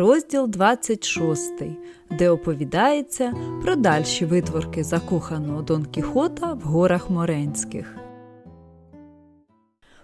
розділ 26, де оповідається про дальші витворки закоханого Дон Кіхота в горах Моренських.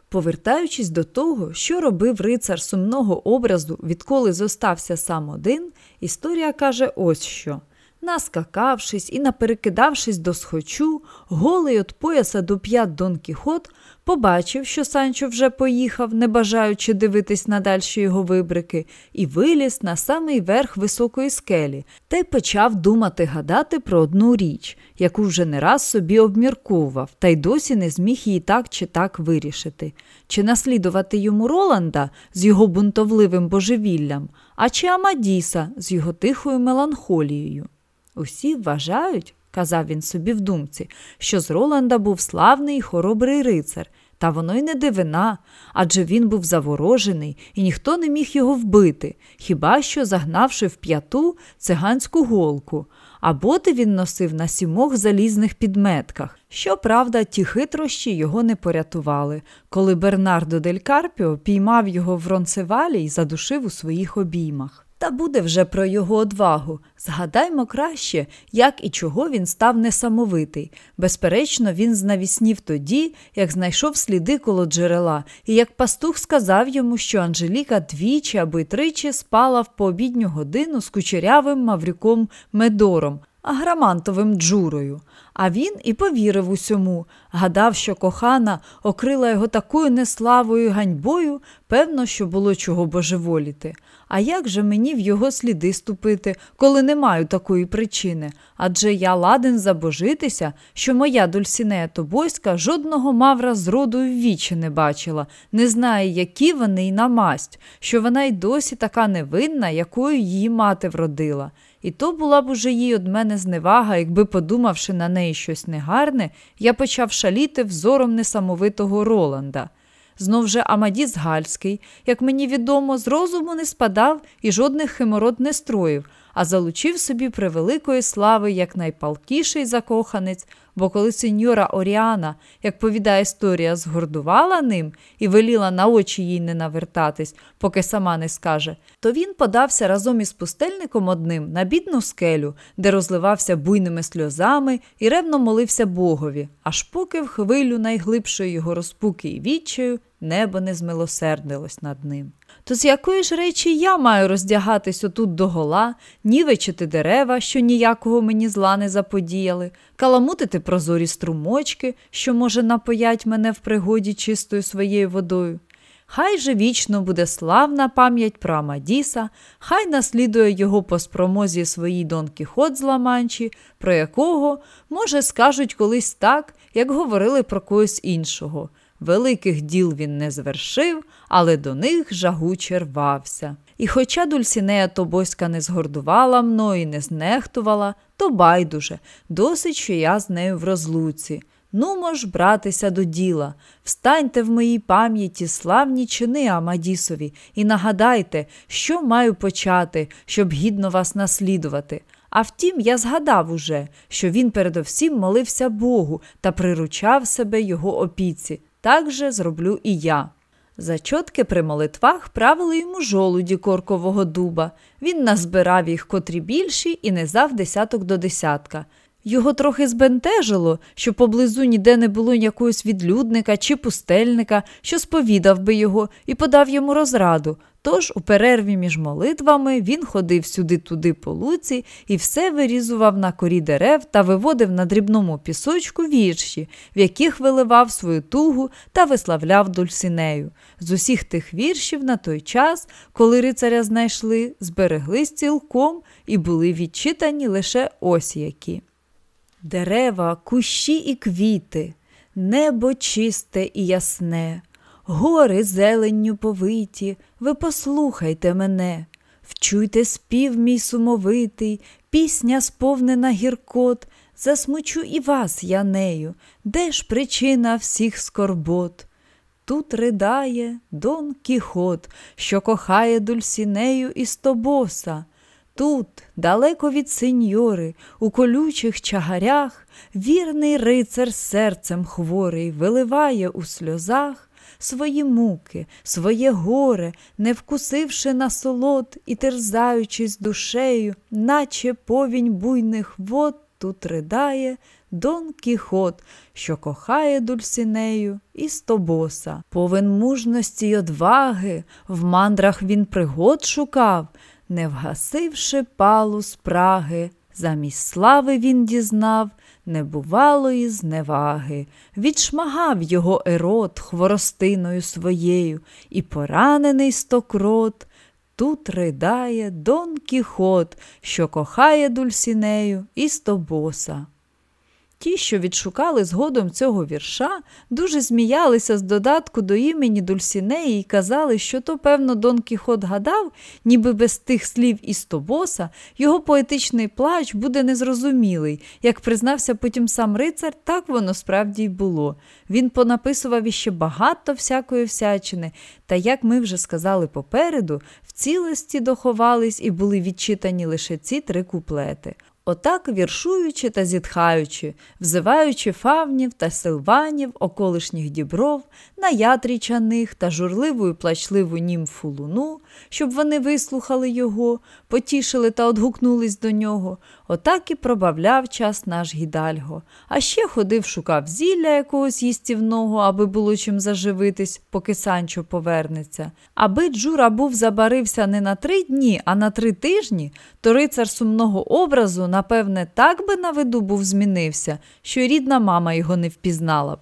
Повертаючись до того, що робив рицар сумного образу, відколи зостався сам один, історія каже ось що. Наскакавшись і наперекидавшись до схочу, голий від пояса до п'ят Дон Кіхот побачив, що Санчо вже поїхав, не бажаючи дивитись на дальші його вибрики, і виліз на самий верх високої скелі, та й почав думати гадати про одну річ, яку вже не раз собі обмірковував, та й досі не зміг її так чи так вирішити. Чи наслідувати йому Роланда з його бунтовливим божевіллям, а чи Амадіса з його тихою меланхолією? Усі вважають, казав він собі в думці, що з Роланда був славний і хоробрий рицар, та воно й не дивина, адже він був заворожений, і ніхто не міг його вбити, хіба що загнавши в п'яту циганську голку, а боти він носив на сімох залізних підметках. Щоправда, ті хитрощі його не порятували, коли Бернардо дель Карпіо піймав його в Ронцевалі і задушив у своїх обіймах. Та буде вже про його одвагу. Згадаймо краще, як і чого він став несамовитий. Безперечно, він знавіснів тоді, як знайшов сліди коло джерела, і як пастух сказав йому, що Анжеліка двічі або й тричі спала в пообідню годину з кучерявим маврюком Медором, аграмантовим джурою. А він і повірив усьому, гадав, що кохана окрила його такою неславою ганьбою, певно, що було чого божеволіти. А як же мені в його сліди ступити, коли не маю такої причини? Адже я ладен забожитися, що моя Дульсінея Тобойська жодного мавра з роду в вічі не бачила, не знає, які вони й на масть, що вона й досі така невинна, якою її мати вродила. І то була б уже їй од мене зневага, якби, подумавши на неї щось негарне, я почав шаліти взором несамовитого Роланда. Знов же Амадіс Гальський, як мені відомо, з розуму не спадав і жодних химород не строїв, а залучив собі превеликої слави як найпалкіший закоханець, бо коли сеньора Оріана, як повідає історія, згордувала ним і веліла на очі їй не навертатись, поки сама не скаже, то він подався разом із пустельником одним на бідну скелю, де розливався буйними сльозами і ревно молився Богові, аж поки в хвилю найглибшої його розпуки і відчаю небо не змилосердилось над ним. То з якої ж речі я маю роздягатись отут догола, нівечити дерева, що ніякого мені зла не заподіяли, каламутити прозорі струмочки, що, може, напоять мене в пригоді чистою своєю водою. Хай же вічно буде славна пам'ять про Амадіса, хай наслідує його по спромозі своїй Дон Кіхот з Ламанчі, про якого, може, скажуть колись так, як говорили про когось іншого. Великих діл він не звершив, але до них жагуче рвався. І хоча Дульсінея Тобоська не згордувала мною і не знехтувала, то байдуже, досить, що я з нею в розлуці. Нумо ж братися до діла, встаньте в моїй пам'яті славні чини Амадісові, і нагадайте, що маю почати, щоб гідно вас наслідувати. А втім, я згадав уже, що він передовсім молився Богу та приручав себе його опіці. Так же зроблю і я. Зачотки при молитвах правили йому жолуді коркового дуба. Він назбирав їх котрі більші і не зав десяток до десятка. Його трохи збентежило, що поблизу ніде не було якогось відлюдника чи пустельника, що сповідав би його і подав йому розраду. Тож у перерві між молитвами він ходив сюди-туди по луці і все вирізував на корі дерев та виводив на дрібному пісочку вірші, в яких виливав свою тугу та виславляв Дульсінею. З усіх тих віршів на той час, коли рицаря знайшли, збереглись цілком і були відчитані лише ось які. Дерева, кущі і квіти, небо чисте і ясне, гори зеленню повиті, ви послухайте мене, вчуйте спів мій сумовитий, пісня сповнена гіркот, засмучу і вас я нею, де ж причина всіх скорбот? Тут ридає Дон Кіхот, що кохає Дульсінею і Стобоса. Тут, далеко від сеньори, у колючих чагарях, вірний рицар серцем хворий виливає у сльозах свої муки, своє горе, не вкусивши насолод і терзаючись душею, наче повінь буйних вод, тут ридає Дон Кіхот, що кохає дульсінею і стобоса. Повен мужності й одваги, в мандрах він пригод шукав, не вгасивши палу спраги. Замість слави він дізнав небувалої зневаги, відшмагав його ерот хворостиною своєю, і поранений стокрот. Тут ридає Дон Кіхот, що кохає дульсінею і стобоса. Ті, що відшукали згодом цього вірша, дуже зміялися з додатку до імені Дульсінеї і казали, що то, певно, Дон Кіхот гадав, ніби без тих слів із Тобоса його поетичний плач буде незрозумілий. Як признався потім сам рицар, так воно справді й було. Він понаписував іще багато всякої всячини, та, як ми вже сказали попереду, в цілості доховались і були відчитані лише ці три куплети. Отак віршуючи та зітхаючи, взиваючи фавнів та силванів, околишніх дібров, наятрічаних та журливу плачливу німфу луну, щоб вони вислухали його, потішили та одгукнулись до нього, отак і пробавляв час наш гідальго. А ще ходив, шукав зілля якогось їстівного, аби було чим заживитись, поки Санчо повернеться. Аби Джура був забарився не на три дні, а на три тижні, то рицар сумного образу, напевне, так би на виду був змінився, що рідна мама його не впізнала б.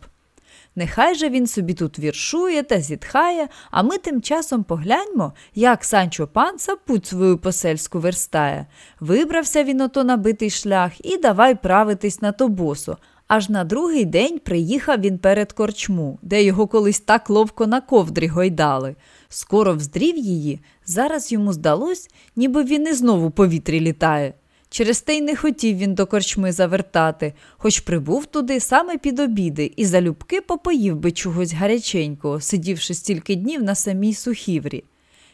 Нехай же він собі тут віршує та зітхає, а ми тим часом погляньмо, як Санчо панца путь свою посельську верстає. Вибрався він ото на битий шлях і давай правитись на тобосу. Аж на другий день приїхав він перед корчму, де його колись так ловко на ковдрі гойдали. Скоро вздрів її, зараз йому здалось, ніби він і знову повітрі літає. Через те й не хотів він до корчми завертати, хоч прибув туди саме під обіди і залюбки попоїв би чогось гаряченького, сидівши стільки днів на самій сухіврі.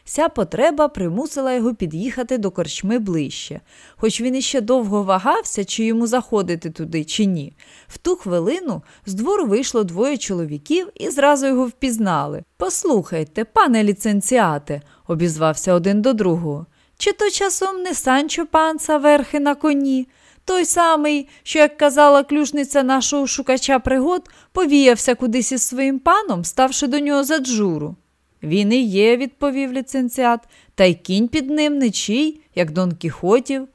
Ця потреба примусила його під'їхати до корчми ближче, хоч він іще довго вагався, чи йому заходити туди, чи ні. В ту хвилину з двору вийшло двоє чоловіків і зразу його впізнали. Послухайте, пане ліцензіате, обізвався один до другого. Чи то часом не Санчо панца верхи на коні? Той самий, що, як казала клюшниця нашого шукача пригод, повіявся кудись із своїм паном, ставши до нього за джуру. Він і є, відповів ліцензіат, та й кінь під ним нечий, як Дон Кіхотів.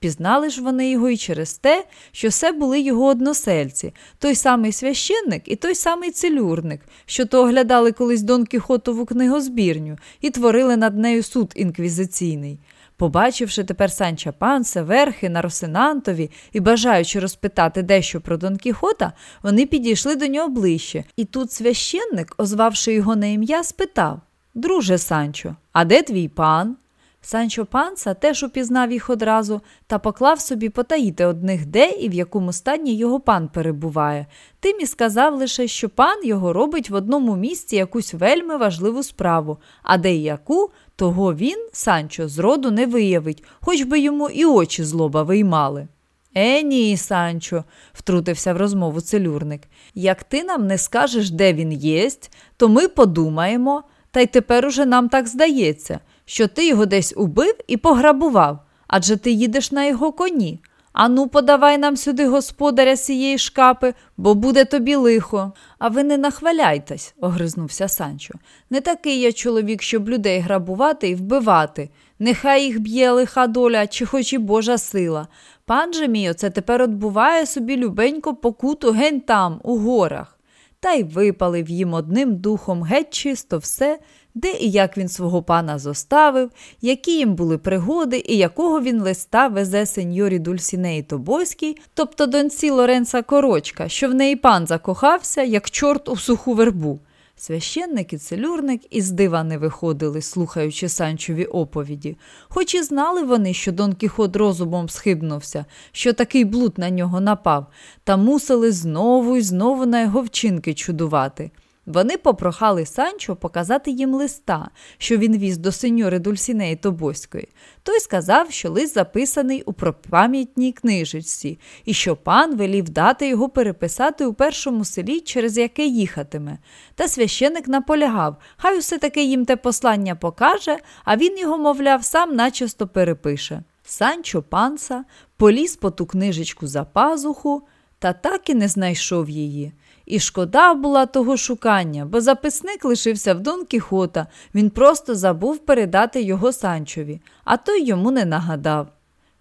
Впізнали ж вони його і через те, що все були його односельці, той самий священник і той самий целюрник, що то оглядали колись Дон Кіхотову книгозбірню і творили над нею суд інквізиційний. Побачивши тепер Санча Панса, верхи на Росинантові і бажаючи розпитати дещо про Дон Кіхота, вони підійшли до нього ближче. І тут священник, озвавши його на ім'я, спитав Друже Санчо, а де твій пан? Санчо Панса теж упізнав їх одразу та поклав собі потаїти одних де і в якому стані його пан перебуває. Тим і сказав лише, що пан його робить в одному місці якусь вельми важливу справу, а де й яку, того він, Санчо, зроду не виявить, хоч би йому і очі злоба виймали. Е, ні, Санчо, втрутився в розмову целюрник. Як ти нам не скажеш, де він єсть, то ми подумаємо, та й тепер уже нам так здається що ти його десь убив і пограбував, адже ти їдеш на його коні. Ану, подавай нам сюди господаря сієї шкапи, бо буде тобі лихо. А ви не нахваляйтесь, огризнувся Санчо. Не такий я чоловік, щоб людей грабувати і вбивати. Нехай їх б'є лиха доля, чи хоч і Божа сила. Пан же мій оце тепер отбуває собі любенько покуту ген там, у горах. Та й випалив їм одним духом геть чисто все, де і як він свого пана зоставив, які їм були пригоди і якого він листа везе сеньорі Дульсінеї Тобойській, тобто донці Лоренца Корочка, що в неї пан закохався, як чорт у суху вербу. Священник і целюрник із дива не виходили, слухаючи Санчові оповіді, хоч і знали вони, що Дон Кіхот розумом схибнувся, що такий блуд на нього напав, та мусили знову і знову на його вчинки чудувати. Вони попрохали Санчо показати їм листа, що він віз до сеньори Дульсінеї Тобоської. Той сказав, що лист записаний у пропам'ятній книжечці, і що пан велів дати його переписати у першому селі, через яке їхатиме. Та священик наполягав, хай усе таки їм те послання покаже, а він його, мовляв, сам начисто перепише. Санчо панса поліз по ту книжечку за пазуху, та так і не знайшов її. І шкода була того шукання, бо записник лишився в Дон Кіхота, він просто забув передати його Санчові, а той йому не нагадав.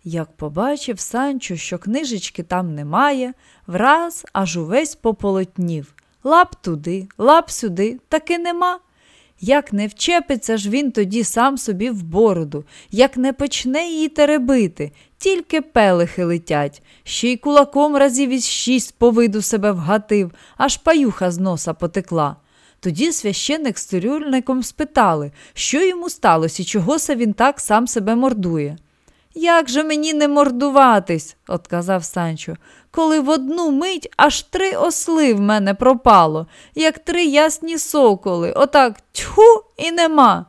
Як побачив Санчо, що книжечки там немає, враз аж увесь пополотнів. Лап туди, лап сюди, таки нема. Як не вчепиться ж він тоді сам собі в бороду, як не почне її теребити, тільки пелихи летять, ще й кулаком разів із шість по виду себе вгатив, аж паюха з носа потекла. Тоді священник з цирюльником спитали, що йому сталося і чого се він так сам себе мордує. Як же мені не мордуватись, отказав Санчо, коли в одну мить аж три осли в мене пропало, як три ясні соколи, отак тьху і нема.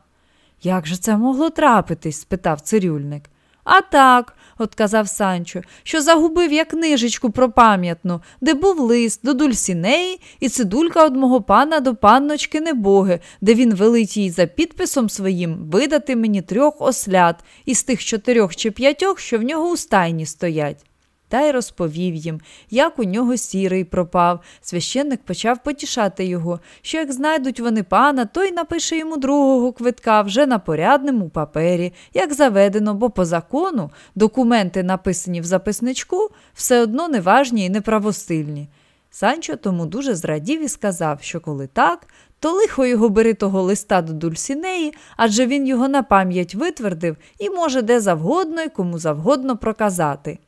Як же це могло трапитись? спитав цирюльник. А так, отказав Санчо, що загубив я книжечку про пам'ятну, де був лист до Дульсінеї і цидулька од мого пана до панночки Небоги, де він велить їй за підписом своїм видати мені трьох ослят із тих чотирьох чи п'ятьох, що в нього у стайні стоять та й розповів їм, як у нього сірий пропав. Священник почав потішати його, що як знайдуть вони пана, той напише йому другого квитка вже на порядному папері, як заведено, бо по закону документи, написані в записничку, все одно неважні і неправосильні. Санчо тому дуже зрадів і сказав, що коли так, то лихо його бери того листа до Дульсінеї, адже він його на пам'ять витвердив і може де завгодно і кому завгодно проказати.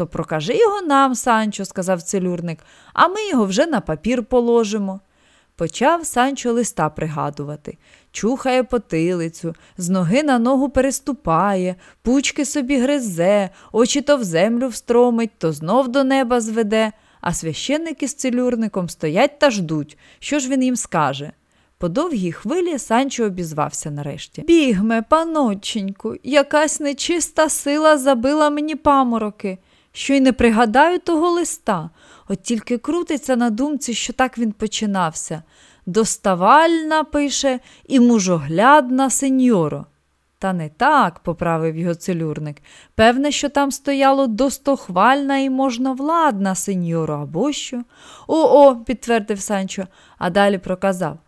То прокажи його нам, Санчо, сказав целюрник, а ми його вже на папір положимо. Почав Санчо листа пригадувати. Чухає потилицю, з ноги на ногу переступає, пучки собі гризе, очі то в землю встромить, то знов до неба зведе, а священники з целюрником стоять та ждуть, що ж він їм скаже. По довгій хвилі Санчо обізвався нарешті. Бігме, паноченьку, якась нечиста сила забила мені памороки що й не пригадаю того листа, от тільки крутиться на думці, що так він починався. Доставальна пише і мужоглядна сеньоро. Та не так, поправив його целюрник. Певне, що там стояло достохвальна і можновладна сеньоро, або що. О, о, підтвердив Санчо, а далі проказав.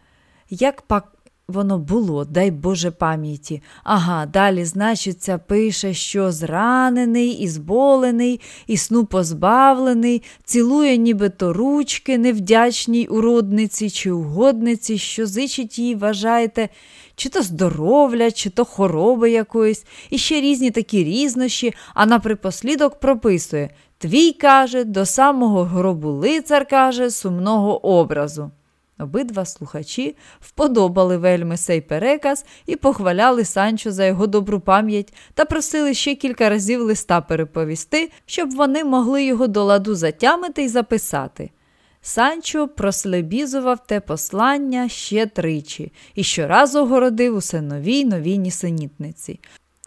Як пак воно було, дай Боже пам'яті. Ага, далі, значиться, пише, що зранений, і зболений, і сну позбавлений, цілує нібито ручки невдячній уродниці чи угодниці, що зичить їй, вважаєте, чи то здоров'я, чи то хвороби якоїсь, і ще різні такі різнощі, а наприпослідок прописує Твій каже, до самого гробу лицар каже, сумного образу. Обидва слухачі вподобали вельми сей переказ і похваляли Санчо за його добру пам'ять та просили ще кілька разів листа переповісти, щоб вони могли його до ладу затямити і записати. Санчо прослебізував те послання ще тричі і щоразу огородив усе новій новій нісенітниці.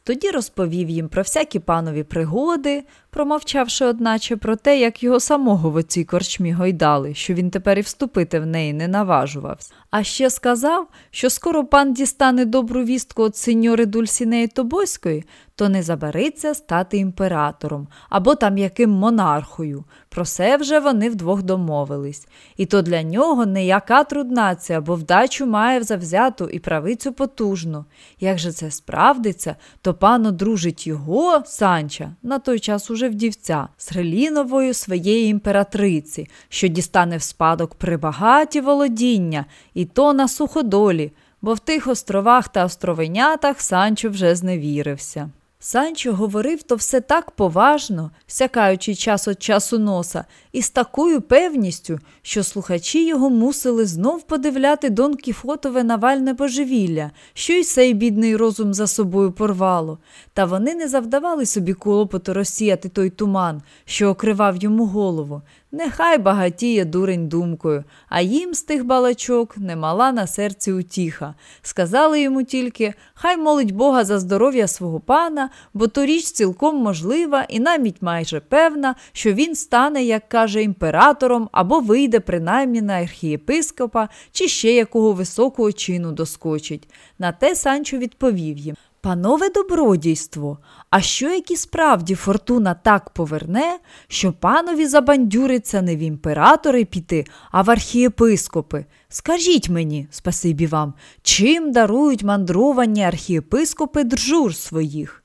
Тоді розповів їм про всякі панові пригоди, промовчавши, одначе, про те, як його самого в оцій корчмі гойдали, що він тепер і вступити в неї не наважувався. А ще сказав, що скоро пан дістане добру вістку від сеньори Дульсінеї Тобоської, то не забариться стати імператором або там яким монархою. Про це вже вони вдвох домовились. І то для нього неяка труднація, бо вдачу має завзяту і правицю потужну. Як же це справдиться, то пан одружить його, Санча, на той час уже вдівця, з Реліновою своєї імператриці, що дістане в спадок прибагаті володіння, і то на суходолі, бо в тих островах та островенятах Санчо вже зневірився. Санчо говорив то все так поважно, сякаючи час від часу носа, і з такою певністю, що слухачі його мусили знов подивляти Дон Кіфотове навальне божевілля, що й сей бідний розум за собою порвало, та вони не завдавали собі клопоту розсіяти той туман, що окривав йому голову. Нехай багатіє дурень думкою, а їм з тих балачок немала на серці утіха. Сказали йому тільки, хай молить Бога за здоров'я свого пана, бо то річ цілком можлива і навіть майже певна, що він стане, як каже, імператором або вийде принаймні на архієпископа чи ще якого високого чину доскочить. На те Санчо відповів їм Панове добродійство, а що як і справді фортуна так поверне, що панові забандюриться не в імператори піти, а в архієпископи? Скажіть мені, спасибі вам, чим дарують мандровані архієпископи джур своїх?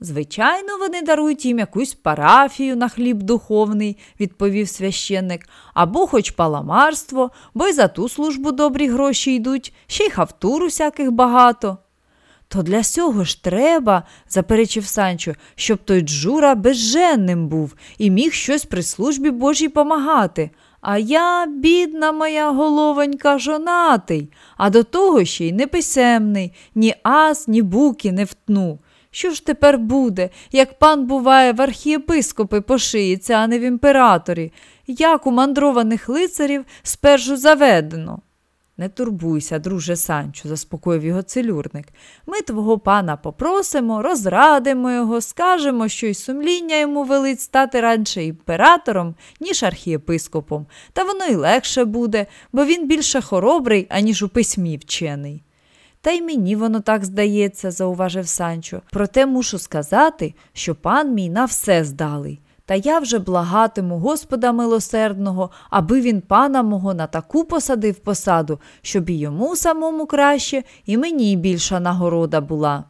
Звичайно, вони дарують їм якусь парафію на хліб духовний, відповів священник, або хоч паламарство, бо й за ту службу добрі гроші йдуть, ще й хавтур усяких багато. То для сього ж треба, заперечив Санчо, щоб той Джура безженним був і міг щось при службі Божій помагати. А я, бідна моя головонька, жонатий, а до того ще й неписемний, ні ас, ні буки не втну. Що ж тепер буде, як пан буває в архієпископи пошиється, а не в імператорі, як у мандрованих лицарів спершу заведено? Не турбуйся, друже Санчо, заспокоїв його целюрник. Ми твого пана попросимо, розрадимо його, скажемо, що й сумління йому велить стати раніше імператором, ніж архієпископом, та воно й легше буде, бо він більше хоробрий, аніж у письмі вчений. Та й мені воно так здається, зауважив Санчо. Проте мушу сказати, що пан мій на все здалий. Та я вже благатиму Господа милосердного, аби він пана мого на таку посадив посаду, щоб і йому самому краще, і мені більша нагорода була.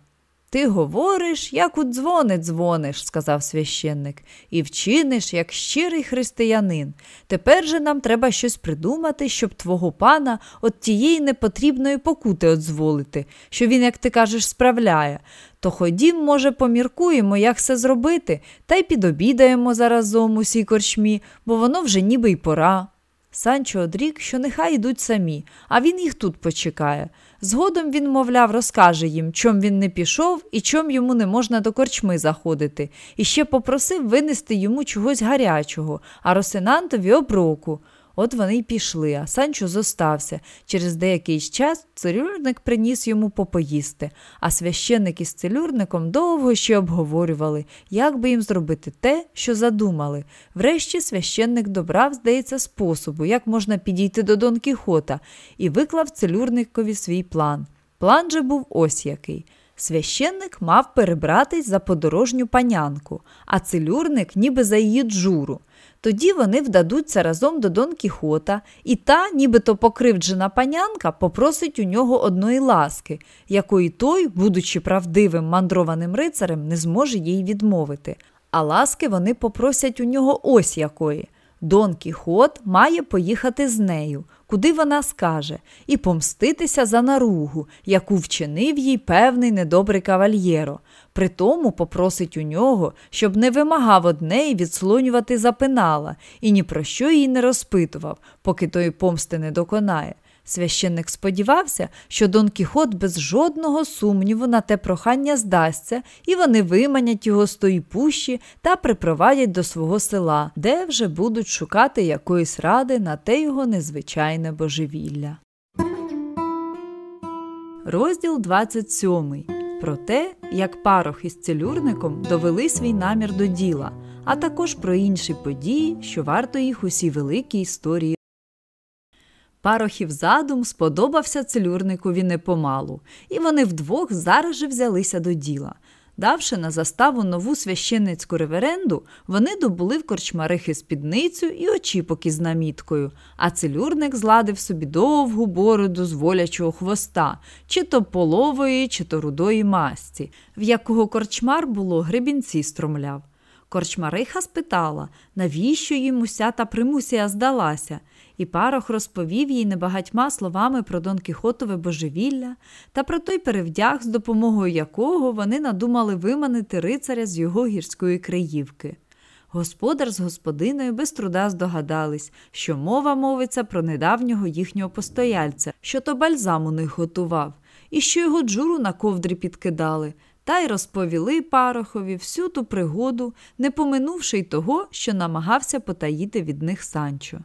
Ти говориш, як у дзвони дзвониш, сказав священник, і вчиниш, як щирий християнин. Тепер же нам треба щось придумати, щоб твого пана от тієї непотрібної покути одзволити, що він, як ти кажеш, справляє. То ходім, може, поміркуємо, як це зробити, та й підобідаємо заразом усій корчмі, бо воно вже ніби й пора. Санчо одрік, що нехай йдуть самі, а він їх тут почекає. Згодом він, мовляв, розкаже їм, чом він не пішов і чом йому не можна до корчми заходити, і ще попросив винести йому чогось гарячого, а Росинантові оброку. От вони й пішли, а Санчо зостався. Через деякий час целюрник приніс йому попоїсти, а священник із целюрником довго ще обговорювали, як би їм зробити те, що задумали. Врешті священник добрав, здається, способу, як можна підійти до Дон Кіхота, і виклав целюрникові свій план. План же був ось який. Священник мав перебратись за подорожню панянку, а целюрник ніби за її джуру. Тоді вони вдадуться разом до Дон Кіхота, і та, нібито покривджена панянка, попросить у нього одної ласки, якої той, будучи правдивим мандрованим рицарем, не зможе їй відмовити. А ласки вони попросять у нього ось якої. Дон Кіхот має поїхати з нею, куди вона скаже, і помститися за наругу, яку вчинив їй певний недобрий кавальєро. Притому попросить у нього, щоб не вимагав од неї відслонювати запинала і ні про що її не розпитував, поки той помсти не доконає. Священник сподівався, що Дон Кіхот без жодного сумніву на те прохання здасться, і вони виманять його з тої пущі та припровадять до свого села, де вже будуть шукати якоїсь ради на те його незвичайне божевілля. Розділ 27 про те, як парох із целюрником довели свій намір до діла, а також про інші події, що варто їх усій великій історії. Парохів задум сподобався целюрникові непомалу, і вони вдвох зараз же взялися до діла. Давши на заставу нову священницьку реверенду, вони добули в корчмарихи спідницю і очіпок із наміткою, а целюрник зладив собі довгу бороду з волячого хвоста, чи то полової, чи то рудої масті, в якого корчмар було гребінці стромляв. Корчмариха спитала, навіщо їм уся та примусія здалася, і парох розповів їй небагатьма словами про Дон Кіхотове божевілля та про той перевдяг, з допомогою якого вони надумали виманити рицаря з його гірської краївки. Господар з господиною без труда здогадались, що мова мовиться про недавнього їхнього постояльця, що то бальзам у них готував, і що його джуру на ковдрі підкидали. та й розповіли Парохові всю ту пригоду, не поминувши й того, що намагався потаїти від них Санчо.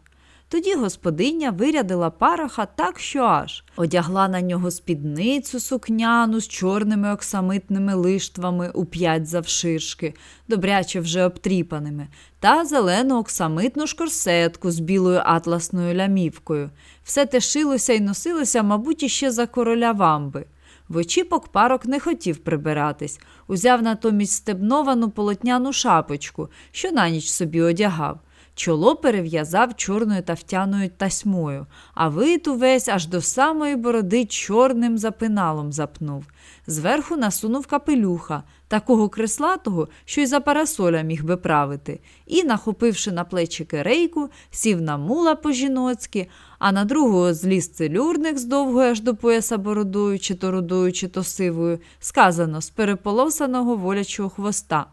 Тоді господиня вирядила пароха так, що аж одягла на нього спідницю сукняну з чорними оксамитними лиштвами у п'ять завширшки, добряче вже обтріпаними, та зелену оксамитну шкорсетку з білою атласною лямівкою. Все те шилося і носилося, мабуть, іще за короля вамби. В очіпок парок не хотів прибиратись, узяв натомість стебновану полотняну шапочку, що на ніч собі одягав. Чоло перев'язав чорною тафтяною тасьмою, а вид увесь аж до самої бороди чорним запиналом запнув. Зверху насунув капелюха, такого креслатого, що й за парасоля міг би правити, і, нахопивши на плечі керейку, сів на мула по-жіноцьки, а на другого зліз целюрник з довгою аж до пояса бородою, чи то рудою, чи то сивою, сказано з переполосаного волячого хвоста.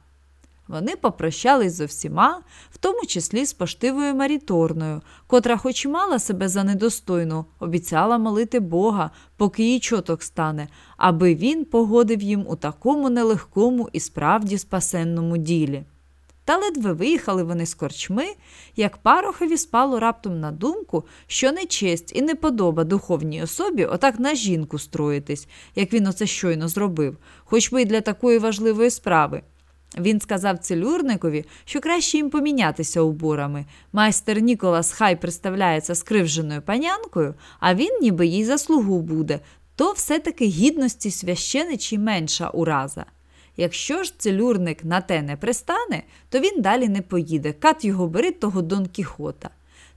Вони попрощались зо всіма, в тому числі з поштивою Маріторною, котра, хоч мала себе за недостойну, обіцяла молити Бога, поки їй чоток стане, аби він погодив їм у такому нелегкому і справді спасенному ділі. Та ледве виїхали вони з корчми, як Парохові спало раптом на думку, що не честь і не подоба духовній особі отак на жінку строїтись, як він оце щойно зробив, хоч би й для такої важливої справи. Він сказав целюрникові, що краще їм помінятися уборами. Майстер Ніколас хай представляється скривженою панянкою, а він ніби їй заслугу буде, то все-таки гідності священичі менша ураза. Якщо ж целюрник на те не пристане, то він далі не поїде, кат його бери того Дон Кіхота.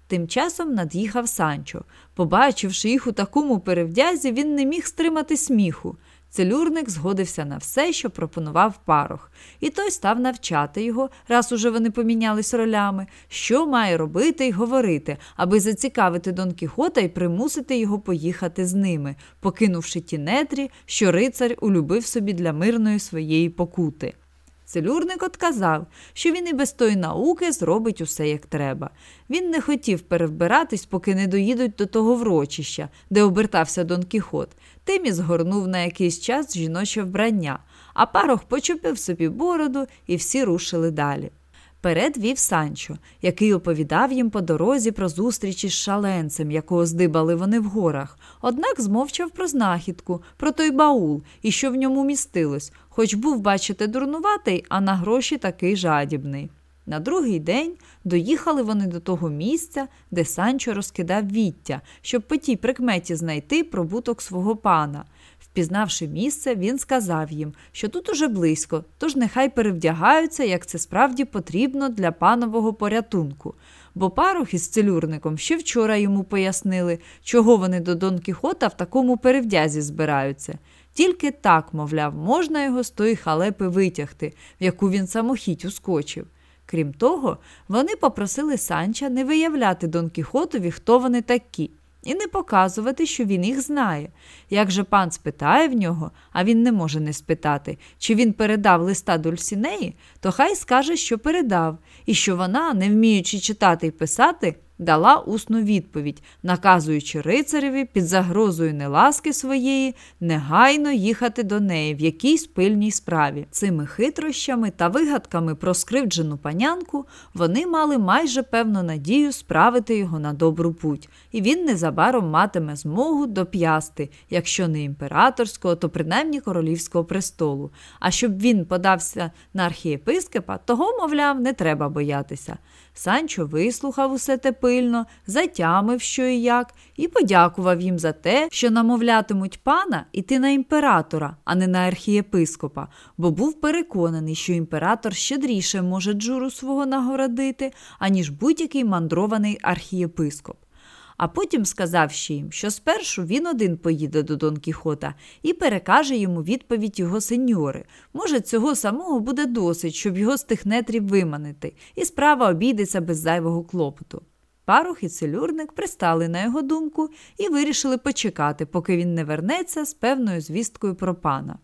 Тим часом над'їхав Санчо. Побачивши їх у такому перевдязі, він не міг стримати сміху. Целюрник згодився на все, що пропонував парох, і той став навчати його, раз уже вони помінялись ролями, що має робити й говорити, аби зацікавити Дон Кіхота і примусити його поїхати з ними, покинувши ті нетрі, що рицар улюбив собі для мирної своєї покути. Целюрник отказав, що він і без тої науки зробить усе як треба. Він не хотів перевбиратись, поки не доїдуть до того врочища, де обертався Дон Кіхот. Тим і згорнув на якийсь час жіноче вбрання, а парох почепив собі бороду, і всі рушили далі. Перед вів Санчо, який оповідав їм по дорозі про зустрічі з шаленцем, якого здибали вони в горах, однак змовчав про знахідку, про той баул і що в ньому містилось, хоч був, бачите, дурнуватий, а на гроші такий жадібний. На другий день доїхали вони до того місця, де Санчо розкидав віття, щоб по тій прикметі знайти пробуток свого пана. Впізнавши місце, він сказав їм, що тут уже близько, тож нехай перевдягаються, як це справді потрібно для панового порятунку. Бо парох із целюрником ще вчора йому пояснили, чого вони до Дон Кіхота в такому перевдязі збираються. Тільки так, мовляв, можна його з тої халепи витягти, в яку він самохідь ускочив. Крім того, вони попросили Санча не виявляти Дон Кіхотові, хто вони такі і не показувати, що він їх знає. Як же пан спитає в нього, а він не може не спитати, чи він передав листа Дульсінеї, то хай скаже, що передав, і що вона, не вміючи читати і писати, дала усну відповідь, наказуючи рицареві під загрозою неласки своєї негайно їхати до неї в якійсь пильній справі. Цими хитрощами та вигадками про скривджену панянку вони мали майже певну надію справити його на добру путь, і він незабаром матиме змогу доп'ясти, якщо не імператорського, то принаймні королівського престолу. А щоб він подався на архієпископа, того, мовляв, не треба боятися. Санчо вислухав усе те пильно, затямив, що і як, і подякував їм за те, що намовлятимуть пана іти на імператора, а не на архієпископа, бо був переконаний, що імператор щедріше може джуру свого нагородити, аніж будь-який мандрований архієпископ а потім сказав ще їм, що спершу він один поїде до Дон Кіхота і перекаже йому відповідь його сеньори. Може, цього самого буде досить, щоб його з тих нетрів виманити, і справа обійдеться без зайвого клопоту. Парух і целюрник пристали на його думку і вирішили почекати, поки він не вернеться з певною звісткою про пана.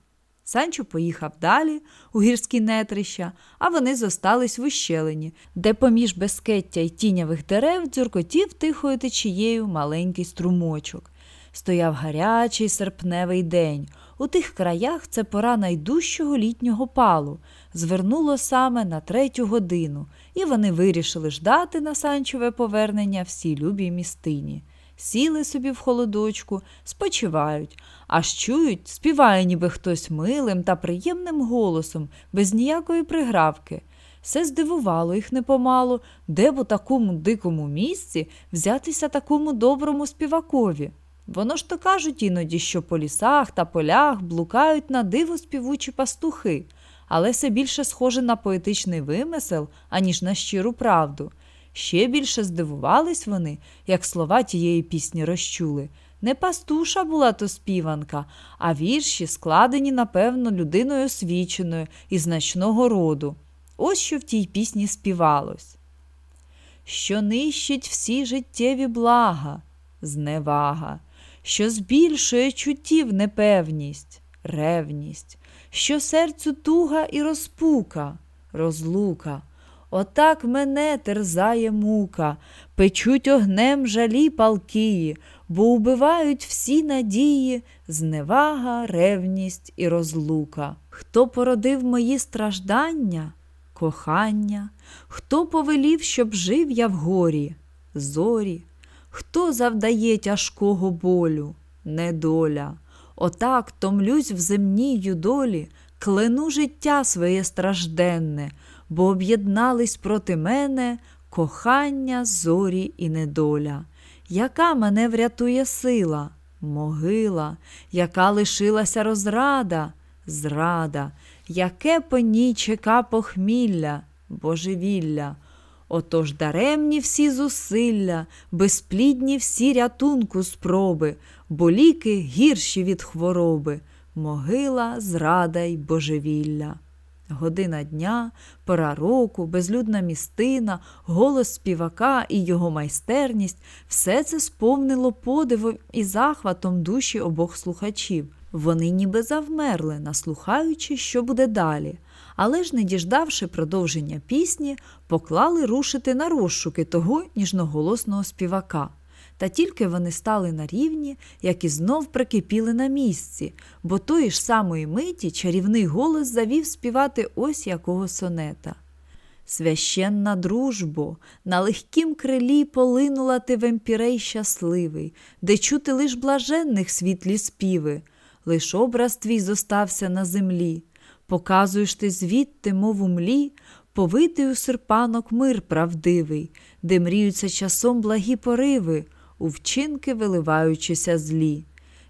Санчо поїхав далі, у гірські нетрища, а вони зостались в ущелині, де поміж безкеття й тінявих дерев дзюркотів тихою течією маленький струмочок. Стояв гарячий серпневий день. У тих краях це пора найдужчого літнього палу. Звернуло саме на третю годину, і вони вирішили ждати на санчове повернення всій любій містині. Сіли собі в холодочку, спочивають, аж чують, співає ніби хтось милим та приємним голосом, без ніякої пригравки. Все здивувало їх непомалу, де б у такому дикому місці взятися такому доброму співакові. Воно ж то кажуть іноді, що по лісах та полях блукають на диво співучі пастухи, але все більше схоже на поетичний вимисел, аніж на щиру правду. Ще більше здивувались вони, як слова тієї пісні розчули. Не пастуша була то співанка, а вірші, складені, напевно, людиною освіченою і значного роду. Ось що в тій пісні співалось. Що нищить всі життєві блага, зневага, що збільшує чуттів непевність, ревність, що серцю туга і розпука, розлука. Отак мене терзає мука, печуть огнем жалі палкії, бо убивають всі надії, зневага, ревність і розлука. Хто породив мої страждання? Кохання, хто повелів, щоб жив я в горі, зорі, хто завдає тяжкого болю, недоля. Отак томлюсь в земній юдолі, клену життя своє стражденне, бо об'єднались проти мене кохання, зорі і недоля. Яка мене врятує сила, могила, яка лишилася розрада, зрада, яке по ній чека похмілля, божевілля. Отож даремні всі зусилля, безплідні всі рятунку спроби, бо ліки гірші від хвороби, могила, зрада й божевілля. Година дня, пора року, безлюдна містина, голос співака і його майстерність все це сповнило подивом і захватом душі обох слухачів. Вони ніби завмерли, наслухаючи, що буде далі, але ж, не діждавши продовження пісні, поклали рушити на розшуки того ніжноголосного співака. Та тільки вони стали на рівні, як і знов прикипіли на місці, бо тої ж самої миті чарівний голос завів співати ось якого сонета. Священна дружбо, на легкім крилі полинула ти вемпірей щасливий, де чути лиш блаженних світлі співи, лиш образ твій зостався на землі. Показуєш ти звідти, мов у млі, повитий у серпанок мир правдивий, де мріються часом благі пориви у вчинки виливаючися злі.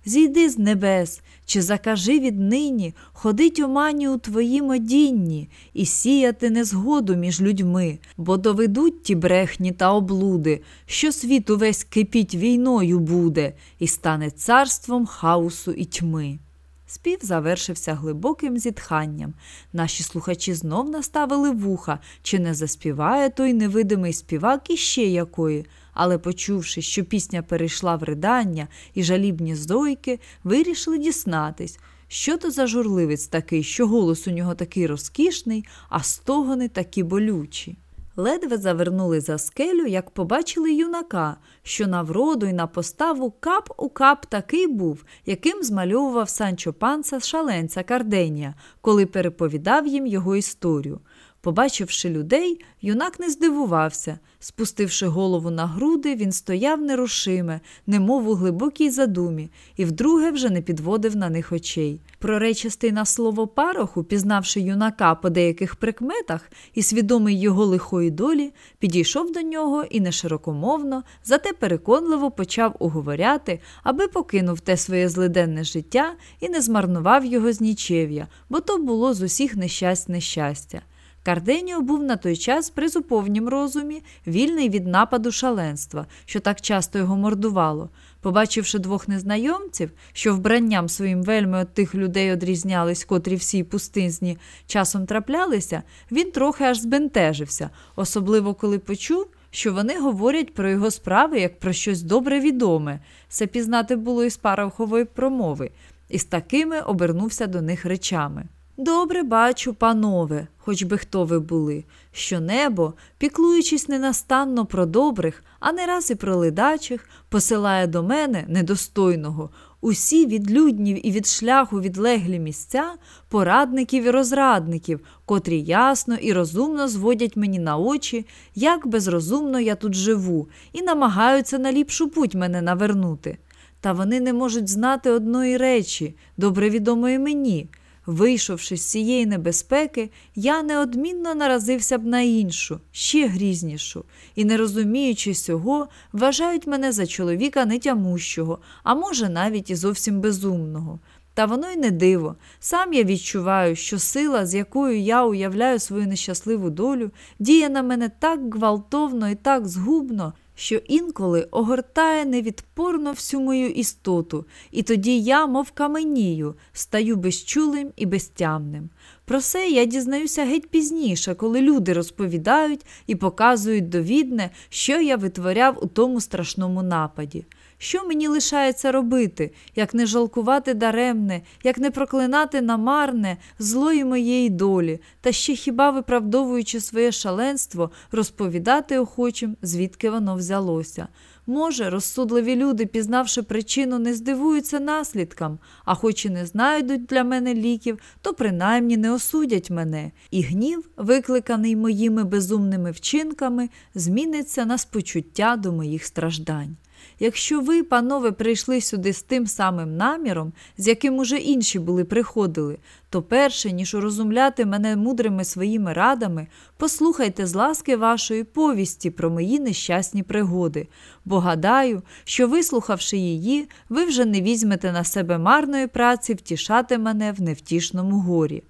Зійди з небес, чи закажи віднині ходить у мані у твоїм одінні і сіяти незгоду між людьми, бо доведуть ті брехні та облуди, що світ увесь кипіть війною буде, і стане царством хаосу і тьми. Спів завершився глибоким зітханням. Наші слухачі знов наставили вуха, чи не заспіває той невидимий співак іще якої але, почувши, що пісня перейшла в ридання і жалібні зойки, вирішили дізнатись, що то за журливець такий, що голос у нього такий розкішний, а стогони такі болючі. Ледве завернули за скелю, як побачили юнака, що на вроду й на поставу кап у кап такий був, яким змальовував Санчо Панса шаленця Карденія, коли переповідав їм його історію. Побачивши людей, юнак не здивувався. Спустивши голову на груди, він стояв нерушиме, немов у глибокій задумі, і вдруге вже не підводив на них очей. Проречистий на слово парох, упізнавши юнака по деяких прикметах і свідомий його лихої долі, підійшов до нього і неширокомовно, зате переконливо почав уговоряти, аби покинув те своє злиденне життя і не змарнував його з нічев'я, бо то було з усіх нещасть нещастя. Карденіо був на той час при зуповнім розумі, вільний від нападу шаленства, що так часто його мордувало. Побачивши двох незнайомців, що вбранням своїм вельми от тих людей одрізнялись, котрі всі пустинзні часом траплялися, він трохи аж збентежився, особливо коли почув, що вони говорять про його справи як про щось добре відоме. Це пізнати було із парохової промови, і з такими обернувся до них речами. Добре бачу, панове, хоч би хто ви були, що небо, піклуючись ненастанно про добрих, а не раз і про ледачих, посилає до мене недостойного Усі від люднів і від шляху відлеглі місця, порадників і розрадників, котрі ясно і розумно зводять мені на очі, як безрозумно я тут живу, і намагаються на ліпшу путь мене навернути. Та вони не можуть знати одної речі, добре відомої мені. Вийшовши з цієї небезпеки, я неодмінно наразився б на іншу, ще грізнішу, і, не розуміючи цього, вважають мене за чоловіка нетямущого, а може, навіть і зовсім безумного. Та воно й не диво. Сам я відчуваю, що сила, з якою я уявляю свою нещасливу долю, діє на мене так гвалтовно і так згубно, що інколи огортає невідпорно всю мою істоту, і тоді я, мов каменію, стаю безчулим і безтямним. Про це я дізнаюся геть пізніше, коли люди розповідають і показують довідне, що я витворяв у тому страшному нападі. Що мені лишається робити, як не жалкувати даремне, як не проклинати намарне злої моєї долі, та ще хіба виправдовуючи своє шаленство, розповідати охочим, звідки воно взялося. Може, розсудливі люди, пізнавши причину, не здивуються наслідкам, а хоч і не знайдуть для мене ліків, то принаймні не осудять мене, і гнів, викликаний моїми безумними вчинками, зміниться на спочуття до моїх страждань. Якщо ви, панове, прийшли сюди з тим самим наміром, з яким уже інші були приходили, то перше, ніж урозумляти мене мудрими своїми радами, послухайте з ласки вашої повісті про мої нещасні пригоди, бо гадаю, що, вислухавши її, ви вже не візьмете на себе марної праці втішати мене в невтішному горі.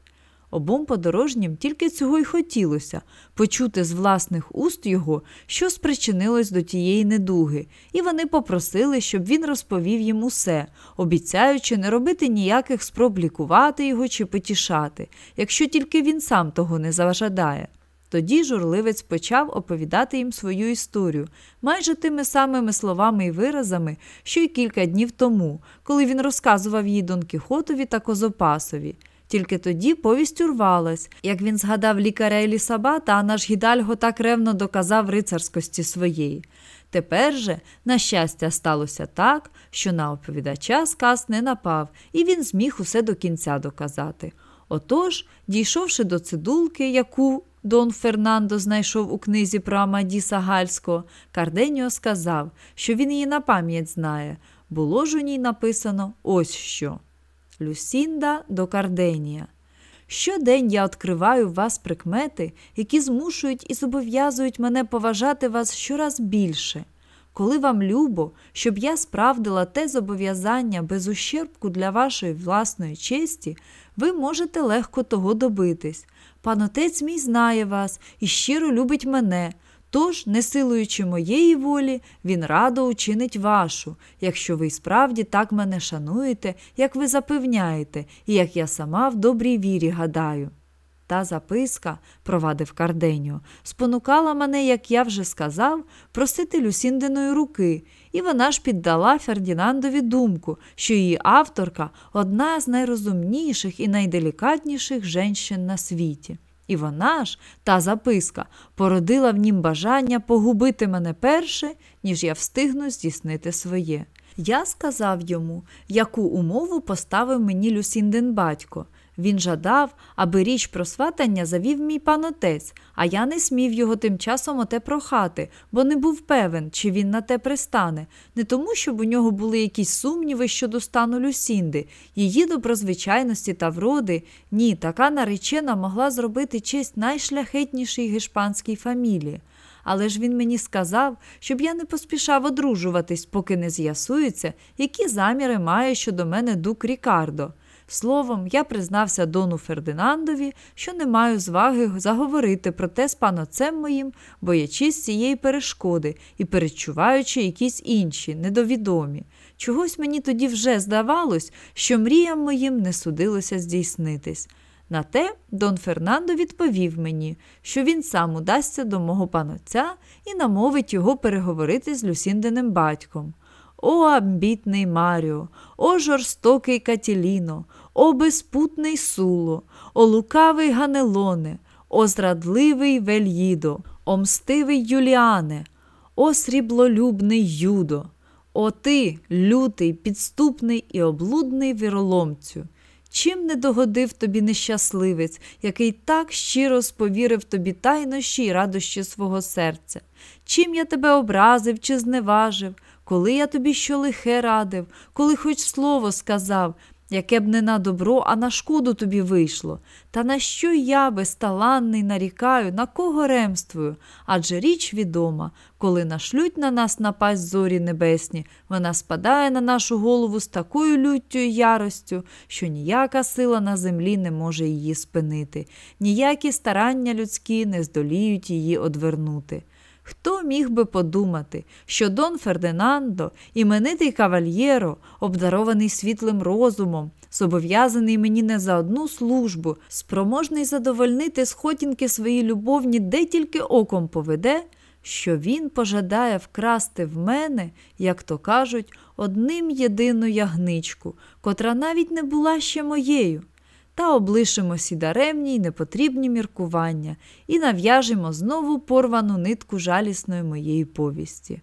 Обом подорожнім тільки цього й хотілося почути з власних уст його, що спричинилось до тієї недуги, і вони попросили, щоб він розповів їм усе, обіцяючи не робити ніяких спроб лікувати його чи потішати, якщо тільки він сам того не заважадає. Тоді журливець почав оповідати їм свою історію, майже тими самими словами і виразами, що й кілька днів тому, коли він розказував її Дон Кіхотові та Козопасові. Тільки тоді повість урвалась, як він згадав лікаря Елісабата, а наш гідальго так ревно доказав рицарськості своєї. Тепер же, на щастя, сталося так, що на оповідача сказ не напав, і він зміг усе до кінця доказати. Отож, дійшовши до цидулки, яку Дон Фернандо знайшов у книзі про Амадіса Гальського, Карденіо сказав, що він її на пам'ять знає. Було ж у ній написано ось що. Люсінда до Карденія. Щодень я відкриваю в вас прикмети, які змушують і зобов'язують мене поважати вас щораз більше. Коли вам любо, щоб я справдила те зобов'язання без ущербку для вашої власної честі, ви можете легко того добитись. Пан отець мій знає вас і щиро любить мене, Тож, не силуючи моєї волі, він радо учинить вашу, якщо ви справді так мене шануєте, як ви запевняєте, і як я сама в добрій вірі гадаю. Та записка, провадив Карденьо, спонукала мене, як я вже сказав, просити Люсіндиної руки, і вона ж піддала Фердінандові думку, що її авторка одна з найрозумніших і найделікатніших женщин на світі. І вона ж, та записка, породила в нім бажання погубити мене перше, ніж я встигну здійснити своє. Я сказав йому, яку умову поставив мені Люсінден батько. Він жадав, аби річ про сватання завів мій пан отець, а я не смів його тим часом оте прохати, бо не був певен, чи він на те пристане, не тому, щоб у нього були якісь сумніви щодо стану Люсінди, її доброзвичайності та вроди. Ні, така наречена могла зробити честь найшляхетнішій гешпанській фамілії. Але ж він мені сказав, щоб я не поспішав одружуватись, поки не з'ясується, які заміри має щодо мене дук Рікардо. Словом, я признався дону Фердинандові, що не маю зваги заговорити про те з панотцем моїм, боячись цієї перешкоди і перечуваючи якісь інші, недовідомі. Чогось мені тоді вже здавалось, що мріям моїм не судилося здійснитись. На те Дон Фернандо відповів мені, що він сам удасться до мого панотця і намовить його переговорити з Люсіндиним батьком. О, амбітний Маріо, о жорстокий Катіліно, о безпутний суло, о лукавий Ганелоне, о зрадливий Вельїдо, о мстивий Юліане, о сріблолюбний Юдо, О ти, лютий, підступний і облудний віроломцю! Чим не догодив тобі нещасливець, який так щиро сповірив тобі тайнощі й радощі свого серця? Чим я тебе образив чи зневажив, коли я тобі що лихе радив, коли хоч слово сказав, яке б не на добро, а на шкоду тобі вийшло. Та на що я, безталанний, нарікаю, на кого ремствую? Адже річ відома, коли нашлють на нас напасть зорі небесні, вона спадає на нашу голову з такою люттю і яростю, що ніяка сила на землі не може її спинити, ніякі старання людські не здоліють її одвернути. Хто міг би подумати, що Дон Фердинандо, іменитий кавальєро, обдарований світлим розумом, зобов'язаний мені не за одну службу, спроможний задовольнити схотінки свої любовні, де тільки оком поведе, що він пожадає вкрасти в мене, як то кажуть, одним єдину ягничку, котра навіть не була ще моєю та облишимо сі даремні й непотрібні міркування і нав'яжемо знову порвану нитку жалісної моєї повісті.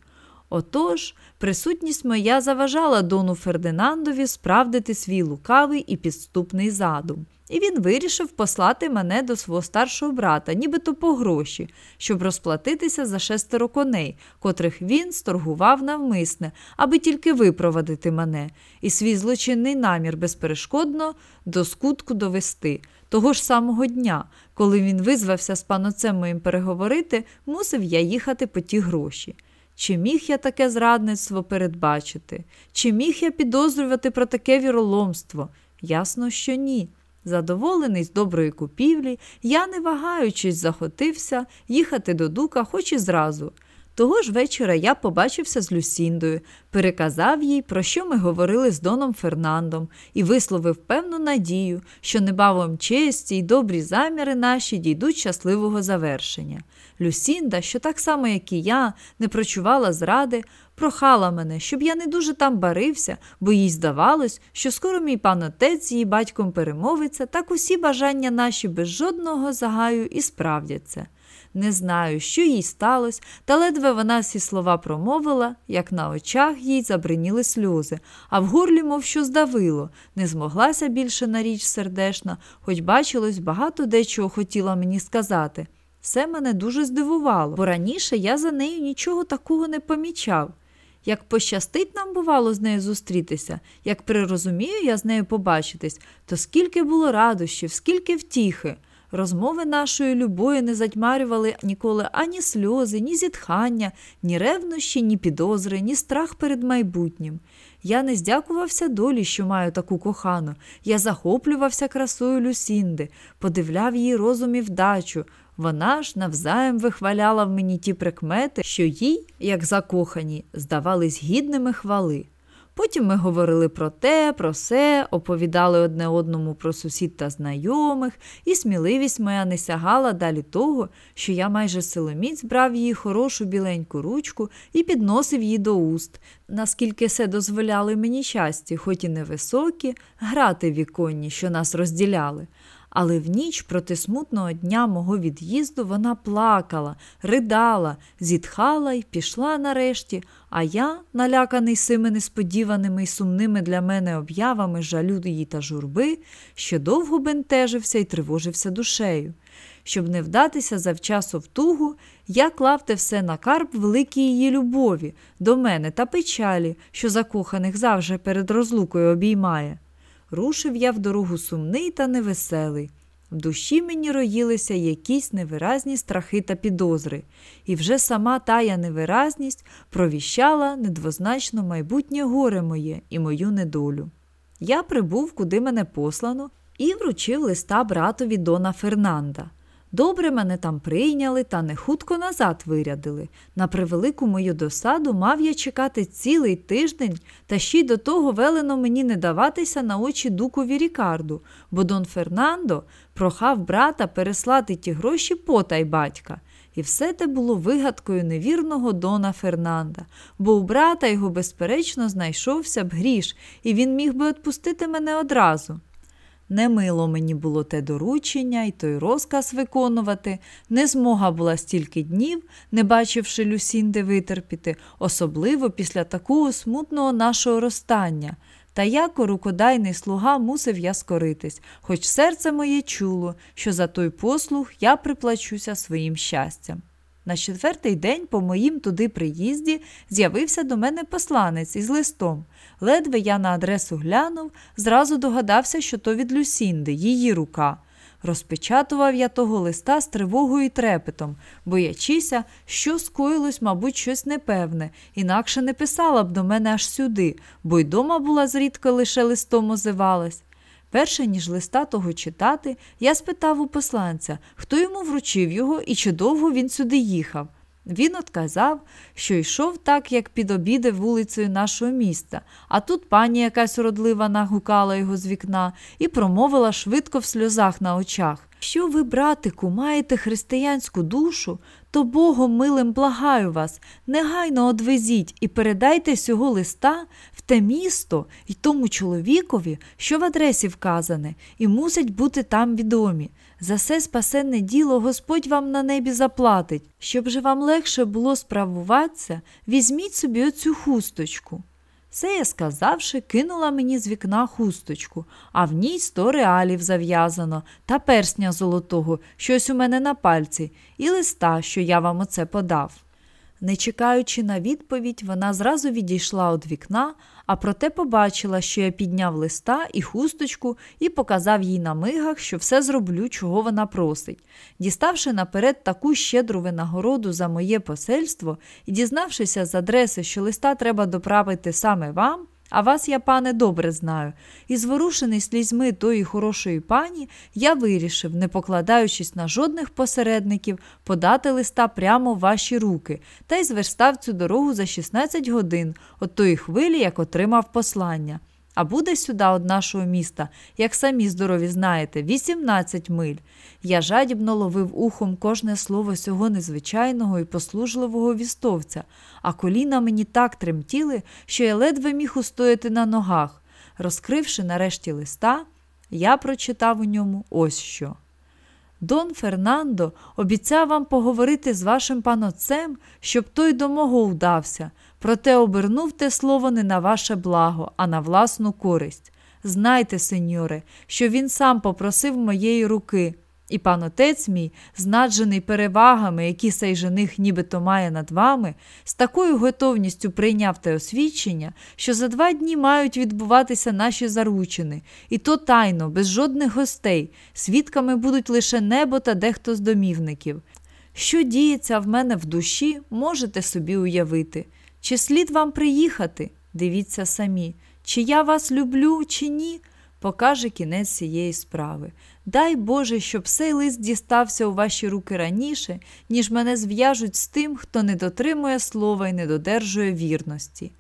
Отож, присутність моя заважала дону Фердинандові справдити свій лукавий і підступний задум і він вирішив послати мене до свого старшого брата, нібито по гроші, щоб розплатитися за шестеро коней, котрих він сторгував навмисне, аби тільки випровадити мене, і свій злочинний намір безперешкодно до скутку довести. Того ж самого дня, коли він визвався з паноцем моїм переговорити, мусив я їхати по ті гроші. Чи міг я таке зрадництво передбачити? Чи міг я підозрювати про таке віроломство? Ясно, що ні. Задоволений з доброї купівлі, я, не вагаючись, захотився їхати до дука хоч і зразу. Того ж вечора я побачився з Люсіндою, переказав їй, про що ми говорили з Доном Фернандом, і висловив певну надію, що небавом честі й добрі заміри наші дійдуть щасливого завершення. Люсінда, що так само, як і я, не прочувала зради, прохала мене, щоб я не дуже там барився, бо їй здавалось, що скоро мій пан отець її батьком перемовиться, так усі бажання наші без жодного загаю і справдяться. Не знаю, що їй сталося, та ледве вона всі слова промовила, як на очах їй забриніли сльози, а в горлі, мов що здавило, не змоглася більше на річ сердешна, хоч бачилось, багато дечого хотіла мені сказати. Це мене дуже здивувало, бо раніше я за нею нічого такого не помічав. Як пощастить нам, бувало, з нею зустрітися, як прирозумію я з нею побачитись, то скільки було радощів, скільки втіхи. Розмови нашої любої не затьмарювали ніколи ані сльози, ні зітхання, ні ревнощі, ні підозри, ні страх перед майбутнім. Я не здякувався долі, що маю таку кохану. Я захоплювався красою Люсінди, подивляв її розум і вдачу. Вона ж навзаєм вихваляла в мені ті прикмети, що їй, як закохані, здавались гідними хвали. Потім ми говорили про те, про се, оповідали одне одному про сусід та знайомих, і сміливість моя не сягала далі того, що я майже силоміць брав її хорошу біленьку ручку і підносив її до уст, наскільки се дозволяли мені щасті, хоч і невисокі, грати віконні, що нас розділяли. Але в ніч проти смутного дня мого від'їзду вона плакала, ридала, зітхала і пішла нарешті, а я, наляканий сими несподіваними й сумними для мене об'явами жалю її та журби, ще довго бентежився і тривожився душею. Щоб не вдатися завчасу в тугу, я клав те все на карп великій її любові, до мене та печалі, що закоханих завжди перед розлукою обіймає. Рушив я в дорогу сумний та невеселий. В душі мені роїлися якісь невиразні страхи та підозри, і вже сама тая невиразність провіщала недвозначно майбутнє горе моє і мою недолю. Я прибув, куди мене послано, і вручив листа братові Дона Фернанда. Добре мене там прийняли та не хутко назад вирядили. На превелику мою досаду мав я чекати цілий тиждень, та ще й до того велено мені не даватися на очі дукові Рікарду, бо Дон Фернандо прохав брата переслати ті гроші потай батька. І все те було вигадкою невірного Дона Фернанда, бо у брата його, безперечно, знайшовся б гріш, і він міг би відпустити мене одразу. Немило мені було те доручення і той розказ виконувати, не змога була стільки днів, не бачивши Люсінди витерпіти, особливо після такого смутного нашого розстання. Та як рукодайний слуга мусив я скоритись, хоч серце моє чуло, що за той послуг я приплачуся своїм щастям. На четвертий день по моїм туди приїзді з'явився до мене посланець із листом. Ледве я на адресу глянув, зразу догадався, що то від Люсінди, її рука. Розпечатував я того листа з тривогою і трепетом, боячися, що скоїлось, мабуть, щось непевне, інакше не писала б до мене аж сюди, бо й дома була зрідка лише листом озивалась. Перше ніж листа того читати, я спитав у посланця, хто йому вручив його і чи довго він сюди їхав. Він отказав, що йшов так, як під обіди вулицею нашого міста, а тут пані якась уродлива нагукала його з вікна і промовила швидко в сльозах на очах. Що ви, братику, маєте християнську душу, то Богом милим благаю вас, негайно одвезіть і передайте сього листа в те місто і тому чоловікові, що в адресі вказане, і мусить бути там відомі. За все спасенне діло Господь вам на небі заплатить. Щоб же вам легше було справуватися, візьміть собі оцю хусточку. Це я сказавши, кинула мені з вікна хусточку, а в ній сто реалів зав'язано, та персня золотого, щось у мене на пальці, і листа, що я вам оце подав. Не чекаючи на відповідь, вона зразу відійшла від вікна, а проте побачила, що я підняв листа і хусточку і показав їй на мигах, що все зроблю, чого вона просить. Діставши наперед таку щедру винагороду за моє посельство і дізнавшися з адреси, що листа треба доправити саме вам. А вас я, пане, добре знаю, і зворушений слізьми тої хорошої пані, я вирішив, не покладаючись на жодних посередників, подати листа прямо в ваші руки та й зверстав цю дорогу за 16 годин от тої хвилі, як отримав послання. А буде сюди од нашого міста, як самі здорові знаєте, 18 миль. Я жадібно ловив ухом кожне слово сього незвичайного і послужливого вістовця, а коліна мені так тремтіли, що я ледве міг устояти на ногах. Розкривши нарешті листа, я прочитав у ньому ось що. Дон Фернандо обіцяв вам поговорити з вашим панотцем, щоб той до мого удався, проте обернув те слово не на ваше благо, а на власну користь. Знайте, сеньоре, що він сам попросив моєї руки, і пан отець мій, знаджений перевагами, які сей жених нібито має над вами, з такою готовністю прийняв те освідчення, що за два дні мають відбуватися наші заручини, і то тайно, без жодних гостей, свідками будуть лише небо та дехто з домівників. Що діється в мене в душі, можете собі уявити. Чи слід вам приїхати? Дивіться самі, чи я вас люблю, чи ні, покаже кінець цієї справи. Дай Боже, щоб цей лист дістався у ваші руки раніше, ніж мене зв'яжуть з тим, хто не дотримує слова і не додержує вірності.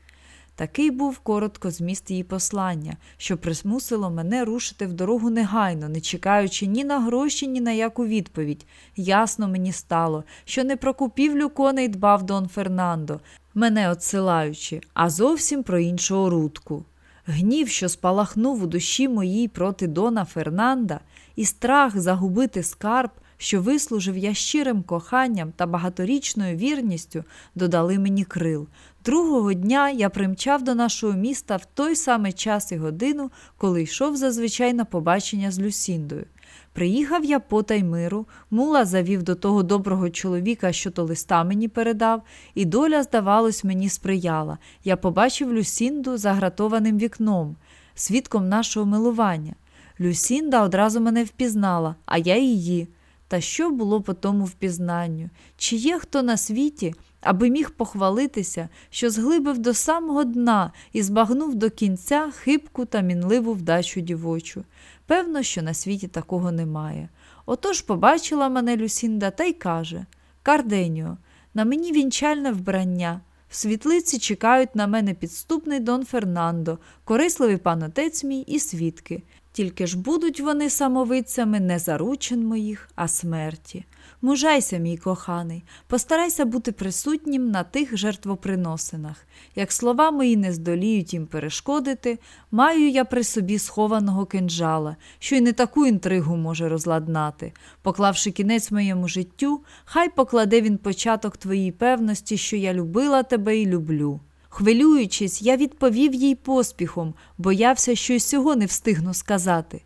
Такий був коротко зміст її послання, що примусило мене рушити в дорогу негайно, не чекаючи ні на гроші, ні на яку відповідь. Ясно мені стало, що не про купівлю коней дбав Дон Фернандо, мене отсилаючи, а зовсім про іншу орудку. Гнів, що спалахнув у душі моїй проти Дона Фернанда, і страх загубити скарб, що вислужив я щирим коханням та багаторічною вірністю, додали мені крил. Другого дня я примчав до нашого міста в той самий час і годину, коли йшов зазвичай на побачення з Люсіндою. Приїхав я по таймиру, мула завів до того доброго чоловіка, що то листа мені передав, і доля, здавалось, мені сприяла. Я побачив Люсінду загратованим вікном, свідком нашого милування. Люсінда одразу мене впізнала, а я її. Та що було по тому впізнанню? Чи є хто на світі, аби міг похвалитися, що зглибив до самого дна і збагнув до кінця хибку та мінливу вдачу дівочу? Певно, що на світі такого немає. Отож побачила мене Люсінда та й каже Карденіо, на мені вінчальне вбрання. В світлиці чекають на мене підступний Дон Фернандо, корисливий пан отець мій і свідки. Тільки ж будуть вони самовидцями не заручен моїх, а смерті. Мужайся, мій коханий, постарайся бути присутнім на тих жертвоприносинах. Як слова мої не здоліють їм перешкодити, маю я при собі схованого кинджала, що й не таку інтригу може розладнати. Поклавши кінець моєму життю, хай покладе він початок твоїй певності, що я любила тебе і люблю. Хвилюючись, я відповів їй поспіхом, боявся, що й сього не встигну сказати.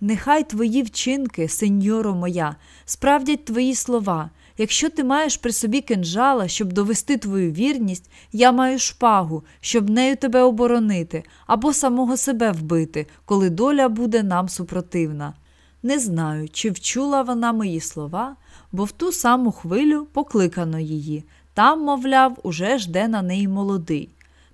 Нехай твої вчинки, сеньоро моя, справдять твої слова. Якщо ти маєш при собі кинджала, щоб довести твою вірність, я маю шпагу, щоб нею тебе оборонити, або самого себе вбити, коли доля буде нам супротивна. Не знаю, чи вчула вона мої слова, бо в ту саму хвилю покликано її. Там, мовляв, уже жде на неї молодий.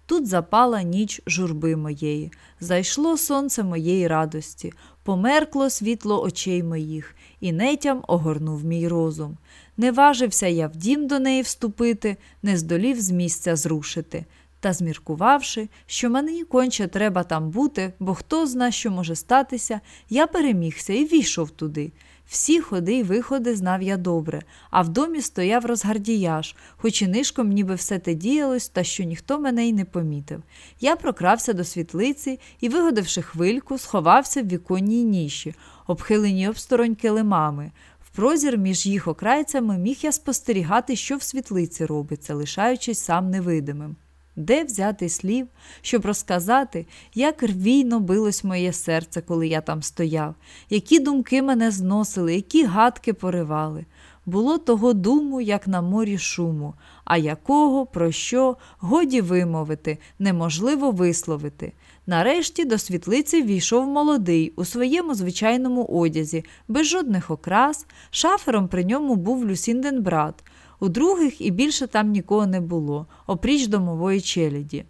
Тут запала ніч журби моєї, зайшло сонце моєї радості, померкло світло очей моїх, і нетям огорнув мій розум. Не важився я в дім до неї вступити, не здолів з місця зрушити. Та зміркувавши, що мені конче треба там бути, бо хто зна, що може статися, я перемігся і війшов туди. Всі ходи й виходи знав я добре, а в домі стояв розгардіяж, хоч і нишком ніби все те діялось, та що ніхто мене й не помітив. Я прокрався до світлиці і, вигодивши хвильку, сховався в віконній ніші, обхилені обсторонь килимами. В прозір між їх окрайцями міг я спостерігати, що в світлиці робиться, лишаючись сам невидимим. Де взяти слів, щоб розказати, як рвійно билось моє серце, коли я там стояв, які думки мене зносили, які гадки поривали. Було того думу, як на морі шуму, а якого, про що, годі вимовити, неможливо висловити. Нарешті до світлиці війшов молодий у своєму звичайному одязі, без жодних окрас, шафером при ньому був Люсінден брат. У других і більше там нікого не було, опріч домової челяді.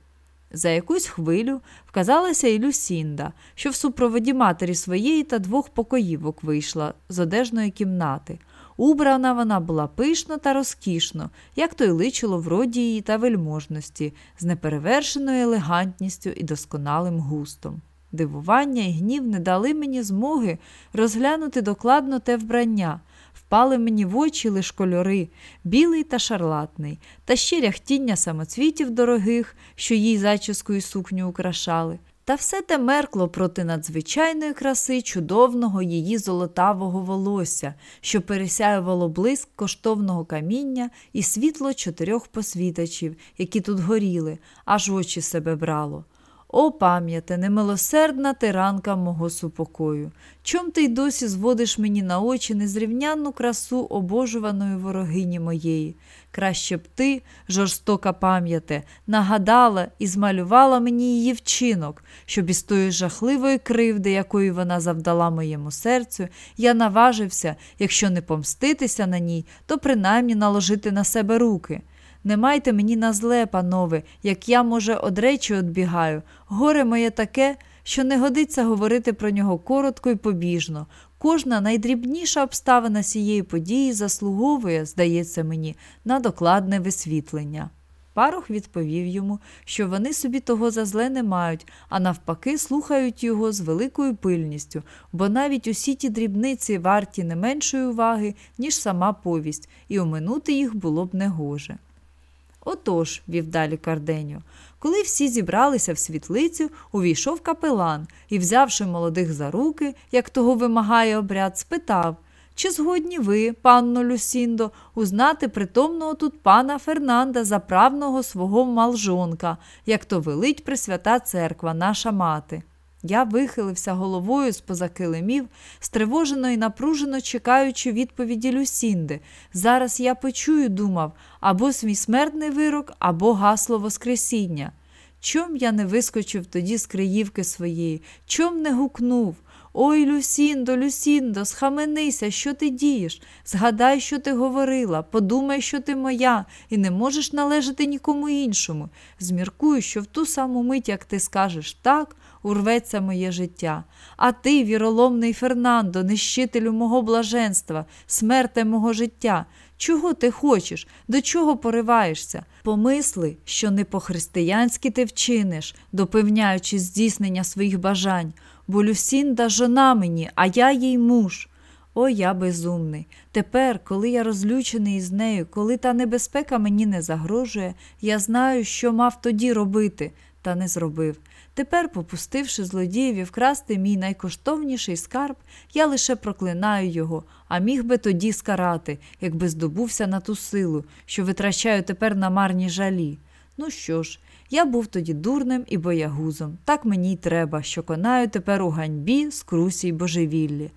За якусь хвилю вказалася і Люсінда, що в супроводі матері своєї та двох покоївок вийшла з одежної кімнати. Убрана вона була пишно та розкішно, як то й личило вроді її та вельможності, з неперевершеною елегантністю і досконалим густом. Дивування і гнів не дали мені змоги розглянути докладно те вбрання, впали мені в очі лиш кольори, білий та шарлатний, та ще ряхтіння самоцвітів дорогих, що їй зачіскою сукню украшали. Та все те меркло проти надзвичайної краси чудовного її золотавого волосся, що пересяювало блиск коштовного каміння і світло чотирьох посвітачів, які тут горіли, аж очі себе брало. О, пам'яте, немилосердна тиранка мого супокою. Чом ти й досі зводиш мені на очі незрівнянну красу обожуваної ворогині моєї? Краще б ти, жорстока пам'яте, нагадала і змалювала мені її вчинок, щоб із тої жахливої кривди, якої вона завдала моєму серцю, я наважився, якщо не помститися на ній, то принаймні наложити на себе руки. Не майте мені на зле, панове, як я, може, од речі одбігаю. Горе моє таке, що не годиться говорити про нього коротко і побіжно. Кожна найдрібніша обставина цієї події заслуговує, здається мені, на докладне висвітлення. Парох відповів йому, що вони собі того за зле не мають, а навпаки, слухають його з великою пильністю, бо навіть усі ті дрібниці варті не меншої уваги, ніж сама повість, і оминути їх було б негоже. Отож, вів далі Карденьо, коли всі зібралися в світлицю, увійшов капелан і, взявши молодих за руки, як того вимагає обряд, спитав чи згодні ви, панно Люсіндо, узнати притомного тут пана Фернанда за правного свого малжонка, як то велить Пресвята Церква, наша мати? Я вихилився головою з поза килимів, стривожено і напружено чекаючи відповіді Люсінди. Зараз я почую, думав, або свій смертний вирок, або гасло Воскресіння. Чом я не вискочив тоді з криївки своєї, чом не гукнув? Ой, Люсіндо, Люсіндо, схаменися, що ти дієш? Згадай, що ти говорила, подумай, що ти моя, і не можеш належати нікому іншому. Зміркую, що в ту саму мить, як ти скажеш так, урветься моє життя. А ти, віроломний Фернандо, нищителю мого блаженства, смерте мого життя. Чого ти хочеш, до чого пориваєшся? Помисли, що не по-християнськи ти вчиниш, допевняючи здійснення своїх бажань. бо Люсінда жона мені, а я їй муж. О, я безумний. Тепер, коли я розлючений із нею, коли та небезпека мені не загрожує, я знаю, що мав тоді робити, та не зробив. Тепер, попустивши злодієві вкрасти мій найкоштовніший скарб, я лише проклинаю його, а міг би тоді скарати, якби здобувся на ту силу, що витрачаю тепер на марні жалі. Ну що ж, я був тоді дурним і боягузом. Так мені й треба, що конаю тепер у ганьбі, скрусі й божевіллі.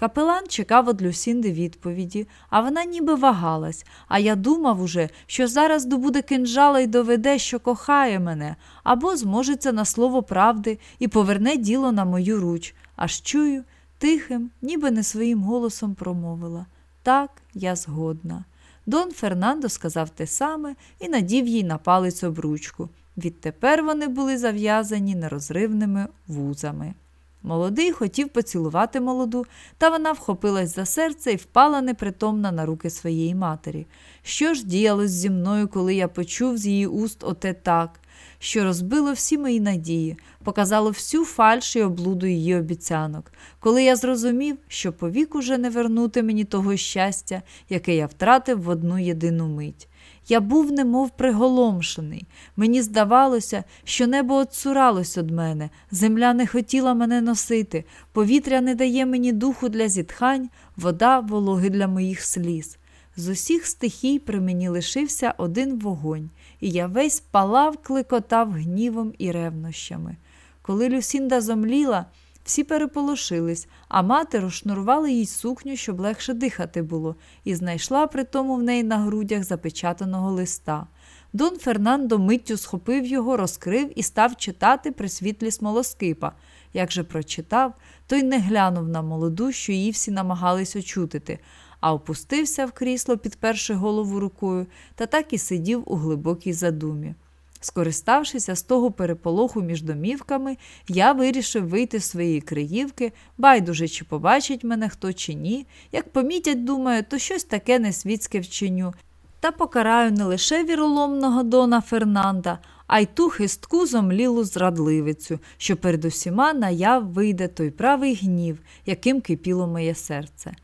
Капелан чекав од Люсінди відповіді, а вона ніби вагалась, а я думав уже, що зараз добуде кинжала і доведе, що кохає мене, або зможеться на слово правди і поверне діло на мою руч, аж чую, тихим, ніби не своїм голосом промовила так, я згодна. Дон Фернандо сказав те саме і надів їй на палець обручку. Відтепер вони були зав'язані нерозривними вузами. Молодий хотів поцілувати молоду, та вона вхопилась за серце і впала непритомна на руки своєї матері. Що ж діялось зі мною, коли я почув з її уст оте так, що розбило всі мої надії, показало всю фальш і облуду її обіцянок, коли я зрозумів, що повік уже не вернути мені того щастя, яке я втратив в одну єдину мить. Я був немов приголомшений. Мені здавалося, що небо отцуралось од мене, земля не хотіла мене носити, повітря не дає мені духу для зітхань, вода вологи для моїх сліз. З усіх стихій при мені лишився один вогонь, і я весь палав, кликотав гнівом і ревнощами. Коли Люсінда зомліла, всі переполошились, а мати розшнурувала їй сукню, щоб легше дихати було, і знайшла при тому в неї на грудях запечатаного листа. Дон Фернандо миттю схопив його, розкрив і став читати при світлі смолоскипа. Як же прочитав, той не глянув на молоду, що її всі намагались очутити, а опустився в крісло, підперши голову рукою, та так і сидів у глибокій задумі. Скориставшися з того переполоху між домівками, я вирішив вийти з своєї криївки, байдуже, чи побачить мене хто чи ні. Як помітять, думаю, то щось таке несвітське вчиню. Та покараю не лише віроломного Дона Фернанда, а й ту хистку зомлілу зрадливицю, що перед усіма наяв вийде той правий гнів, яким кипіло моє серце.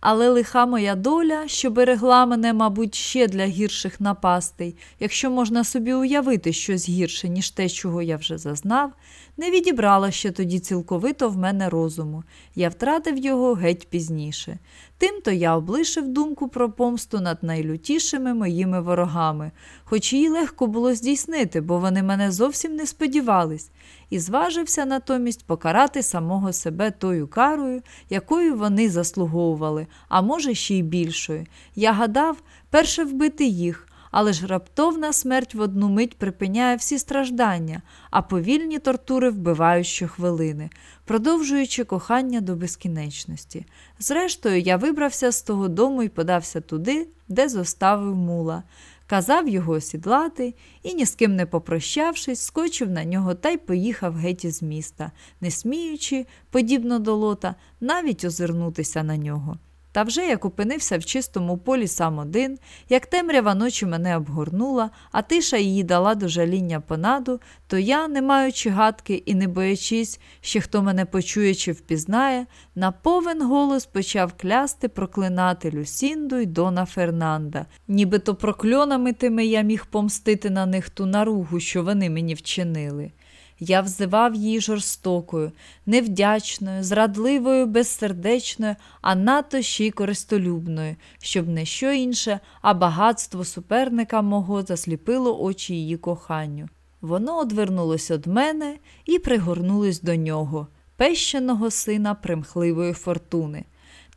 Але лиха моя доля, що берегла мене, мабуть, ще для гірших напастей, якщо можна собі уявити щось гірше, ніж те, чого я вже зазнав, не відібрала ще тоді цілковито в мене розуму. Я втратив його геть пізніше. Тимто я облишив думку про помсту над найлютішими моїми ворогами, хоч її легко було здійснити, бо вони мене зовсім не сподівались, і зважився натомість покарати самого себе тою карою, якою вони заслуговували, а може, ще й більшою. Я гадав, перше вбити їх. Але ж раптовна смерть в одну мить припиняє всі страждання, а повільні тортури вбивають щохвилини, продовжуючи кохання до безкінечності. Зрештою, я вибрався з того дому і подався туди, де зоставив мула. Казав його осідлати і, ні з ким не попрощавшись, скочив на нього та й поїхав геть із міста, не сміючи, подібно до лота, навіть озирнутися на нього. Та вже як опинився в чистому полі сам один, як темрява ночі мене обгорнула, а тиша її дала до жаління понаду, то я, не маючи гадки і не боячись, що хто мене почує чи впізнає, на повен голос почав клясти, проклинати Люсінду й Дона Фернанда. Нібито прокльонами тими я міг помстити на них ту наругу, що вони мені вчинили. Я взивав її жорстокою, невдячною, зрадливою, безсердечною, а надто ще й користолюбною, щоб не що інше, а багатство суперника мого засліпило очі її коханню. Воно одвернулось від мене і пригорнулось до нього, пещеного сина примхливої фортуни.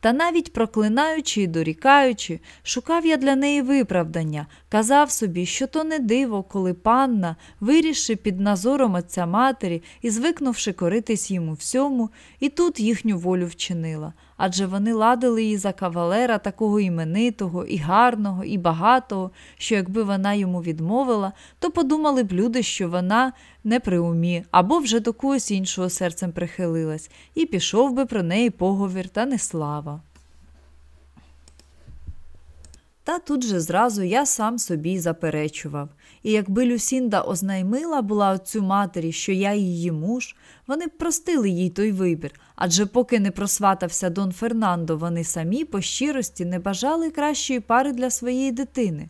Та навіть проклинаючи і дорікаючи, шукав я для неї виправдання, казав собі, що то не диво, коли панна, вирішивши під назором отця матері і звикнувши коритись йому всьому, і тут їхню волю вчинила. Адже вони ладили її за кавалера такого іменитого, і гарного, і багатого, що якби вона йому відмовила, то подумали б люди, що вона не при умі, або вже до когось іншого серцем прихилилась, і пішов би про неї поговір та не слава. Та тут же зразу я сам собі заперечував. І якби Люсінда ознаймила була отцю матері, що я її муж, вони б простили їй той вибір, адже поки не просватався Дон Фернандо, вони самі по щирості не бажали кращої пари для своєї дитини.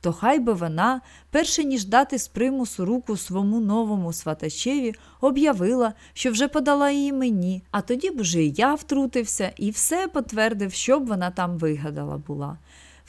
То хай би вона, перше ніж дати з примусу руку своєму новому сватачеві, об'явила, що вже подала її мені, а тоді б уже і я втрутився і все потвердив, що б вона там вигадала була.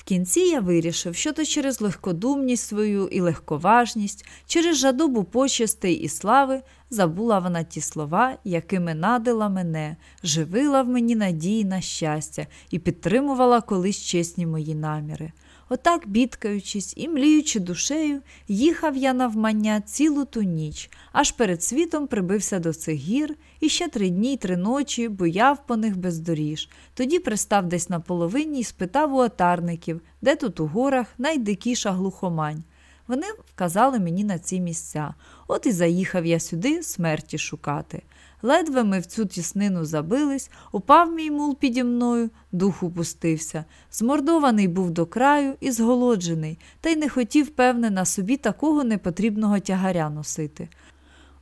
Кінці я вирішив, що то через легкодумність свою і легковажність, через жадобу почестей і слави забула вона ті слова, якими надила мене, живила в мені надії на щастя і підтримувала колись чесні мої наміри. Отак, бідкаючись і мліючи душею, їхав я навмання цілу ту ніч, аж перед світом прибився до цих гір і ще три дні й три ночі бояв по них бездоріж. Тоді пристав десь на половині і спитав у отарників, де тут у горах найдикіша глухомань. Вони вказали мені на ці місця. От і заїхав я сюди смерті шукати. Ледве ми в цю тіснину забились, упав мій мул піді мною, дух упустився. Змордований був до краю і зголоджений, та й не хотів, певне, на собі такого непотрібного тягаря носити.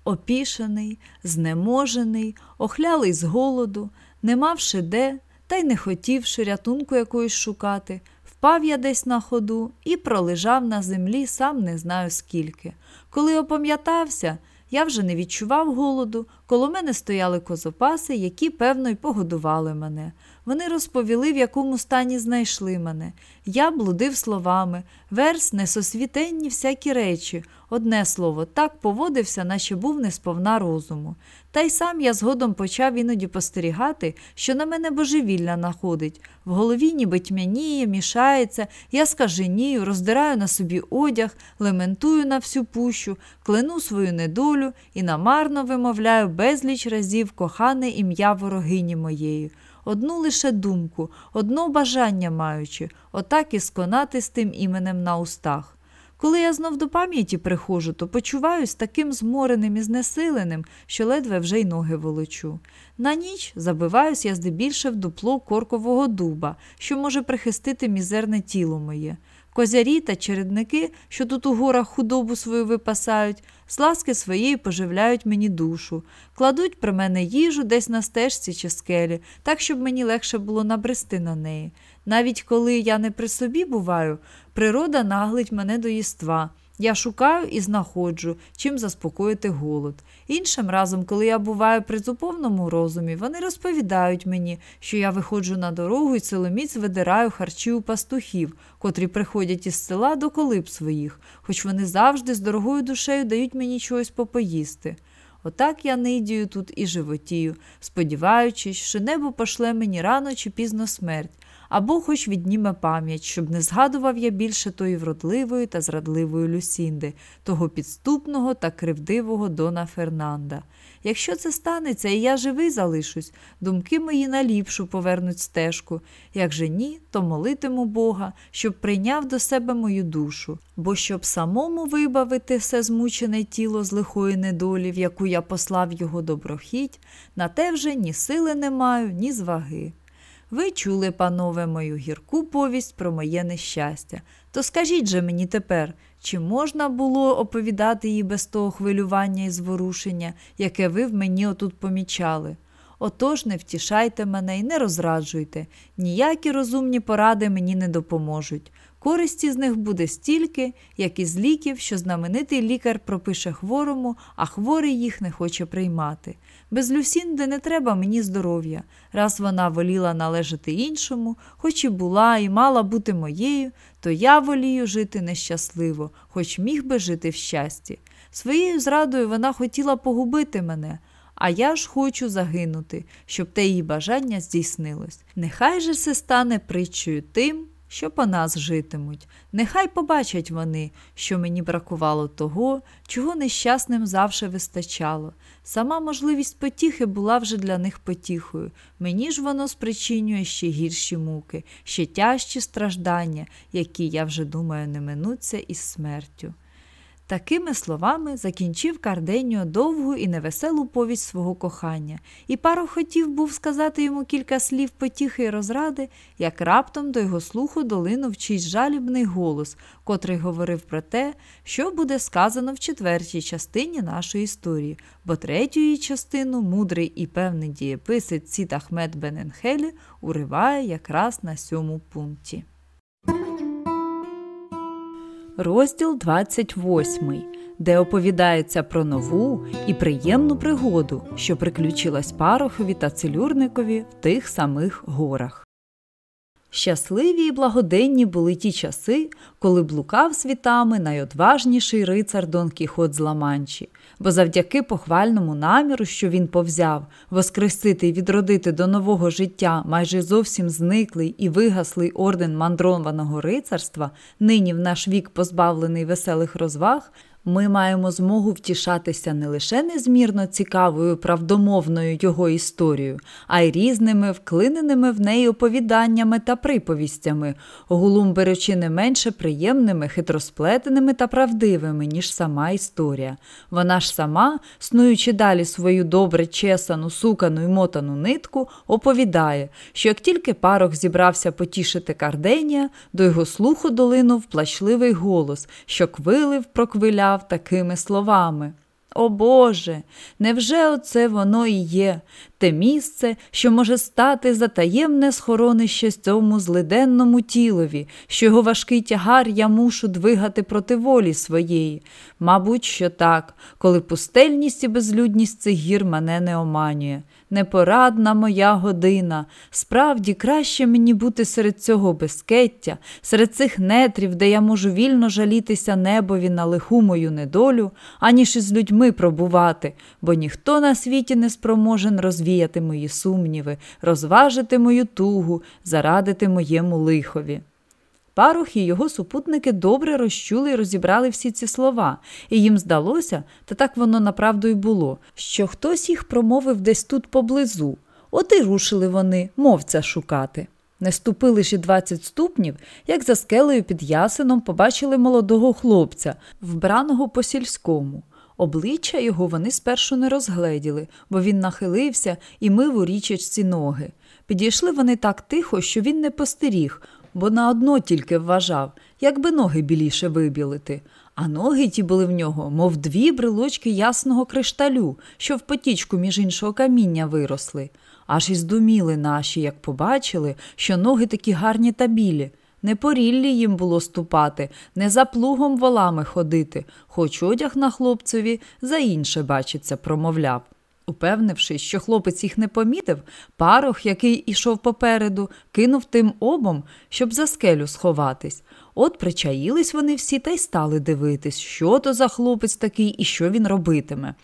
Опішений, знеможений, охлялий з голоду, не мавши де, та й не хотівши рятунку якоїсь шукати, впав я десь на ходу і пролежав на землі сам не знаю скільки. Коли опам'ятався, я вже не відчував голоду, коло мене стояли козопаси, які, певно, й погодували мене. Вони розповіли, в якому стані знайшли мене. Я блудив словами, верс несосвітенні всякі речі. Одне слово, так поводився, наче був несповна розуму. Та й сам я згодом почав іноді постерігати, що на мене божевілля находить. В голові ніби тьмяніє, мішається, я скаженію, роздираю на собі одяг, лементую на всю пущу, клену свою недолю і намарно вимовляю безліч разів кохане ім'я ворогині моєї одну лише думку, одно бажання маючи, отак і сконати з тим іменем на устах. Коли я знов до пам'яті приходжу, то почуваюсь таким змореним і знесиленим, що ледве вже й ноги волочу. На ніч забиваюсь я здебільше в дупло коркового дуба, що може прихистити мізерне тіло моє. Козярі та чередники, що тут у горах худобу свою випасають, з ласки своєї поживляють мені душу, кладуть при мене їжу десь на стежці чи скелі, так, щоб мені легше було набрести на неї. Навіть коли я не при собі буваю, природа наглить мене до їства. Я шукаю і знаходжу, чим заспокоїти голод. Іншим разом, коли я буваю при зуповному розумі, вони розповідають мені, що я виходжу на дорогу і ціломіць видираю харчі у пастухів, котрі приходять із села до колиб своїх, хоч вони завжди з дорогою душею дають мені чогось попоїсти. Отак я нидію тут і животію, сподіваючись, що небо пошле мені рано чи пізно смерть, або хоч відніме пам'ять, щоб не згадував я більше тої вродливої та зрадливої Люсінди, того підступного та кривдивого Дона Фернанда. Якщо це станеться, і я живий залишусь, думки мої наліпшу повернуть стежку. Як же ні, то молитиму Бога, щоб прийняв до себе мою душу, бо щоб самому вибавити все змучене тіло з лихої недолі, в яку я послав його доброхідь, на те вже ні сили не маю, ні зваги. Ви чули, панове, мою гірку повість про моє нещастя. То скажіть же мені тепер, чи можна було оповідати її без того хвилювання і зворушення, яке ви в мені отут помічали? Отож, не втішайте мене і не розраджуйте, ніякі розумні поради мені не допоможуть. Користі з них буде стільки, як із ліків, що знаменитий лікар пропише хворому, а хворий їх не хоче приймати. Без Люсінди не треба мені здоров'я. Раз вона воліла належати іншому, хоч і була і мала бути моєю, то я волію жити нещасливо, хоч міг би жити в щасті. Своєю зрадою вона хотіла погубити мене. А я ж хочу загинути, щоб те її бажання здійснилось. Нехай же це стане притчою тим, що по нас житимуть. Нехай побачать вони, що мені бракувало того, чого нещасним завжди вистачало. Сама можливість потіхи була вже для них потіхою. Мені ж воно спричинює ще гірші муки, ще тяжчі страждання, які, я вже думаю, не минуться із смертю. Такими словами закінчив Карденіо довгу і невеселу повість свого кохання, і паро хотів був сказати йому кілька слів потіхи й розради, як раптом до його слуху долинув чийсь жалібний голос, котрий говорив про те, що буде сказано в четвертій частині нашої історії, бо третю її частину мудрий і певний дієписець Ціт Ахмед Бененхелі уриває якраз на сьому пункті. Розділ 28, де оповідається про нову і приємну пригоду, що приключилась Парохові та Целюрникові в тих самих горах. Щасливі і благоденні були ті часи, коли блукав світами найодважніший рицар Дон Кіхот з Ламанчі, бо завдяки похвальному наміру, що він повзяв, воскресити і відродити до нового життя майже зовсім зниклий і вигаслий орден мандрованого рицарства, нині в наш вік позбавлений веселих розваг, ми маємо змогу втішатися не лише незмірно цікавою правдомовною його історією, а й різними вклиненими в неї оповіданнями та приповістями, гулум беручи не менше приємними, хитросплетеними та правдивими, ніж сама історія. Вона ж сама, снуючи далі свою добре чесану, сукану й мотану нитку, оповідає, що як тільки парох зібрався потішити Карденія, до його слуху долинув плачливий голос, що квилив, проквиляв кричав такими словами. О Боже, невже оце воно і є, те місце, що може стати за таємне схоронище цьому злиденному тілові, що його важкий тягар я мушу двигати проти волі своєї? Мабуть, що так, коли пустельність і безлюдність цих гір мене не оманює непорадна моя година. Справді краще мені бути серед цього безкеття, серед цих нетрів, де я можу вільно жалітися небові на лиху мою недолю, аніж із людьми пробувати, бо ніхто на світі не спроможен розвіяти мої сумніви, розважити мою тугу, зарадити моєму лихові. Парух і його супутники добре розчули і розібрали всі ці слова, і їм здалося, та так воно направду й було, що хтось їх промовив десь тут поблизу. От і рушили вони, мовця шукати. Не ступили ж і двадцять ступнів, як за скелею під ясеном побачили молодого хлопця, вбраного по сільському. Обличчя його вони спершу не розгледіли, бо він нахилився і мив у річечці ноги. Підійшли вони так тихо, що він не постеріг, бо на одно тільки вважав, як би ноги біліше вибілити, а ноги ті були в нього, мов дві брелочки ясного кришталю, що в потічку між іншого каміння виросли. Аж і здуміли наші, як побачили, що ноги такі гарні та білі. Не поріллі їм було ступати, не за плугом волами ходити, хоч одяг на хлопцеві за інше бачиться, промовляв. Упевнившись, що хлопець їх не помітив, парох, який ішов попереду, кинув тим обом, щоб за скелю сховатись. От причаїлись вони всі та й стали дивитись, що то за хлопець такий і що він робитиме.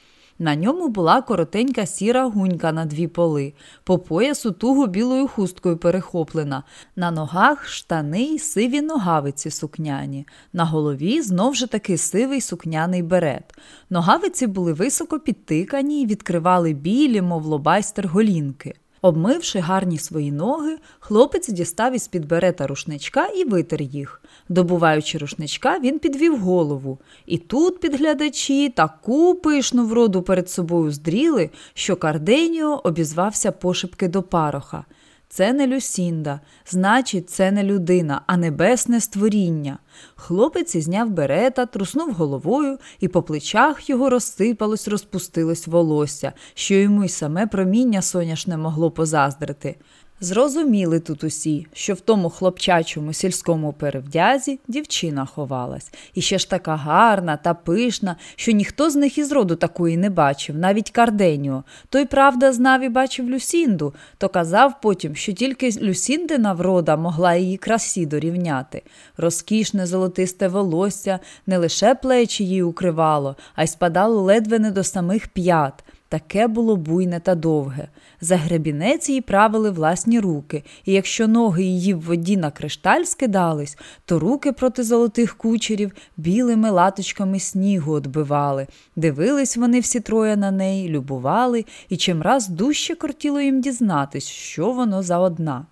На ньому була коротенька сіра гунька на дві поли, по поясу туго білою хусткою перехоплена, на ногах штани й сиві ногавиці сукняні, на голові знов же таки сивий сукняний берет. Ногавиці були високо підтикані і відкривали білі, мов лобайстер голінки. Обмивши гарні свої ноги, хлопець дістав із під берета рушничка і витер їх. Добуваючи рушничка, він підвів голову. І тут підглядачі таку пишну вроду перед собою здріли, що Карденіо обізвався пошепки до пароха. Це не Люсінда, значить, це не людина, а небесне створіння. Хлопець зняв берета, труснув головою, і по плечах його розсипалось, розпустилось волосся, що йому й саме проміння соняшне могло позаздрити. Зрозуміли тут усі, що в тому хлопчачому сільському перевдязі дівчина ховалась, і ще ж така гарна та пишна, що ніхто з них із роду такої не бачив, навіть Карденіо. Той, правда, знав і бачив Люсінду, то казав потім, що тільки Люсіндина врода могла її красі дорівняти. Розкішне золотисте волосся не лише плечі їй укривало, а й спадало ледве не до самих п'ят. Таке було буйне та довге. За гребінець їй правили власні руки, і якщо ноги її в воді на кришталь скидались, то руки проти золотих кучерів білими латочками снігу отбивали. Дивились вони всі троє на неї, любували, і чимраз дужче кортіло їм дізнатись, що воно за одна.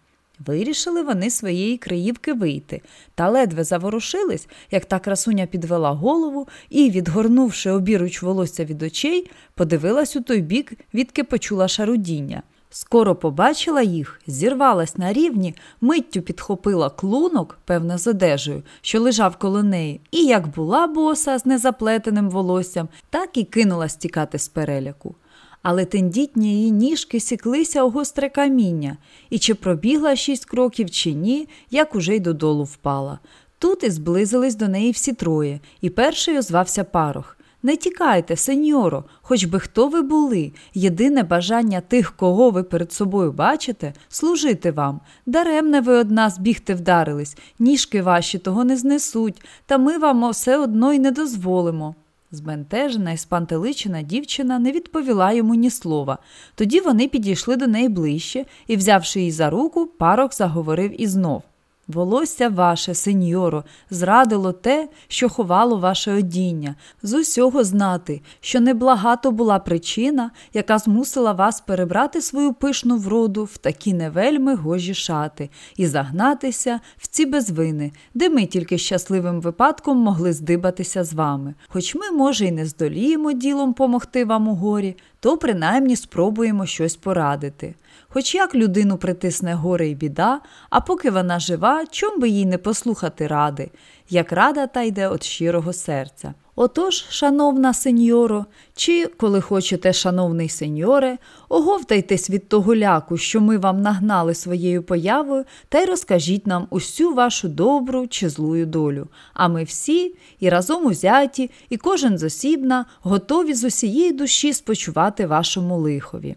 Вирішили вони своєї краївки вийти, та ледве заворушились, як та красуня підвела голову і, відгорнувши обіруч волосся від очей, подивилась у той бік, відки почула шарудіння. Скоро побачила їх, зірвалась на рівні, миттю підхопила клунок, певне, з одежею, що лежав коло неї, і як була боса з незаплетеним волоссям, так і кинула стікати з переляку. Але тендітні її ніжки сіклися у гостре каміння, і чи пробігла шість кроків, чи ні, як уже й додолу впала. Тут і зблизились до неї всі троє, і перший озвався парох. Не тікайте, сеньоро, хоч би хто ви були. Єдине бажання тих, кого ви перед собою бачите, служити вам. Даремне ви од нас бігти вдарились, ніжки ваші того не знесуть, та ми вам все одно й не дозволимо. Збентежена і спантеличена дівчина не відповіла йому ні слова. Тоді вони підійшли до неї ближче і, взявши її за руку, парок заговорив і знов. Волосся ваше, сеньоро, зрадило те, що ховало ваше одіння, з усього знати, що неблагато була причина, яка змусила вас перебрати свою пишну вроду в такі невельми гожі шати і загнатися в ці безвини, де ми тільки щасливим випадком могли здибатися з вами. Хоч ми, може, й не здоліємо ділом помогти вам у горі, то принаймні спробуємо щось порадити. Хоч як людину притисне горе й біда, а поки вона жива, чом би їй не послухати ради, як рада та йде від щирого серця. Отож, шановна сеньоро, чи, коли хочете, шановний сеньоре, оговтайтесь від того ляку, що ми вам нагнали своєю появою, та й розкажіть нам усю вашу добру чи злую долю. А ми всі, і разом узяті, і кожен зосібна, готові з усієї душі спочувати вашому лихові.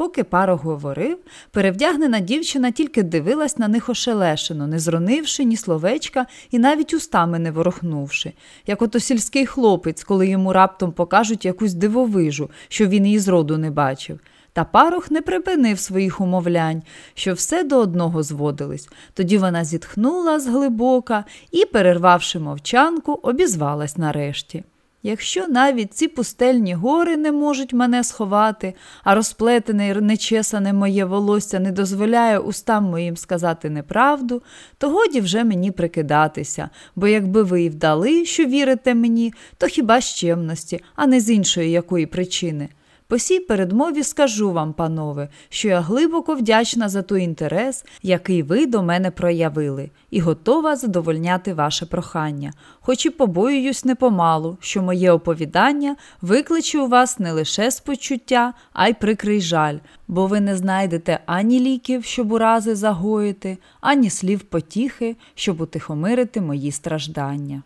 Поки паро говорив, перевдягнена дівчина тільки дивилась на них ошелешено, не зронивши ні словечка і навіть устами не ворохнувши, як ото сільський хлопець, коли йому раптом покажуть якусь дивовижу, що він її зроду не бачив. Та парох не припинив своїх умовлянь, що все до одного зводились. Тоді вона зітхнула зглибока і, перервавши мовчанку, обізвалась нарешті. Якщо навіть ці пустельні гори не можуть мене сховати, а розплетене й нечесане моє волосся не дозволяє устам моїм сказати неправду, то годі вже мені прикидатися, бо якби ви і вдали, що вірите мені, то хіба з чемності, а не з іншої якої причини. По сій передмові скажу вам, панове, що я глибоко вдячна за той інтерес, який ви до мене проявили, і готова задовольняти ваше прохання, хоч і побоююсь непомалу, що моє оповідання викличе у вас не лише спочуття, а й прикрий жаль, бо ви не знайдете ані ліків, щоб урази загоїти, ані слів потіхи, щоб утихомирити мої страждання.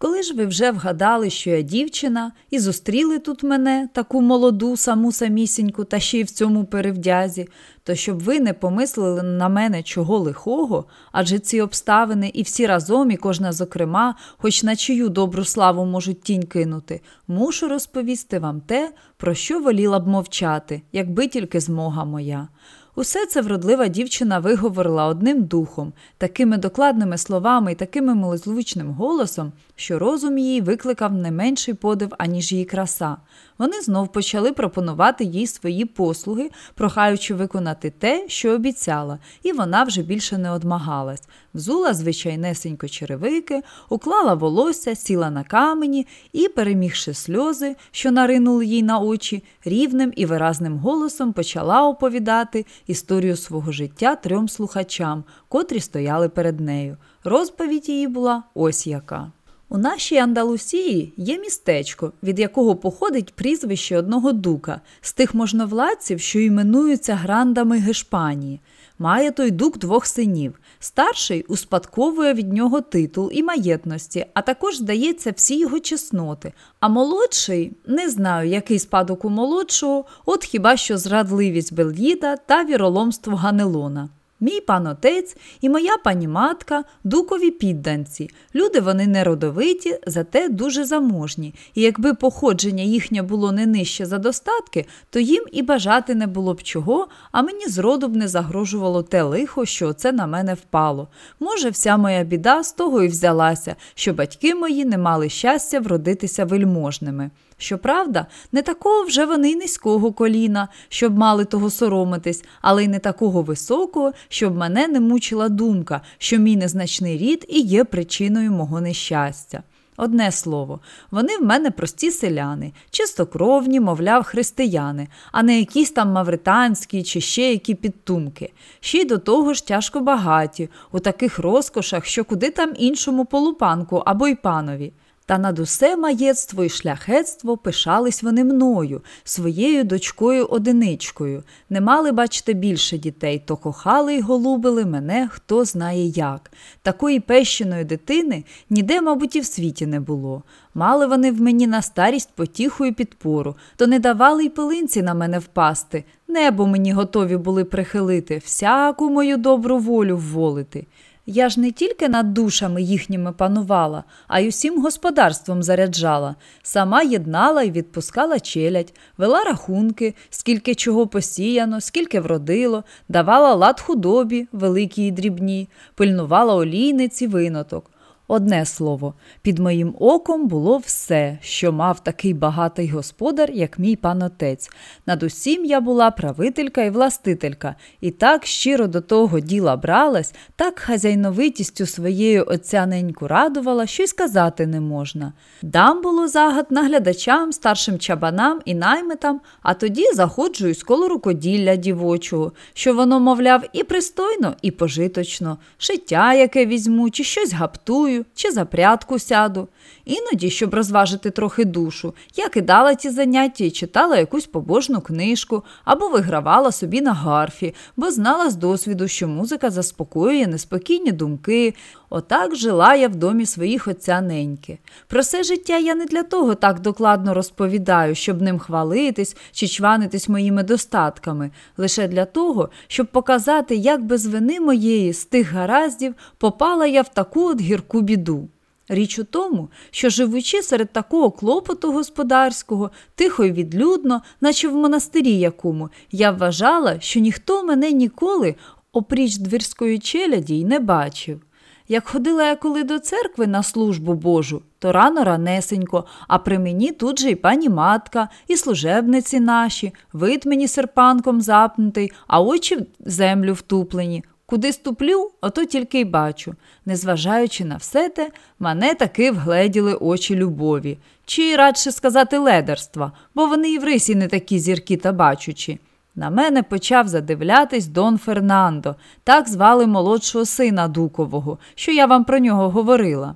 Коли ж ви вже вгадали, що я дівчина, і зустріли тут мене, таку молоду, саму самісіньку, та ще й в цьому перевдязі, то щоб ви не помислили на мене чого лихого, адже ці обставини і всі разом, і кожна зокрема, хоч на чию добру славу можуть тінь кинути, мушу розповісти вам те, про що воліла б мовчати, якби тільки змога моя. Усе це вродлива дівчина виговорила одним духом, такими докладними словами і такими милозвучним голосом, що розум її викликав не менший подив, аніж її краса. Вони знов почали пропонувати їй свої послуги, прохаючи виконати те, що обіцяла, і вона вже більше не одмагалась. Взула звичайнесенько черевики, уклала волосся, сіла на камені і, перемігши сльози, що наринули їй на очі, рівним і виразним голосом почала оповідати історію свого життя трьом слухачам, котрі стояли перед нею. Розповідь її була ось яка. У нашій Андалусії є містечко, від якого походить прізвище одного дука, з тих можновладців, що іменуються грандами Гешпанії. Має той дук двох синів. Старший успадковує від нього титул і маєтності, а також здається всі його чесноти. А молодший не знаю, який спадок у молодшого, от хіба що зрадливість Бельїда та віроломство Ганелона. Мій пан отець і моя пані матка дукові підданці. Люди вони не родовиті, зате дуже заможні, і якби походження їхнє було не нижче за достатки, то їм і бажати не було б чого, а мені зроду б не загрожувало те лихо, що це на мене впало. Може, вся моя біда з того і взялася, що батьки мої не мали щастя вродитися вельможними. Щоправда, не такого вже вони й низького коліна, щоб мали того соромитись, але й не такого високого, щоб мене не мучила думка, що мій незначний рід і є причиною мого нещастя. Одне слово, вони в мене прості селяни, чистокровні, мовляв, християни, а не якісь там мавританські чи ще які підтумки. Ще й до того ж тяжко багаті, у таких розкошах, що куди там іншому полупанку або й панові. Та над усе маєтство і шляхетство пишались вони мною, своєю дочкою одиничкою. Не мали, бачите, більше дітей, то кохали й голубили мене хто знає як. Такої пещеної дитини ніде, мабуть, і в світі не було. Мали вони в мені на старість потіху і підпору, то не давали й пилинці на мене впасти. Небо мені готові були прихилити, всяку мою добру волю вволити. Я ж не тільки над душами їхніми панувала, а й усім господарством заряджала, сама єднала і відпускала челядь, вела рахунки, скільки чого посіяно, скільки вродило, давала лад худобі, великій і дрібній, пильнувала олійниці виноток. Одне слово, під моїм оком було все, що мав такий багатий господар, як мій пан отець. Над усім я була правителька і властителька, і так щиро до того діла бралась, так хазяйновитістю своєю отця неньку радувала, що й сказати не можна. Дам було загад наглядачам, старшим чабанам і наймитам, а тоді заходжу із коло рукоділля дівочого, що воно, мовляв, і пристойно, і пожиточно, шиття, яке візьму, чи щось гаптую чи за прядку сяду. Іноді, щоб розважити трохи душу, я кидала ті заняття і читала якусь побожну книжку або вигравала собі на гарфі, бо знала з досвіду, що музика заспокоює неспокійні думки. Отак жила я в домі своїх отця неньки. Про все життя я не для того так докладно розповідаю, щоб ним хвалитись чи чванитись моїми достатками, лише для того, щоб показати, як без вини моєї з тих гараздів попала я в таку от гірку біду. Річ у тому, що живучи серед такого клопоту господарського, тихо й відлюдно, наче в монастирі якому, я вважала, що ніхто мене ніколи, опріч двірської челяді, й не бачив. Як ходила я коли до церкви на службу Божу, то рано ранесенько, а при мені тут же й пані матка, і служебниці наші, вид мені серпанком запнутий, а очі в землю втуплені. Куди ступлю, ото тільки й бачу. Незважаючи на все те, мене таки вгледіли очі любові, чи радше сказати ледерства, бо вони і в рисі не такі зірки та бачучі. На мене почав задивлятись Дон Фернандо, так звали молодшого сина Дукового, що я вам про нього говорила.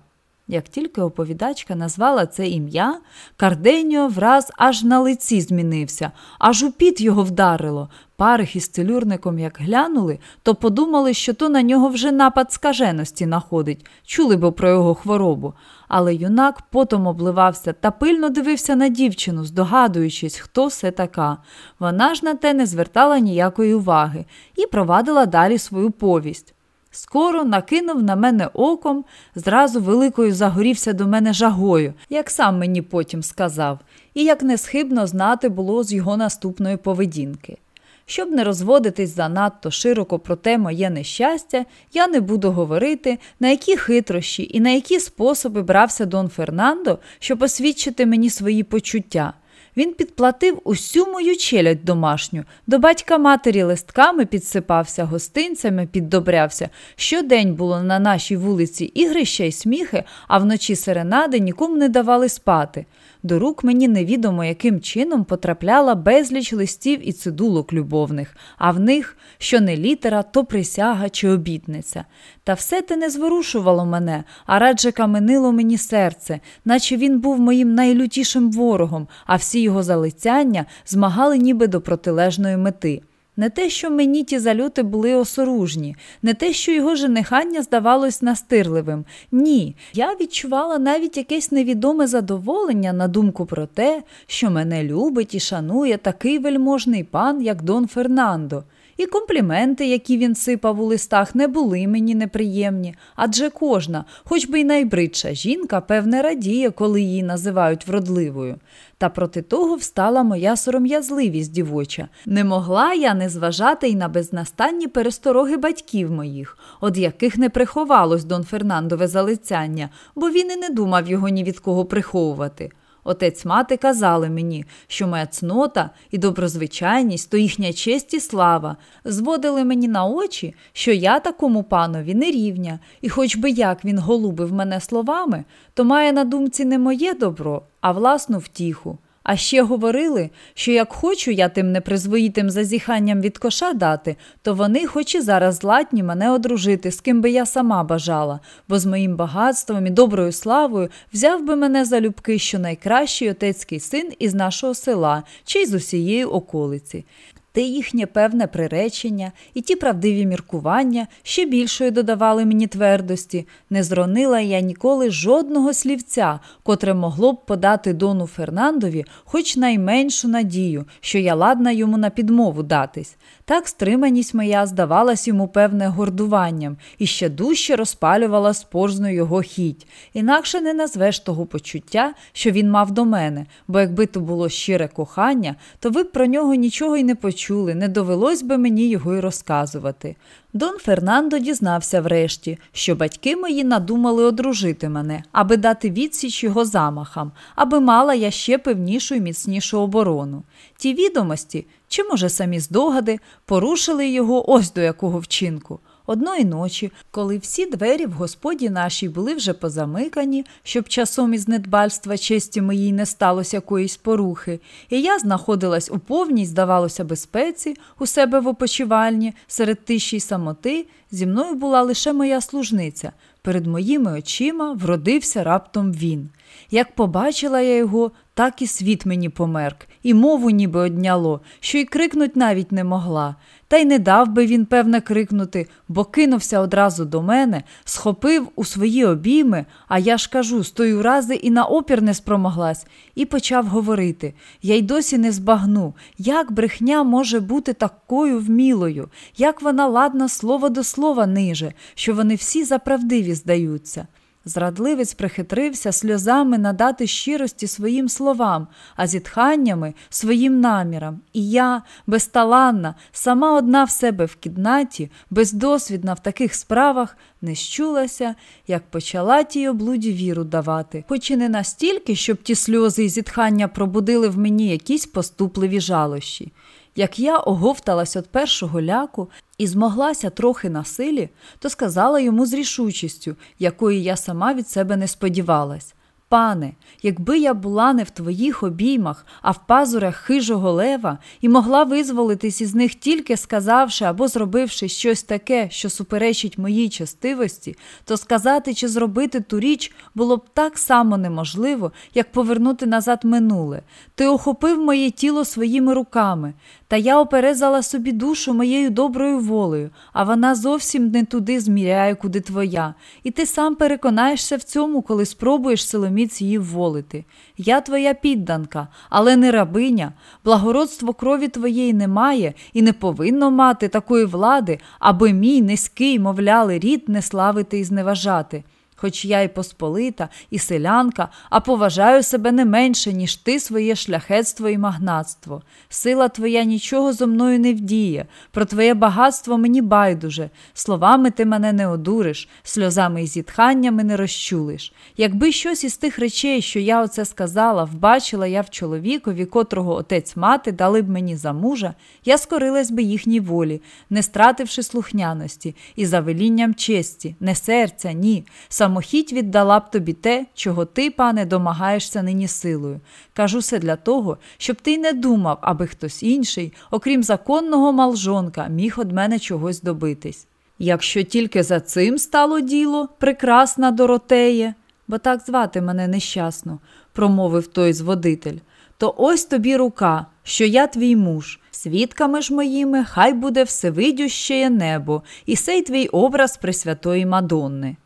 Як тільки оповідачка назвала це ім'я, Карденіо враз аж на лиці змінився, аж у піт його вдарило. Парих із целюрником як глянули, то подумали, що то на нього вже напад скаженості находить, чули б про його хворобу. Але юнак потом обливався та пильно дивився на дівчину, здогадуючись, хто все така. Вона ж на те не звертала ніякої уваги і провадила далі свою повість. Скоро накинув на мене оком, зразу великою загорівся до мене жагою, як сам мені потім сказав, і як несхибно знати було з його наступної поведінки. Щоб не розводитись занадто широко про те моє нещастя, я не буду говорити, на які хитрощі і на які способи брався Дон Фернандо, щоб освідчити мені свої почуття. Він підплатив усю мою челядь домашню, до батька матері листками підсипався, гостинцями піддобрявся. Щодень було на нашій вулиці ігрища й сміхи, а вночі серенади нікому не давали спати. До рук мені невідомо яким чином потрапляла безліч листів і цидулок любовних, а в них що не літера, то присяга чи обітниця. Та все те не зворушувало мене, а радже каменило мені серце, наче він був моїм найлютішим ворогом, а всі його залицяння змагали ніби до протилежної мети. Не те, що мені ті зальоти були осоружні, не те, що його женихання здавалось настирливим. Ні, я відчувала навіть якесь невідоме задоволення на думку про те, що мене любить і шанує такий вельможний пан, як Дон Фернандо. І компліменти, які він сипав у листах, не були мені неприємні, адже кожна, хоч би й найбридша жінка, певне, радіє, коли її називають вродливою. Та проти того встала моя сором'язливість дівоча. Не могла я не зважати й на безнастанні перестороги батьків моїх, од яких не приховалось Дон Фернандове залицяння, бо він і не думав його ні від кого приховувати. Отець мати казали мені, що моя цнота і доброзвичайність то їхня честь і слава, зводили мені на очі, що я такому панові не рівня, і хоч би як він голубив мене словами, то має на думці не моє добро, а власну втіху. А ще говорили, що як хочу я тим непризвоїтим зазіханням від коша дати, то вони, хоч і зараз златні, мене одружити, з ким би я сама бажала, бо з моїм багатством і доброю славою взяв би мене за любки, що найкращий отецький син із нашого села чи й з усієї околиці те їхнє певне приречення і ті правдиві міркування ще більшої додавали мені твердості, не зронила я ніколи жодного слівця, котре могло б подати дону Фернандові хоч найменшу надію, що я ладна йому на підмову датись. Так стриманість моя здавалась йому певне гордуванням і ще дужче розпалювала спорзну його хіть. Інакше не назвеш того почуття, що він мав до мене, бо якби то було щире кохання, то ви б про нього нічого й не почули, не довелось би мені його й розказувати. Дон Фернандо дізнався врешті, що батьки мої надумали одружити мене, аби дати відсіч його замахам, аби мала я ще певнішу і міцнішу оборону. Ті відомості, чи, може, самі здогади, порушили його ось до якого вчинку. Одної ночі, коли всі двері в господі нашій були вже позамикані, щоб часом із недбальства честі моїй не сталося якоїсь порухи, і я знаходилась у повній, здавалося, безпеці у себе в опочивальні серед тиші й самоти, зі мною була лише моя служниця. Перед моїми очима вродився раптом він. Як побачила я його, так і світ мені померк, і мову ніби одняло, що й крикнуть навіть не могла. Та й не дав би він, певне, крикнути, бо кинувся одразу до мене, схопив у свої обійми, а я ж кажу, з тої рази і на опір не спромоглась, і почав говорити я й досі не збагну, як брехня може бути такою вмілою, як вона ладна слово до слова ниже, що вони всі за правдиві здаються. Зрадливець прихитрився сльозами надати щирості своїм словам, а зітханнями своїм намірам. І я, безталанна, сама одна в себе в кіднаті, бездосвідна в таких справах, не щулася, як почала тій облуді віру давати, хоч і не настільки, щоб ті сльози і зітхання пробудили в мені якісь поступливі жалощі. Як я оговталась від першого ляку і змоглася трохи на силі, то сказала йому з рішучістю, якої я сама від себе не сподівалась. Пане, якби я була не в твоїх обіймах, а в пазурах хижого лева, і могла визволитись із них тільки сказавши або зробивши щось таке, що суперечить моїй частивості, то сказати чи зробити ту річ було б так само неможливо, як повернути назад минуле. Ти охопив моє тіло своїми руками, та я оперезала собі душу моєю доброю волею, а вона зовсім не туди зміряє, куди твоя. І ти сам переконаєшся в цьому, коли спробуєш силоміць її вволити. Я твоя підданка, але не рабиня. Благородство крові твоєї немає і не повинно мати такої влади, аби мій низький, мовляли, рід не славити і зневажати хоч я й посполита, і селянка, а поважаю себе не менше, ніж ти своє шляхетство і магнатство. Сила твоя нічого зо мною не вдіє, про твоє багатство мені байдуже, словами ти мене не одуриш, сльозами і зітханнями не розчулиш. Якби щось із тих речей, що я оце сказала, вбачила я в чоловікові, котрого отець мати дали б мені за мужа, я скорилась би їхній волі, не стративши слухняності і за велінням честі, не серця, ні самохідь віддала б тобі те, чого ти, пане, домагаєшся нині силою. Кажу це для того, щоб ти не думав, аби хтось інший, окрім законного малжонка, міг од мене чогось добитись. Якщо тільки за цим стало діло, прекрасна Доротеє, бо так звати мене нещасно, промовив той зводитель, то ось тобі рука, що я твій муж. Свідками ж моїми хай буде всевидющее небо, і сей твій образ Пресвятої Мадонни.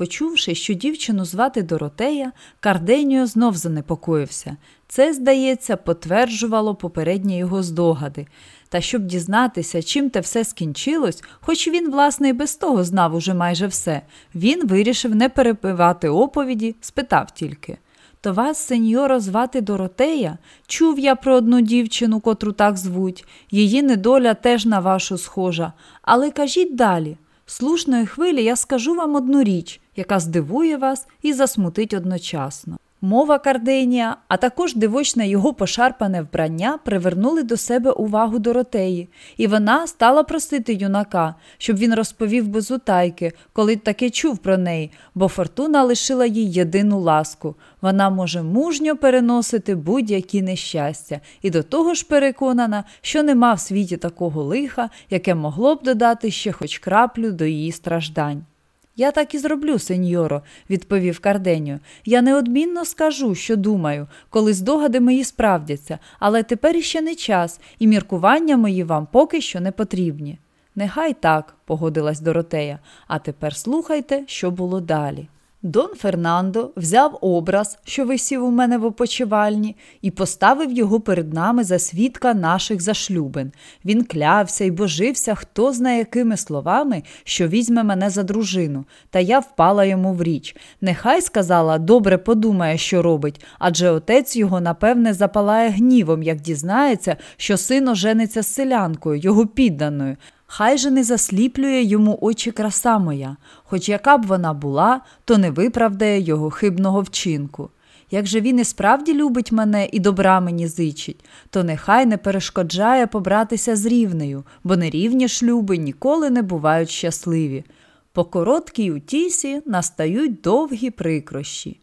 Почувши, що дівчину звати Доротея, Карденіо знов занепокоївся. Це, здається, потверджувало попередні його здогади. Та щоб дізнатися, чим те все скінчилось, хоч він, власне, і без того знав уже майже все, він вирішив не перепивати оповіді, спитав тільки. То вас, сеньоро, звати Доротея? Чув я про одну дівчину, котру так звуть. Її недоля теж на вашу схожа. Але кажіть далі слушної хвилі я скажу вам одну річ, яка здивує вас і засмутить одночасно. Мова Карденія, а також дивочне його пошарпане вбрання привернули до себе увагу Доротеї, і вона стала просити юнака, щоб він розповів без утайки, коли таки чув про неї, бо фортуна лишила їй єдину ласку. Вона може мужньо переносити будь-які нещастя, і до того ж переконана, що нема в світі такого лиха, яке могло б додати ще хоч краплю до її страждань. Я так і зроблю, сеньоро, відповів Карденьо. Я неодмінно скажу, що думаю, коли здогади мої справдяться, але тепер іще не час, і міркування мої вам поки що не потрібні. Нехай так, погодилась Доротея, а тепер слухайте, що було далі. Дон Фернандо взяв образ, що висів у мене в опочивальні, і поставив його перед нами за свідка наших зашлюбин. Він клявся і божився, хто знає якими словами, що візьме мене за дружину, та я впала йому в річ. Нехай сказала, добре подумає, що робить, адже отець його, напевне, запалає гнівом, як дізнається, що син ожениться з селянкою, його підданою. Хай же не засліплює йому очі краса моя, хоч яка б вона була, то не виправдає його хибного вчинку. Як же він і справді любить мене і добра мені зичить, то нехай не перешкоджає побратися з рівнею, бо нерівні шлюби ніколи не бувають щасливі. По короткій утісі настають довгі прикрощі.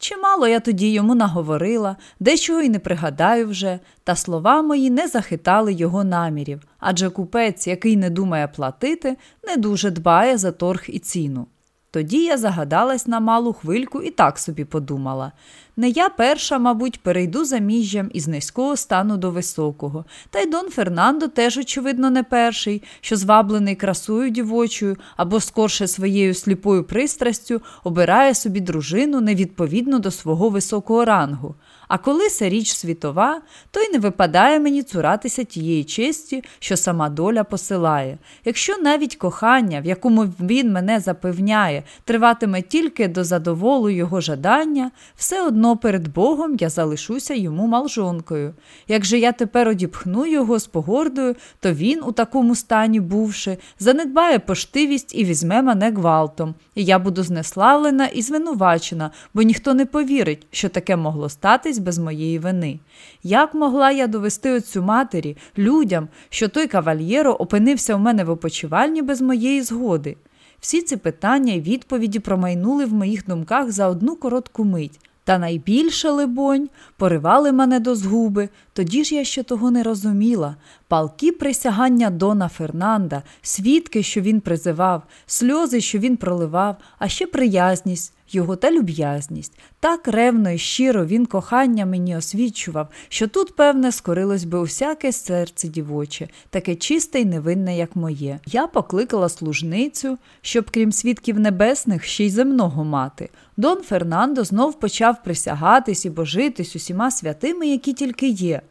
Чимало я тоді йому наговорила, дечого й не пригадаю вже, та слова мої не захитали його намірів, адже купець, який не думає платити, не дуже дбає за торг і ціну. Тоді я загадалась на малу хвильку і так собі подумала. Не я перша, мабуть, перейду заміжжям із низького стану до високого, та й Дон Фернандо теж, очевидно, не перший, що зваблений красою дівочою або скорше своєю сліпою пристрастю обирає собі дружину невідповідно до свого високого рангу. А коли це річ світова, то й не випадає мені цуратися тієї честі, що сама доля посилає. Якщо навіть кохання, в якому він мене запевняє, триватиме тільки до задоволу його жадання, все одно перед Богом я залишуся йому малжонкою. Як же я тепер одіпхну його з погордою, то він, у такому стані бувши, занедбає поштивість і візьме мене гвалтом, і я буду знеславлена і звинувачена, бо ніхто не повірить, що таке могло статись без моєї вини. Як могла я довести оцю матері, людям, що той кавальєро опинився у мене в опочивальні без моєї згоди? Всі ці питання і відповіді промайнули в моїх думках за одну коротку мить. Та найбільше, либонь, поривали мене до згуби, тоді ж я ще того не розуміла. Палки присягання Дона Фернанда, свідки, що він призивав, сльози, що він проливав, а ще приязність, його та люб'язність. Так ревно і щиро він кохання мені освічував, що тут, певне, скорилось би усяке серце дівоче, таке чисте й невинне, як моє. Я покликала служницю, щоб, крім свідків небесних, ще й земного мати. Дон Фернандо знов почав присягатись і божитись усіма святими, які тільки є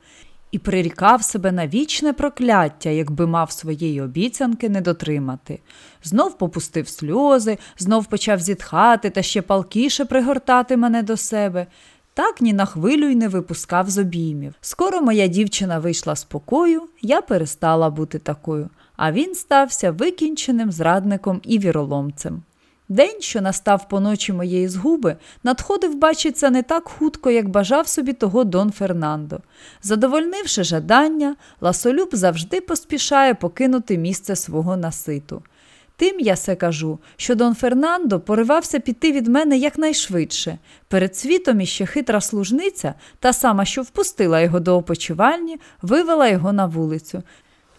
і прирікав себе на вічне прокляття, якби мав своєї обіцянки не дотримати. Знов попустив сльози, знов почав зітхати та ще палкіше пригортати мене до себе. Так ні на хвилю й не випускав з обіймів. Скоро моя дівчина вийшла з покою, я перестала бути такою, а він стався викінченим зрадником і віроломцем. День, що настав поночі моєї згуби, надходив, бачиться, не так хутко, як бажав собі того Дон Фернандо. Задовольнивши жадання, ласолюб завжди поспішає покинути місце свого наситу. Тим я се кажу, що Дон Фернандо поривався піти від мене якнайшвидше. Перед світом іще хитра служниця, та сама, що впустила його до опочивальні, вивела його на вулицю.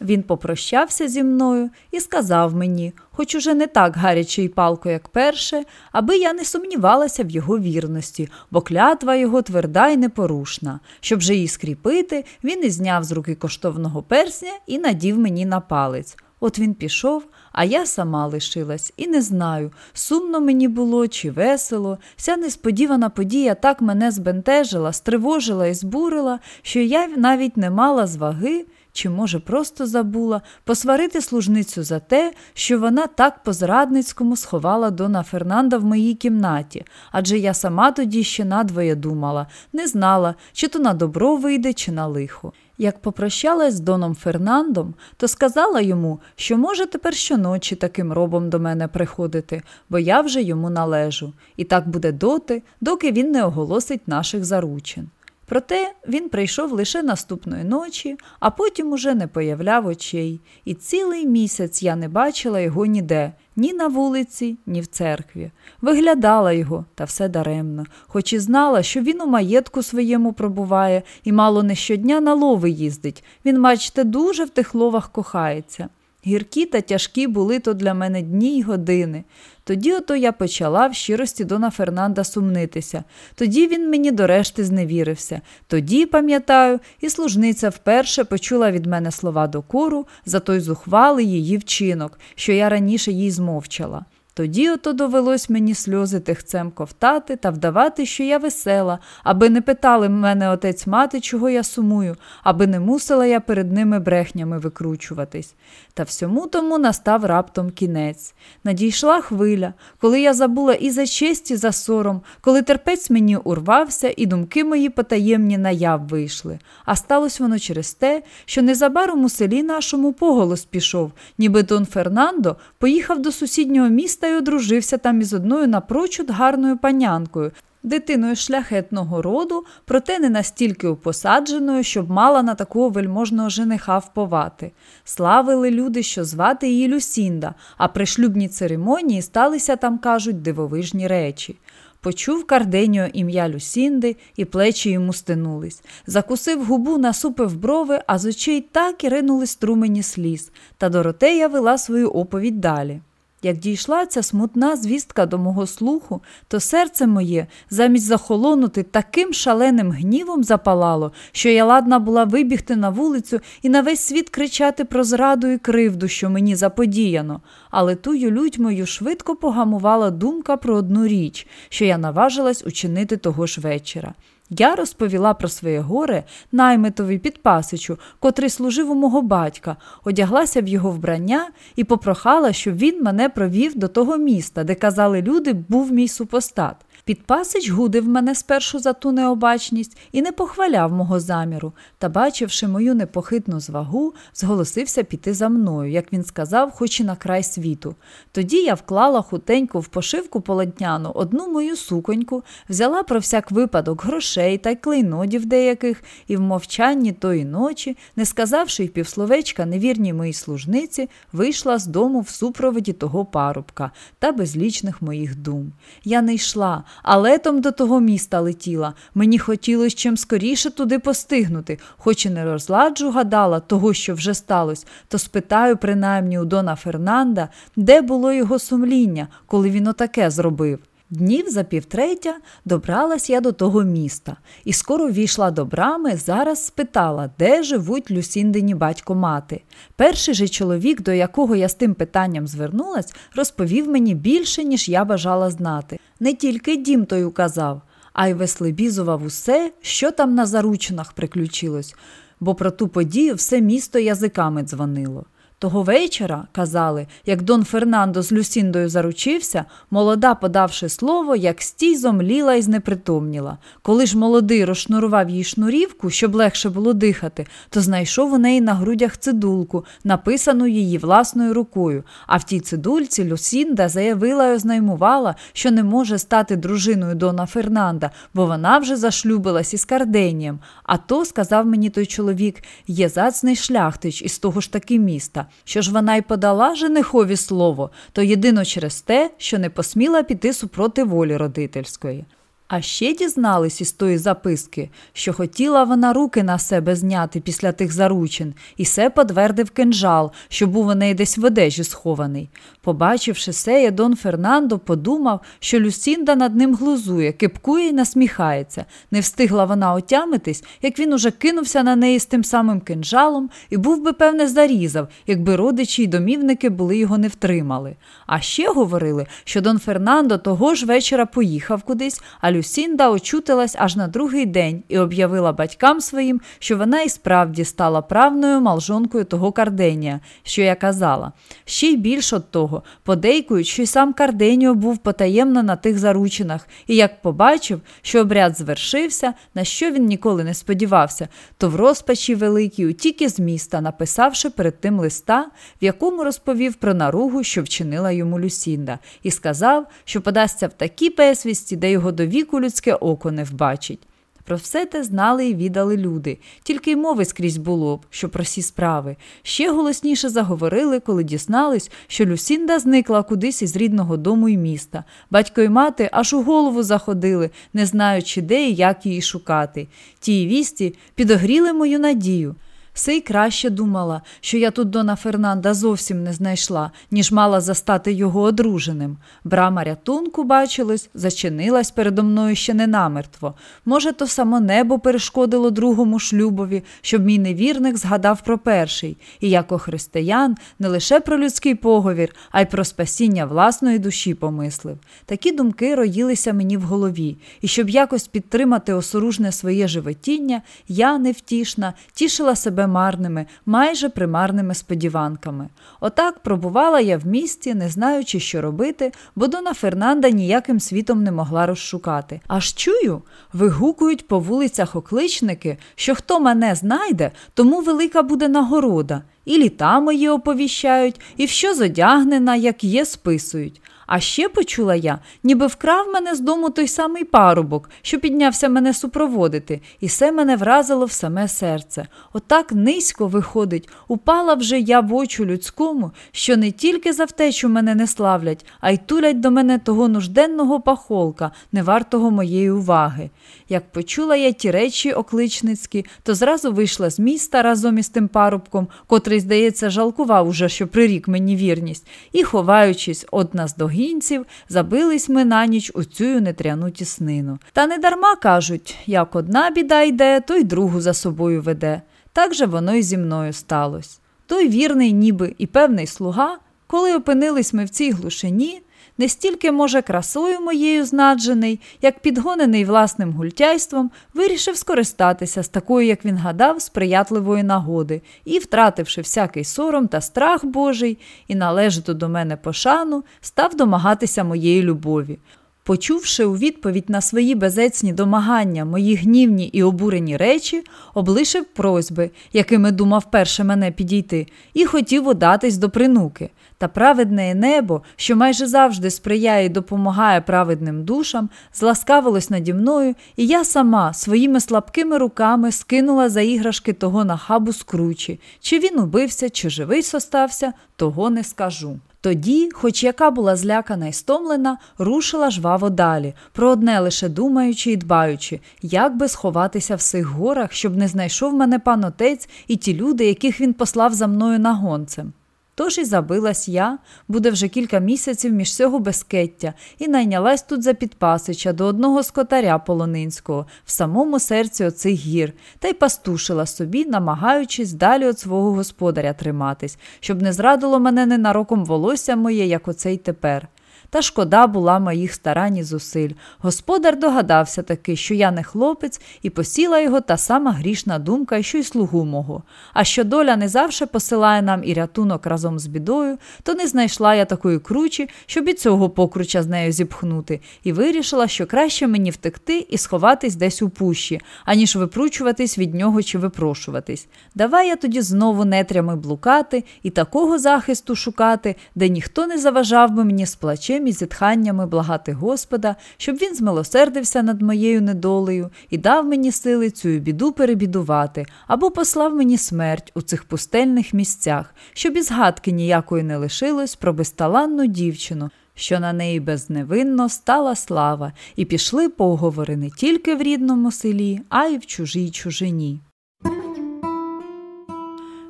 Він попрощався зі мною і сказав мені, хоч уже не так гаряче й палко, як перше, аби я не сумнівалася в його вірності, бо клятва його тверда й непорушна. Щоб же її скріпити, він і зняв з руки коштовного персня і надів мені на палець. От він пішов, а я сама лишилась і не знаю, сумно мені було чи весело. Ця несподівана подія так мене збентежила, стривожила і збурила, що я навіть не мала зваги чи, може, просто забула посварити служницю за те, що вона так по-зрадницькому сховала Дона Фернанда в моїй кімнаті, адже я сама тоді ще надвоє думала, не знала, чи то на добро вийде, чи на лихо. Як попрощалась з Доном Фернандом, то сказала йому, що може тепер щоночі таким робом до мене приходити, бо я вже йому належу, і так буде доти, доки він не оголосить наших заручин. Проте він прийшов лише наступної ночі, а потім уже не появляв очей, і цілий місяць я не бачила його ніде, ні на вулиці, ні в церкві. Виглядала його, та все даремно, хоч і знала, що він у маєтку своєму пробуває і мало не щодня на лови їздить. Він, бачите, дуже в тих ловах кохається. Гіркі та тяжкі були то для мене дні й години. Тоді ото я почала в щирості Дона Фернанда сумнитися. Тоді він мені до решти зневірився. Тоді, пам'ятаю, і служниця вперше почула від мене слова докору за той зухвалий її вчинок, що я раніше їй змовчала. Тоді ото довелось мені сльози тихцем ковтати та вдавати, що я весела, аби не питали мене отець мати, чого я сумую, аби не мусила я перед ними брехнями викручуватись. Та всьому тому настав раптом кінець. Надійшла хвиля, коли я забула і за честь, і за сором, коли терпець мені урвався, і думки мої потаємні наяв вийшли. А сталося воно через те, що незабаром у селі нашому поголос пішов, ніби Дон Фернандо поїхав до сусіднього міста й одружився там із одною напрочуд гарною панянкою, дитиною шляхетного роду, проте не настільки упосадженою, щоб мала на такого вельможного жениха вповати. Славили люди, що звати її Люсінда, а при шлюбній церемонії сталися там, кажуть, дивовижні речі. Почув Карденіо ім'я Люсінди, і плечі йому стинулись. Закусив губу, насупив брови, а з очей так і ринули струмені сліз, та Доротея вела свою оповідь далі. Як дійшла ця смутна звістка до мого слуху, то серце моє замість захолонути таким шаленим гнівом запалало, що я ладна була вибігти на вулицю і на весь світ кричати про зраду і кривду, що мені заподіяно. Але тую лють мою швидко погамувала думка про одну річ, що я наважилась учинити того ж вечора. Я розповіла про своє горе наймитові підпасичу, котрий служив у мого батька, одяглася в його вбрання і попрохала, щоб він мене провів до того міста, де казали люди, був мій супостат. Підпасич гудив мене спершу за ту необачність і не похваляв мого заміру, та, бачивши мою непохитну звагу, зголосився піти за мною, як він сказав, хоч і на край світу. Тоді я вклала хутенько в пошивку полотняну одну мою суконьку, взяла про всяк випадок грошей та й клейнодів деяких, і в мовчанні тої ночі, не сказавши й півсловечка невірній моїй служниці, вийшла з дому в супроводі того парубка та безлічних моїх дум. Я не йшла а летом до того міста летіла. Мені хотілося чим скоріше туди постигнути, хоч і не розладжу гадала того, що вже сталося, то спитаю, принаймні у Дона Фернанда, де було його сумління, коли він отаке зробив. Днів за півтретя добралась я до того міста і скоро війшла до брами, зараз спитала, де живуть Люсіндині батько мати. Перший же чоловік, до якого я з тим питанням звернулась, розповів мені більше, ніж я бажала знати. Не тільки дім той указав, а й веслебізував усе, що там на заручинах приключилось, бо про ту подію все місто язиками дзвонило. Того вечора, казали, як Дон Фернандо з Люсіндою заручився, молода, подавши слово, як стій зомліла і знепритомніла. Коли ж молодий розшнурував їй шнурівку, щоб легше було дихати, то знайшов у неї на грудях цидулку, написану її власною рукою. А в тій цидульці Люсінда заявила і ознаймувала, що не може стати дружиною Дона Фернанда, бо вона вже зашлюбилась із Карденієм. А то, сказав мені той чоловік, є зацний шляхтич із того ж таки міста. Що ж вона й подала женихові слово, то єдино через те, що не посміла піти супроти волі родительської. А ще дізнались із тої записки, що хотіла вона руки на себе зняти після тих заручин, і се подвердив кинжал, що був у неї десь в одежі схований. Побачивши сеє, Дон Фернандо подумав, що Люсінда над ним глузує, кипкує і насміхається. Не встигла вона отямитись, як він уже кинувся на неї з тим самим кинжалом і був би, певне, зарізав, якби родичі й домівники були його не втримали. А ще говорили, що Дон Фернандо того ж вечора поїхав кудись, а Люсінда очутилась аж на другий день і об'явила батькам своїм, що вона і справді стала правною малжонкою того Карденія, що я казала. Ще й більш от того, подейкують, що й сам Карденіо був потаємно на тих заручинах, і як побачив, що обряд звершився, на що він ніколи не сподівався, то в розпачі великій утік із міста, написавши перед тим листа, в якому розповів про наругу, що вчинила йому Люсінда, і сказав, що подасться в такій песвісті, де його до віку людське око не вбачить. Про все те знали і відали люди, тільки й мови скрізь було б, що про всі справи. Ще голосніше заговорили, коли дізнались, що Люсінда зникла кудись із рідного дому і міста. Батько й мати аж у голову заходили, не знаючи, де і як її шукати. Ті вісті підогріли мою надію. Сей краще думала, що я тут Дона Фернанда зовсім не знайшла, ніж мала застати його одруженим. Брама рятунку, бачилось, зачинилась передо мною ще не намертво. Може, то само небо перешкодило другому шлюбові, щоб мій невірник згадав про перший, і як християн не лише про людський поговір, а й про спасіння власної душі помислив. Такі думки роїлися мені в голові, і щоб якось підтримати осоружне своє животіння, я невтішна, тішила себе марними, майже примарними сподіванками. Отак пробувала я в місті, не знаючи, що робити, бо Дона Фернанда ніяким світом не могла розшукати. Аж чую, вигукують по вулицях окличники, що хто мене знайде, тому велика буде нагорода. І літа мої оповіщають, і в що зодягнена, як є, списують. А ще почула я, ніби вкрав мене з дому той самий парубок, що піднявся мене супроводити, і все мене вразило в саме серце. Отак низько виходить, упала вже я в очу людському, що не тільки за втечу мене не славлять, а й тулять до мене того нужденного пахолка, не вартого моєї уваги. Як почула я ті речі окличницькі, то зразу вийшла з міста разом із тим парубком, котрий, здається, жалкував уже, що прирік мені вірність, і, ховаючись од нас до гінців, забились ми на ніч у цю нетряну тіснину. Та не дарма кажуть, як одна біда йде, то й другу за собою веде. Так же воно й зі мною сталося. Той вірний, ніби і певний слуга, коли опинились ми в цій глушині, не стільки, може, красою моєю знаджений, як підгонений власним гультяйством, вирішив скористатися з такою, як він гадав, сприятливої нагоди і, втративши всякий сором та страх Божий і належиту до мене пошану, став домагатися моєї любові. Почувши у відповідь на свої безецні домагання мої гнівні і обурені речі, облишив просьби, якими думав перше мене підійти, і хотів удатись до принуки. Та праведне небо, що майже завжди сприяє і допомагає праведним душам, зласкавилось наді мною, і я сама своїми слабкими руками скинула за іграшки того нахабу скручі. Чи він убився, чи живий состався, того не скажу. Тоді, хоч яка була злякана і стомлена, рушила жваво далі, про одне лише думаючи і дбаючи, як би сховатися в цих горах, щоб не знайшов мене пан отець і ті люди, яких він послав за мною нагонцем. Тож і забилась я, буде вже кілька місяців між цього безкеття, і найнялась тут за підпасича до одного скотаря полонинського в самому серці оцих гір, та й пастушила собі, намагаючись далі від свого господаря триматись, щоб не зрадило мене ненароком волосся моє, як оцей тепер. Та шкода була моїх старань і зусиль. Господар догадався таки, що я не хлопець, і посіла його та сама грішна думка, що й слугу мого. А що доля не завше посилає нам і рятунок разом з бідою, то не знайшла я такої кручі, щоб і цього покруча з нею зіпхнути, і вирішила, що краще мені втекти і сховатись десь у пущі, аніж випручуватись від нього чи випрошуватись. Давай я тоді знову нетрями блукати і такого захисту шукати, де ніхто не заважав би мені з плачем і зітханнями благати Господа, щоб він змилосердився над моєю недолею і дав мені сили цю біду перебідувати, або послав мені смерть у цих пустельних місцях, щоб і згадки ніякої не лишилось про безталанну дівчину. Що на неї безневинно стала слава, і пішли поговори не тільки в рідному селі, а й в чужій чужині.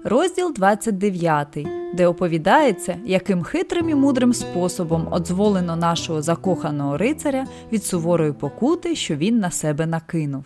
Розділ 29 де оповідається, яким хитрим і мудрим способом одзволено нашого закоханого рицаря від суворої покути, що він на себе накинув.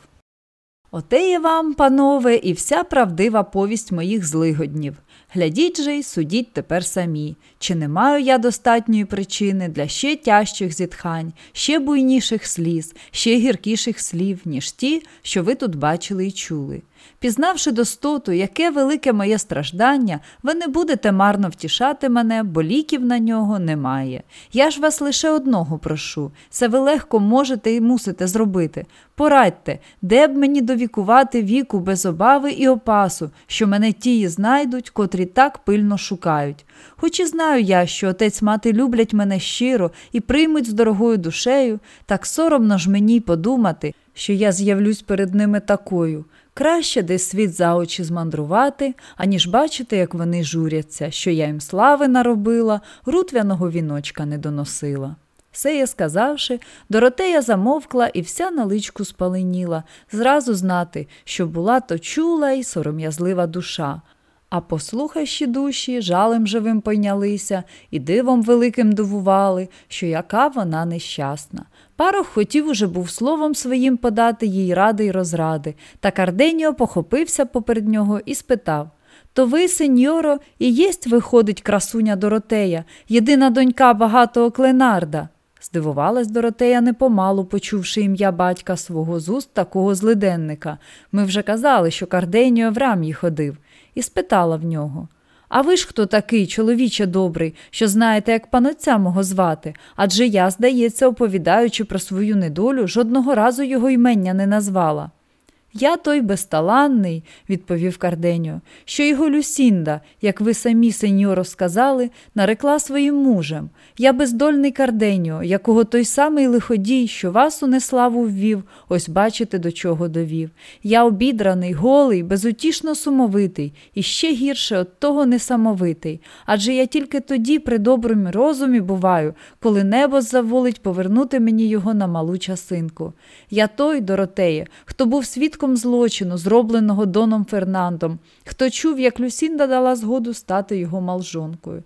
Оте є вам, панове, і вся правдива повість моїх злигоднів. Глядіть же й судіть тепер самі, чи не маю я достатньої причини для ще тяжчих зітхань, ще буйніших сліз, ще гіркіших слів, ніж ті, що ви тут бачили і чули. Пізнавши достоту, яке велике моє страждання, ви не будете марно втішати мене, бо ліків на нього немає. Я ж вас лише одного прошу, це ви легко можете і мусите зробити. Порадьте, де б мені довікувати віку без обави і опасу, що мене тії знайдуть, котрі так пильно шукають. Хоч і знаю я, що отець мати люблять мене щиро і приймуть з дорогою душею, так соромно ж мені подумати, що я з'явлюсь перед ними такою. Краще десь світ за очі змандрувати, аніж бачити, як вони журяться, що я їм слави наробила, рутвяного віночка не доносила. Все я сказавши, Доротея замовкла і вся на личку спаленіла, зразу знати, що була то чула і сором'язлива душа. А послухащі душі жалем живим пойнялися і дивом великим дивували, що яка вона нещасна. Парох хотів уже був словом своїм подати їй ради й розради, та Карденіо похопився поперед нього і спитав То ви, сеньоро, і єсть, виходить, красуня Доротея, єдина донька багатого Кленарда. Здивувалась Доротея непомалу, почувши ім'я батька свого з уст такого злиденника. Ми вже казали, що Карденіо в рам'ї ходив, і спитала в нього а ви ж хто такий, чоловіче добрий, що знаєте, як панотця мого звати? Адже я, здається, оповідаючи про свою недолю, жодного разу його ймення не назвала. Я той безталанний, відповів Карденьо, що його Люсінда, як ви самі, сеньоро, сказали, нарекла своїм мужем. Я бездольний Карденьо, якого той самий лиходій, що вас у неславу ввів, ось бачите, до чого довів. Я обідраний, голий, безутішно сумовитий, і ще гірше от того несамовитий. Адже я тільки тоді при доброму розумі буваю, коли небо заволить повернути мені його на малу часинку. Я той, Доротеє, хто був свідком свідком злочину, зробленого Доном Фернандом, хто чув, як Люсінда дала згоду стати його малжонкою.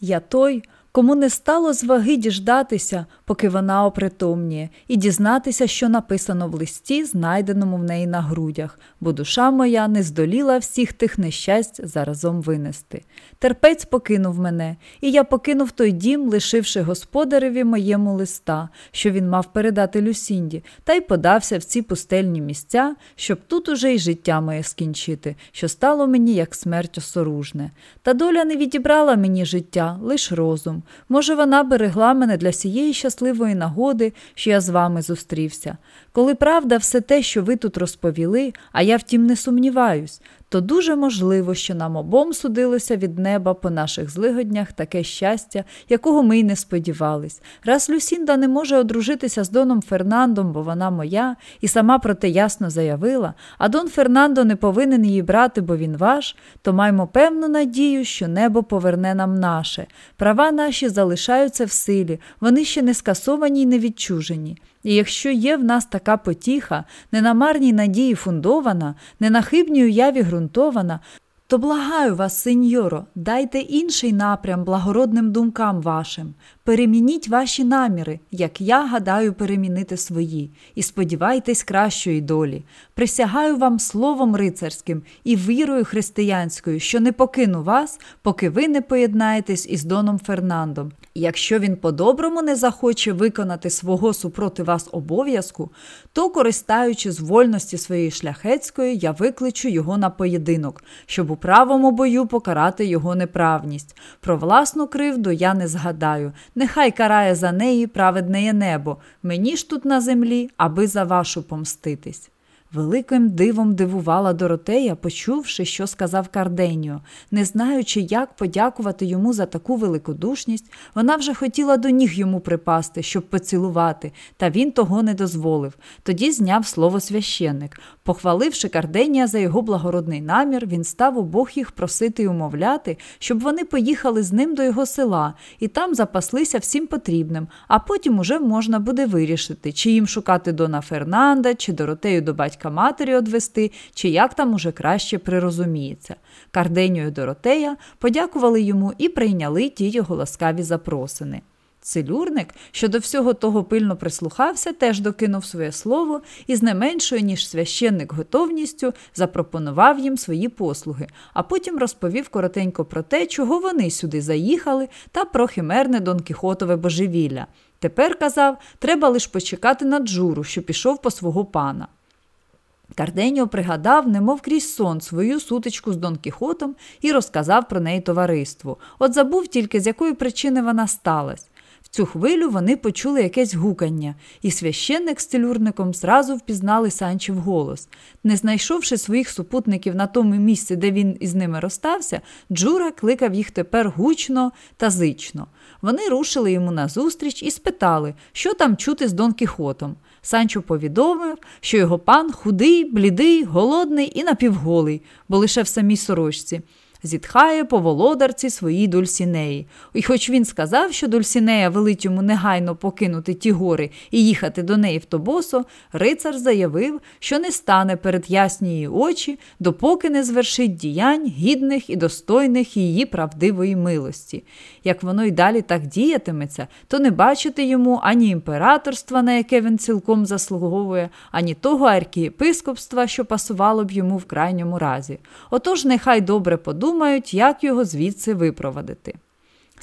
Я той, кому не стало зваги діждатися, поки вона опритомніє, і дізнатися, що написано в листі, знайденому в неї на грудях, бо душа моя не здоліла всіх тих нещасть заразом винести. Терпець покинув мене, і я покинув той дім, лишивши господареві моєму листа, що він мав передати Люсінді, та й подався в ці пустельні місця, щоб тут уже й життя моє скінчити, що стало мені як смерть осоружне. Та доля не відібрала мені життя, лиш розум. Може, вона берегла мене для сієї щасливої нагоди, що я з вами зустрівся. Коли правда, все те, що ви тут розповіли, а я втім не сумніваюсь, то дуже можливо, що нам обом судилося від неба по наших злигоднях таке щастя, якого ми й не сподівались. Раз Люсінда не може одружитися з Доном Фернандом, бо вона моя, і сама про те ясно заявила, а Дон Фернандо не повинен її брати, бо він ваш, то маємо певну надію, що небо поверне нам наше. Права наші залишаються в силі, вони ще не скасовані й не відчужені. І якщо є в нас така потіха, не на марній надії фундована, не на хибній уяві ґрунтована, то благаю вас, сеньоро, дайте інший напрям благородним думкам вашим, перемініть ваші наміри, як я гадаю перемінити свої, і сподівайтесь кращої долі. Присягаю вам словом рицарським і вірою християнською, що не покину вас, поки ви не поєднаєтесь із Доном Фернандом. Якщо він по-доброму не захоче виконати свого супроти вас обов'язку, то, користаючись вольності своєї шляхетської, я викличу його на поєдинок, щоб у правому бою покарати його неправність. Про власну кривду я не згадаю. Нехай карає за неї праведне небо. Мені ж тут на землі, аби за вашу помститись. Великим дивом дивувала Доротея, почувши, що сказав Карденіо. Не знаючи, як подякувати йому за таку великодушність, вона вже хотіла до ніг йому припасти, щоб поцілувати, та він того не дозволив. Тоді зняв слово священник. Похваливши Карденія за його благородний намір, він став обох їх просити й умовляти, щоб вони поїхали з ним до його села і там запаслися всім потрібним, а потім уже можна буде вирішити, чи їм шукати Дона Фернанда, чи Доротею до батька батька матері одвести, чи як там уже краще прирозуміється. Карденію і Доротея подякували йому і прийняли ті його ласкаві запросини. Целюрник, що до всього того пильно прислухався, теж докинув своє слово і з не меншою, ніж священник готовністю запропонував їм свої послуги, а потім розповів коротенько про те, чого вони сюди заїхали, та про химерне Дон Кіхотове божевілля. Тепер казав, треба лише почекати на Джуру, що пішов по свого пана. Карденіо пригадав, немов крізь сон, свою сутичку з Дон Кіхотом і розказав про неї товариству. От забув тільки, з якої причини вона сталася цю хвилю вони почули якесь гукання, і священник з целюрником зразу впізнали Санчів голос. Не знайшовши своїх супутників на тому місці, де він із ними розстався, Джура кликав їх тепер гучно та зично. Вони рушили йому назустріч і спитали, що там чути з Дон Кіхотом. Санчо повідомив, що його пан худий, блідий, голодний і напівголий, бо лише в самій сорочці зітхає по володарці своїй Дульсінеї. І хоч він сказав, що Дульсінея велить йому негайно покинути ті гори і їхати до неї в Тобосо, рицар заявив, що не стане перед ясні очі, допоки не звершить діянь гідних і достойних її правдивої милості. Як воно й далі так діятиметься, то не бачити йому ані імператорства, на яке він цілком заслуговує, ані того архієпископства, що пасувало б йому в крайньому разі. Отож, нехай добре подумають, як його звідси випровадити.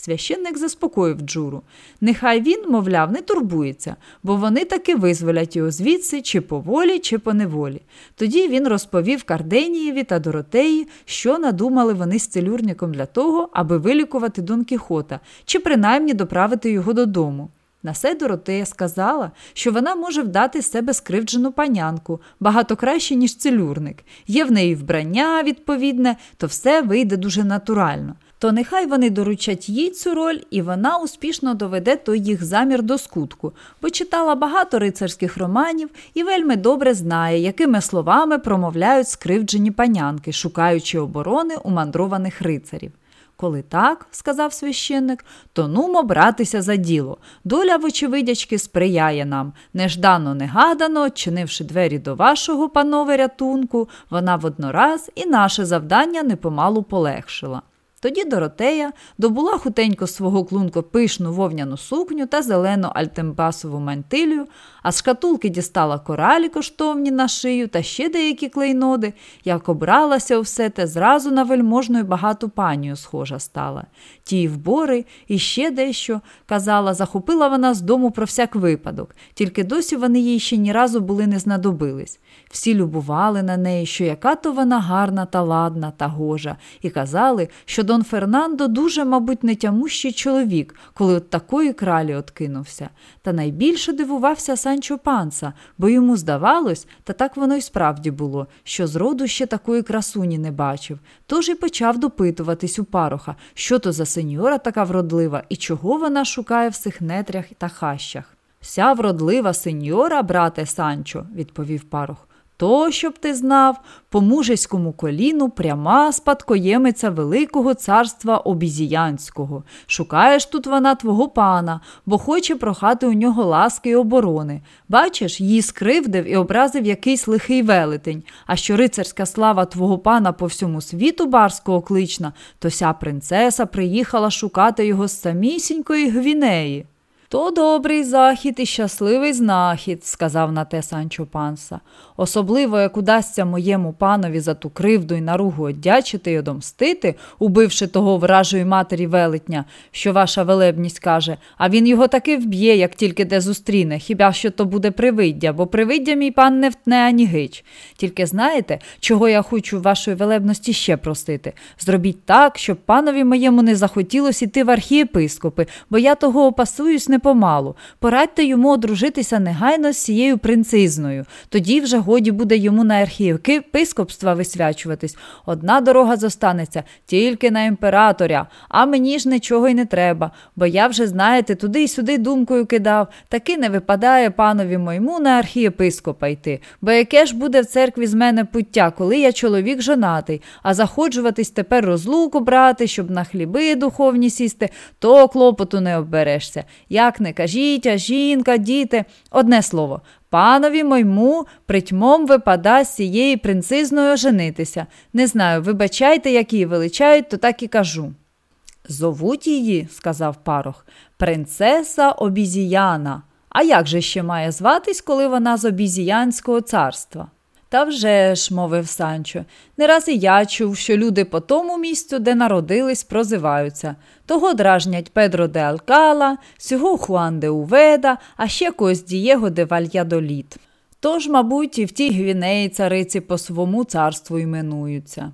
Священник заспокоїв Джуру. Нехай він, мовляв, не турбується, бо вони таки визволять його звідси, чи по волі, чи по неволі. Тоді він розповів Карденієві та Доротеї, що надумали вони з целюрником для того, аби вилікувати Дон Кіхота, чи принаймні доправити його додому. На це Доротея сказала, що вона може вдати з себе скривджену панянку багато краще, ніж целюрник. Є в неї вбрання відповідне, то все вийде дуже натурально. То нехай вони доручать їй цю роль, і вона успішно доведе той їх замір до скутку, бо читала багато рицарських романів і вельми добре знає, якими словами промовляють скривджені панянки, шукаючи оборони у мандрованих рицарів. Коли так, сказав священник, то нумо братися за діло. Доля, вочевидячки, сприяє нам. Неждано негадано, чинивши двері до вашого, панове, рятунку, вона воднораз і наше завдання непомалу полегшила. Тоді Доротея добула хутенько свого клунко пишну вовняну сукню та зелену альтембасову мантилію, а з шкатулки дістала коралі коштовні на шию та ще деякі клейноди, як обралася все те зразу на вельможну й багату панію схожа стала. Ті вбори і ще дещо, казала, захопила вона з дому про всяк випадок, тільки досі вони їй ще ні разу були не знадобились. Всі любували на неї, що яка то вона гарна та ладна та гожа, і казали, що Дон Фернандо дуже, мабуть, нетямущий чоловік, коли от такої кралі откинувся. Та найбільше дивувався Санчо Панса, бо йому здавалось, та так воно й справді було, що зроду ще такої красуні не бачив. Тож і почав допитуватись у пароха, що то за сеньора така вродлива і чого вона шукає в цих нетрях та хащах. Вся вродлива сеньора, брате Санчо, відповів парох. То, щоб ти знав, по мужеському коліну пряма спадкоємиця Великого царства Обізіянського. Шукаєш тут вона твого пана, бо хоче прохати у нього ласки й оборони. Бачиш, її скривдив і образив якийсь лихий велетень. А що рицарська слава твого пана по всьому світу барського клична, то ся принцеса приїхала шукати його з самісінької Гвінеї. То добрий захід і щасливий знахід, сказав на те Санчо Панса. Особливо, як удасться моєму панові за ту кривду й наругу одячити й одомстити, убивши того вражої матері велетня, що ваша велебність каже, а він його таки вб'є, як тільки де зустріне, хіба що то буде привиддя, бо привиддя мій пан не втне ані гич. Тільки знаєте, чого я хочу вашої велебності ще просити? Зробіть так, щоб панові моєму не захотілося йти в архієпископи, бо я того опасуюсь не помалу. Порадьте йому одружитися негайно з цією принцизною. Тоді вже годі буде йому на архієпископства висвячуватись. Одна дорога зостанеться тільки на імператоря, а мені ж нічого й не треба, бо я вже, знаєте, туди й сюди думкою кидав. Таки не випадає панові моєму на архієпископа йти. Бо яке ж буде в церкві з мене пуття, коли я чоловік жонатий, а заходжуватись тепер розлуку брати, щоб на хліби духовні сісти, то клопоту не обберешся. Як не кажіть, жінка, діти. Одне слово, панові мойму притьмом випада з цієї принцизною женитися. Не знаю, вибачайте, як її величають, то так і кажу. Зовуть її, сказав парох, принцеса Обізіяна. А як же ще має зватись, коли вона з обізіянського царства? Та вже ж, мовив Санчо, не раз і я чув, що люди по тому місцю, де народились, прозиваються. Того дражнять Педро де Алкала, сього Хуан де Уведа, а ще когось Дієго де Вальядоліт. Тож, мабуть, і в тій гвінеї цариці по свому царству іменуються.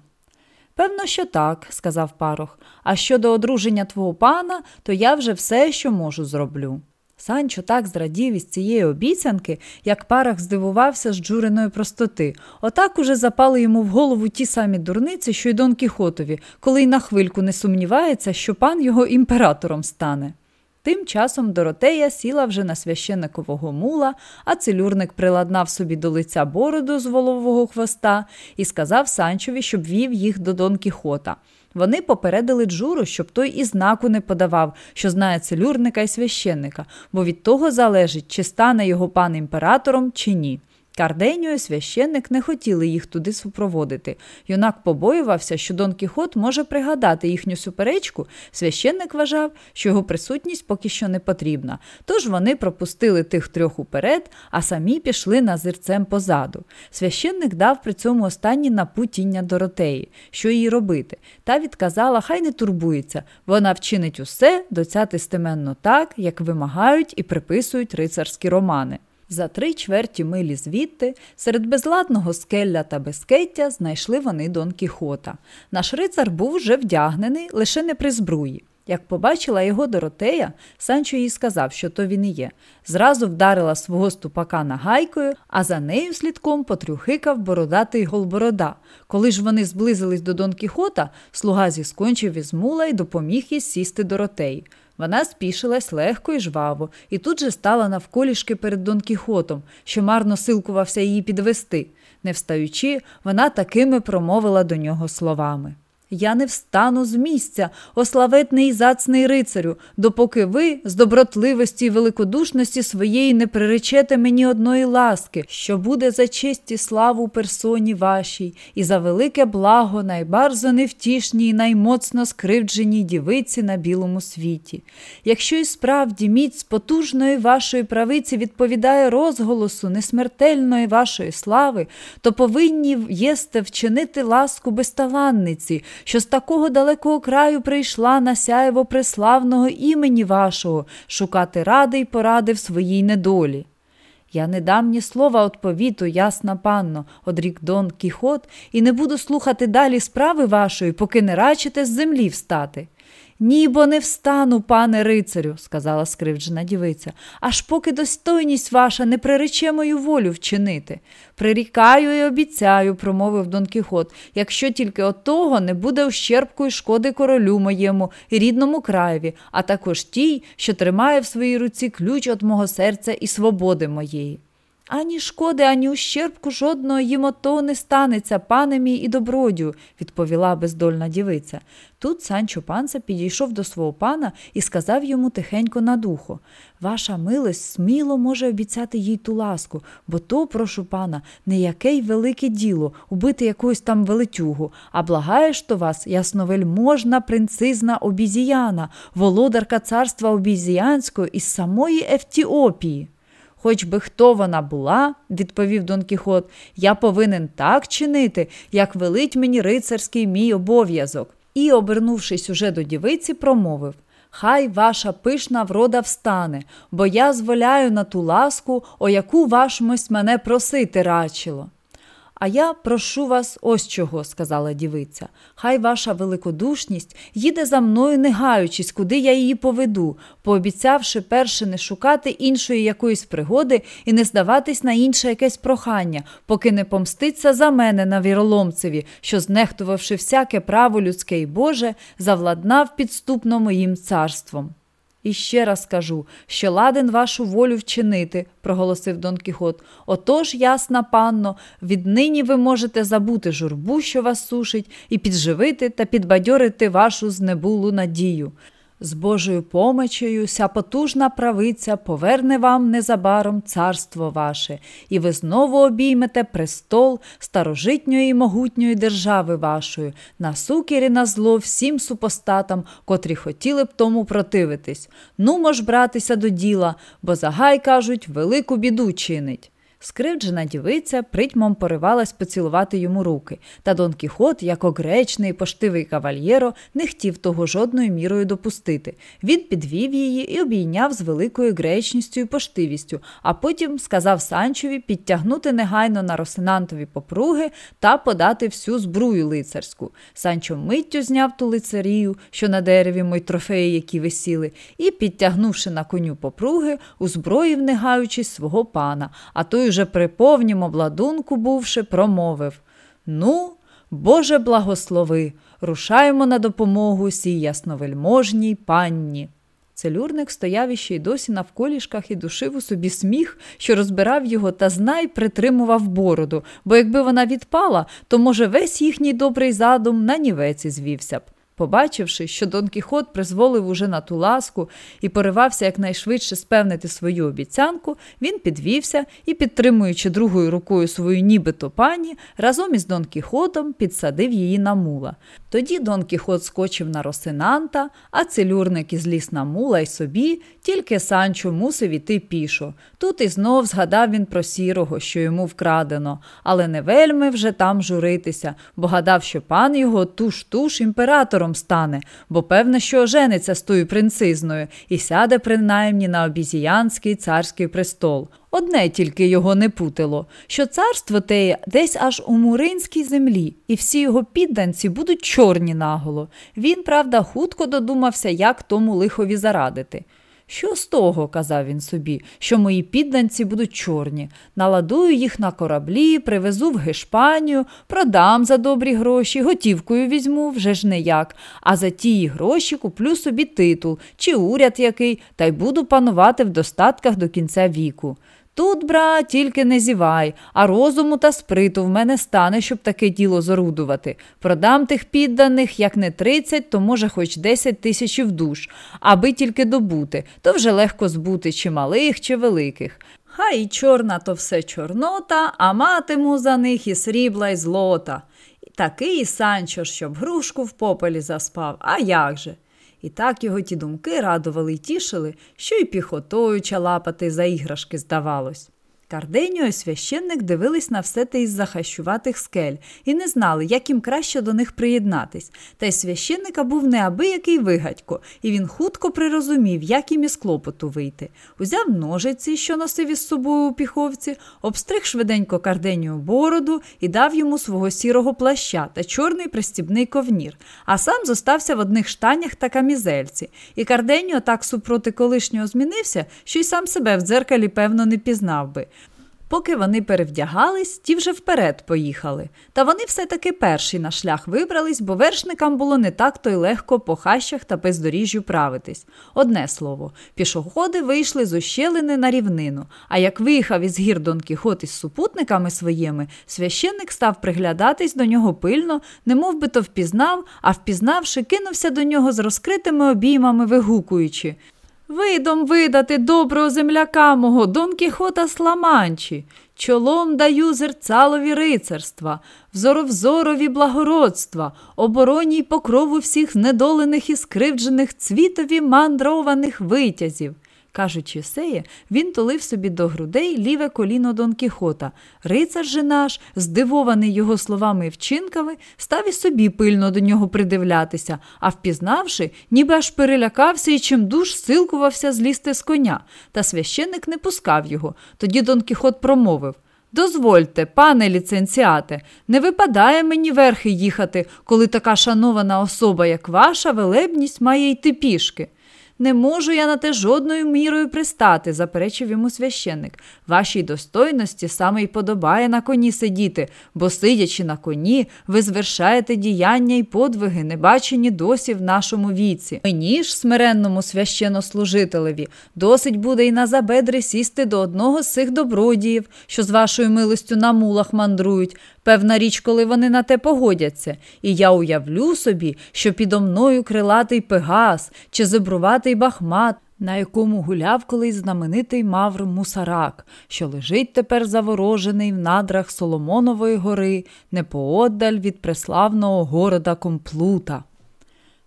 Певно, що так, сказав парох, а щодо одруження твого пана, то я вже все, що можу, зроблю. Санчо так зрадів із цієї обіцянки, як парах здивувався з джуриної простоти. Отак уже запали йому в голову ті самі дурниці, що й Дон Кіхотові, коли й на хвильку не сумнівається, що пан його імператором стане. Тим часом Доротея сіла вже на священикового мула, а целюрник приладнав собі до лиця бороду з волового хвоста і сказав Санчові, щоб вів їх до Дон Кіхота. Вони попередили Джуру, щоб той і знаку не подавав, що знає целюрника і священника, бо від того залежить, чи стане його пан імператором, чи ні. Карденьо і священник не хотіли їх туди супроводити. Юнак побоювався, що Дон Кіхот може пригадати їхню суперечку. Священник вважав, що його присутність поки що не потрібна. Тож вони пропустили тих трьох уперед, а самі пішли назирцем позаду. Священник дав при цьому останні напутіння Доротеї, що їй робити, та відказала, хай не турбується, вона вчинить усе доцятистеменно так, як вимагають і приписують рицарські романи. За три чверті милі звідти, серед безладного скелля та безкеття, знайшли вони Дон Кіхота. Наш рицар був вже вдягнений, лише не при збруї. Як побачила його Доротея, Санчо їй сказав, що то він і є. Зразу вдарила свого ступака нагайкою, а за нею слідком потрюхикав бородатий голборода. Коли ж вони зблизились до Дон Кіхота, слуга зіскончив із мула і допоміг їй сісти Доротеї. Вона спішилась легко і жваво, і тут же стала навколішки перед Дон Кіхотом, що марно силкувався її підвести. Не встаючи, вона такими промовила до нього словами. Я не встану з місця, ославетний і зацний рицарю, допоки ви з добротливості і великодушності своєї не приречете мені одної ласки, що буде за честь і славу персоні вашій, і за велике благо найбарзо невтішній і наймоцно скривдженій дівиці на білому світі. Якщо і справді міць потужної вашої правиці відповідає розголосу несмертельної вашої слави, то повинні єсте вчинити ласку безталанниці що з такого далекого краю прийшла на сяєво преславного імені вашого шукати ради й поради в своїй недолі. Я не дам ні слова отповіту, ясна панно, одрік Дон Кіхот, і не буду слухати далі справи вашої, поки не рачите з землі встати. Ні, бо не встану, пане рицарю, сказала скривджена дівиця, аж поки достойність ваша не прирече мою волю вчинити. Прирікаю і обіцяю, промовив Дон Кіхот, якщо тільки от того не буде ущербку шкоди королю моєму і рідному краєві, а також тій, що тримає в своїй руці ключ від мого серця і свободи моєї. Ані шкоди, ані ущербку жодного їм ото не станеться, пане мій і добродю, відповіла бездольна дівиця. Тут Санчо панца підійшов до свого пана і сказав йому тихенько на духо Ваша милость сміло може обіцяти їй ту ласку, бо то, прошу пана, не яке й велике діло убити якусь там велетюгу, а благаєш то вас, ясновельможна принцизна обізіяна, володарка царства обізіянського із самої Ефтіопії. Хоч би хто вона була, відповів Дон Кіхот, я повинен так чинити, як велить мені рицарський мій обов'язок. І, обернувшись уже до дівиці, промовив Хай ваша пишна врода встане, бо я зволяю на ту ласку, о яку вашмось мене просити рачило. А я прошу вас ось чого, сказала дівиця. Хай ваша великодушність їде за мною, не гаючись, куди я її поведу, пообіцявши перше не шукати іншої якоїсь пригоди і не здаватись на інше якесь прохання, поки не помститься за мене на віроломцеві, що, знехтувавши всяке право людське і Боже, завладнав підступно моїм царством. І ще раз кажу, що ладен вашу волю вчинити, проголосив Дон Кіхот. Отож, ясна панно, віднині ви можете забути журбу, що вас сушить, і підживити та підбадьорити вашу знебулу надію. З Божою помочею ся потужна правиця поверне вам незабаром царство ваше, і ви знову обіймете престол старожитньої і могутньої держави вашої, на сукері на зло всім супостатам, котрі хотіли б тому противитись. Ну мож братися до діла, бо загай, кажуть, велику біду чинить. Скривджена дівиця притьмом поривалась поцілувати йому руки, та Дон Кіхот, як огречний поштивий кавальєро, не хотів того жодною мірою допустити. Він підвів її і обійняв з великою гречністю і поштивістю, а потім сказав Санчові підтягнути негайно на росинантові попруги та подати всю збрую лицарську. Санчо миттю зняв ту лицарію, що на дереві мої трофеї, які висіли, і, підтягнувши на коню попруги, узброїв, не гаючись свого пана. а той уже при повнім обладунку бувши, промовив Ну, Боже благослови, рушаємо на допомогу сій ясновельможній панні. Целюрник стояв іще й досі навколішках і душив у собі сміх, що розбирав його, та знай притримував бороду, бо якби вона відпала, то, може, весь їхній добрий задум на нівеці звівся б. Побачивши, що Дон Кіхот призволив уже на ту ласку і поривався якнайшвидше спевнити свою обіцянку, він підвівся і, підтримуючи другою рукою свою нібито пані, разом із Дон Кіхотом підсадив її на мула. Тоді Дон Кіхот скочив на Росинанта, а целюрник ізліз на мула й собі, тільки Санчо мусив іти пішо. Тут і знов згадав він про сірого, що йому вкрадено, але не вельми вже там журитися, бо гадав, що пан його туш-туш імператором стане, бо певно, що ожениться з тою принцизною і сяде принаймні на обізіянський царський престол. Одне тільки його не путило, що царство теє десь аж у муринській землі, і всі його підданці будуть чорні наголо. Він, правда, хутко додумався, як тому лихові зарадити. Що з того, казав він собі, що мої підданці будуть чорні. Наладую їх на кораблі, привезу в Гешпанію, продам за добрі гроші, готівкою візьму вже ж не як, а за ті гроші куплю собі титул чи уряд який, та й буду панувати в достатках до кінця віку. Тут, бра, тільки не зівай, а розуму та сприту в мене стане, щоб таке діло зорудувати. Продам тих підданих, як не тридцять, то може хоч десять тисячів душ, аби тільки добути, то вже легко збути чи малих, чи великих. Хай і чорна то все чорнота, а матиму за них і срібла, й злота. Такий Санчо, щоб грушку в попелі заспав, а як же? І так його ті думки радували й тішили, що й піхотою чалапати за іграшки здавалось. Карденіо і священник дивились на все те із захащуватих скель і не знали, як їм краще до них приєднатись. Та й священника був неабиякий вигадько, і він хутко прирозумів, як їм із клопоту вийти. Узяв ножиці, що носив із собою у піховці, обстриг швиденько Карденіо бороду і дав йому свого сірого плаща та чорний пристібний ковнір, а сам зостався в одних штанях та камізельці. І Карденіо так супроти колишнього змінився, що й сам себе в дзеркалі, певно, не пізнав би. Поки вони перевдягались, ті вже вперед поїхали. Та вони все-таки перші на шлях вибрались, бо вершникам було не так то й легко по хащах та бездоріжжю правитись. Одне слово, пішоходи вийшли з ущелини на рівнину. А як виїхав із гір Дон Кіхот із супутниками своїми, священник став приглядатись до нього пильно, немов би то впізнав, а впізнавши, кинувся до нього з розкритими обіймами, вигукуючи. Видом видати доброго земляка мого Дон Кіхота Сламанчі, чолом даю зерцалові рицарства, взоровзорові благородства, обороні й покрову всіх знедолених і скривджених цвітові мандрованих витязів. Кажучи сеє, він тулив собі до грудей ліве коліно Дон Кіхота. Рицар же наш, здивований його словами і вчинками, став і собі пильно до нього придивлятися, а впізнавши, ніби аж перелякався і чим душ силкувався злізти з коня. Та священник не пускав його. Тоді Дон Кіхот промовив Дозвольте, пане ліцензіате, не випадає мені верхи їхати, коли така шанована особа, як ваша, велебність має йти пішки. Не можу я на те жодною мірою пристати, заперечив йому священник. Вашій достойності саме й подобає на коні сидіти, бо, сидячи на коні, ви звершаєте діяння й подвиги, не бачені досі в нашому віці. Мені ж, смиренному священнослужителеві, досить буде й на забедри сісти до одного з цих добродіїв, що з вашою милостю на мулах мандрують. Певна річ, коли вони на те погодяться, і я уявлю собі, що підо мною крилатий пегас чи зебруватий бахмат, на якому гуляв колись знаменитий Мавр Мусарак, що лежить тепер заворожений в надрах Соломонової гори, непоодаль від преславного города Комплута.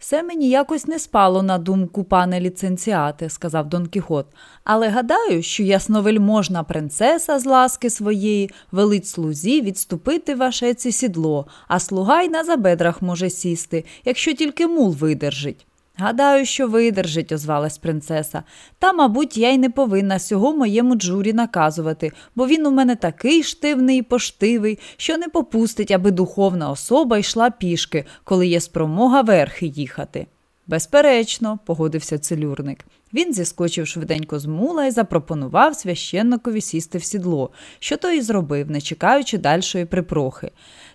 Все мені якось не спало на думку, пане ліцензіате, сказав Дон Кіхот, але гадаю, що ясновельможна принцеса з ласки своєї велить слузі відступити вашеці сідло, а слуга й на забедрах може сісти, якщо тільки мул видержить. Гадаю, що видержить, озвалась принцеса. Та, мабуть, я й не повинна сього моєму джурі наказувати, бо він у мене такий штивний і поштивий, що не попустить, аби духовна особа йшла пішки, коли є спромога верхи їхати. Безперечно, погодився целюрник. Він зіскочив швиденько з мула і запропонував священникові сісти в сідло, що той і зробив, не чекаючи дальшої припрохи.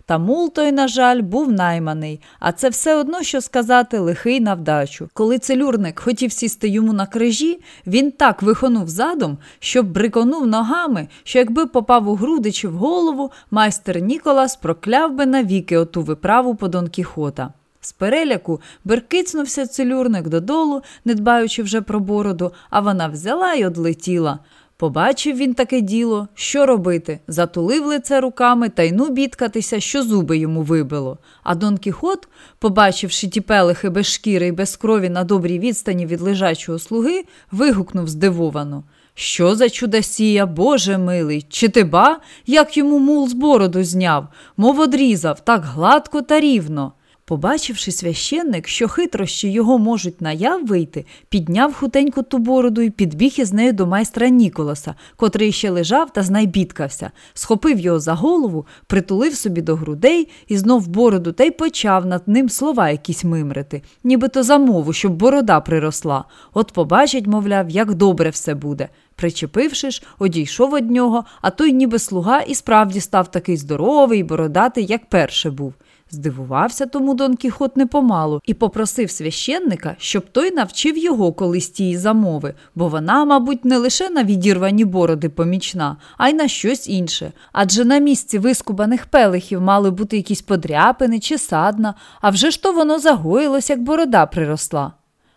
Та мул той, на жаль, був найманий, а це все одно, що сказати, лихий на вдачу. Коли целюрник хотів сісти йому на крижі, він так вихонув задом, щоб бриконув ногами, що якби попав у груди чи в голову, майстер Ніколас прокляв би навіки оту виправу по Дон Кіхота. З переляку беркицнувся целюрник додолу, не дбаючи вже про бороду, а вона взяла й одлетіла. Побачив він таке діло, що робити, затулив лице руками та й ну бідкатися, що зуби йому вибило. А Дон Кіхот, побачивши ті пелихи без шкіри й без крові на добрій відстані від лежачого слуги, вигукнув здивовано. Що за чудосія, Боже милий, чи ти ба, як йому мул з бороду зняв, мов одрізав так гладко та рівно. Побачивши священник, що хитрощі його можуть наяв вийти, підняв хутеньку ту бороду і підбіг із нею до майстра Ніколаса, котрий ще лежав та знайбідкався, схопив його за голову, притулив собі до грудей і знов бороду та й почав над ним слова якісь мимрити, нібито за мову, щоб борода приросла. От побачить, мовляв, як добре все буде. Причепивши ж, одійшов од нього, а той, ніби слуга, і справді став такий здоровий, бородатий, як перше був. Здивувався тому Дон Кіхот непомалу і попросив священника, щоб той навчив його колись тієї замови, бо вона, мабуть, не лише на відірвані бороди помічна, а й на щось інше. Адже на місці вискубаних пелихів мали бути якісь подряпини чи садна, а вже ж то воно загоїлось, як борода приросла.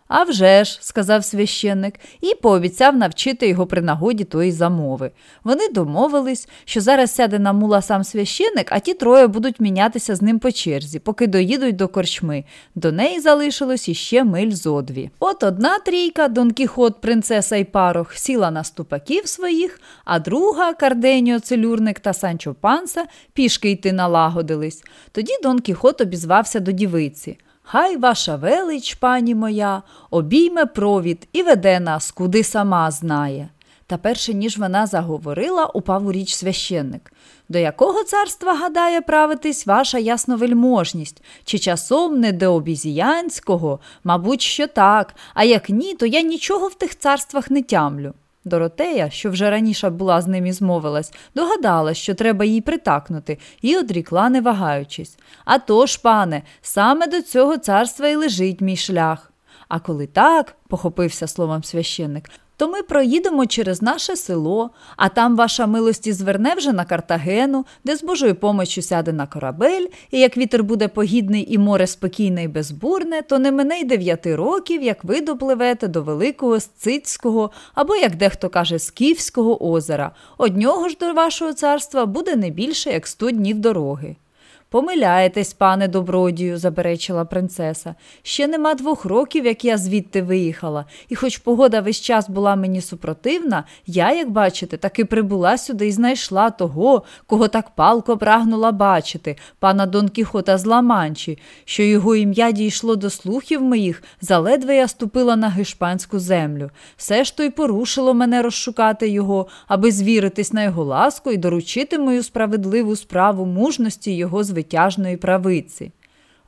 «А вже ж», – сказав священник, і пообіцяв навчити його при нагоді тої замови. Вони домовились, що зараз сяде на мула сам священник, а ті троє будуть мінятися з ним по черзі, поки доїдуть до корчми. До неї залишилось іще миль зо дві. От одна трійка, Дон Кіхот, принцеса і парох, сіла на ступаків своїх, а друга Карденіо, целюрник та Санчо Панса пішки йти налагодились. Тоді Дон Кіхот обізвався до дівиці. Хай ваша велич, пані моя, обійме провід і веде нас, куди сама знає. Та перше ніж вона заговорила, упав у річ священник. До якого царства гадає правитись ваша ясновельможність? Чи часом не до обізіянського? Мабуть, що так, а як ні, то я нічого в тих царствах не тямлю. Доротея, що вже раніше була з ним і змовилась, догадалась, що треба їй притакнути, і одрікла, не вагаючись. «А тож, пане, саме до цього царства і лежить мій шлях. А коли так, похопився словом священник, то ми проїдемо через наше село, а там ваша милості зверне вже на Картагену, де з Божою помочю сяде на корабель, і як вітер буде погідний і море спокійне і безбурне, то не мине й дев'яти років, як ви допливете до Великого Сцицького або, як дехто каже, Скіфського озера. Од нього ж до вашого царства буде не більше, як сто днів дороги. Помиляєтесь, пане добродію, заперечила принцеса. Ще нема двох років, як я звідти виїхала, і хоч погода весь час була мені супротивна, я, як бачите, таки прибула сюди і знайшла того, кого так палко прагнула бачити, пана Дон Кіхота з Ламанчі, що його ім'я дійшло до слухів моїх, заледве я ступила на гешпанську землю. Все ж то й порушило мене розшукати його, аби звіритись на його ласку і доручити мою справедливу справу мужності його звичайно витяжної правиці.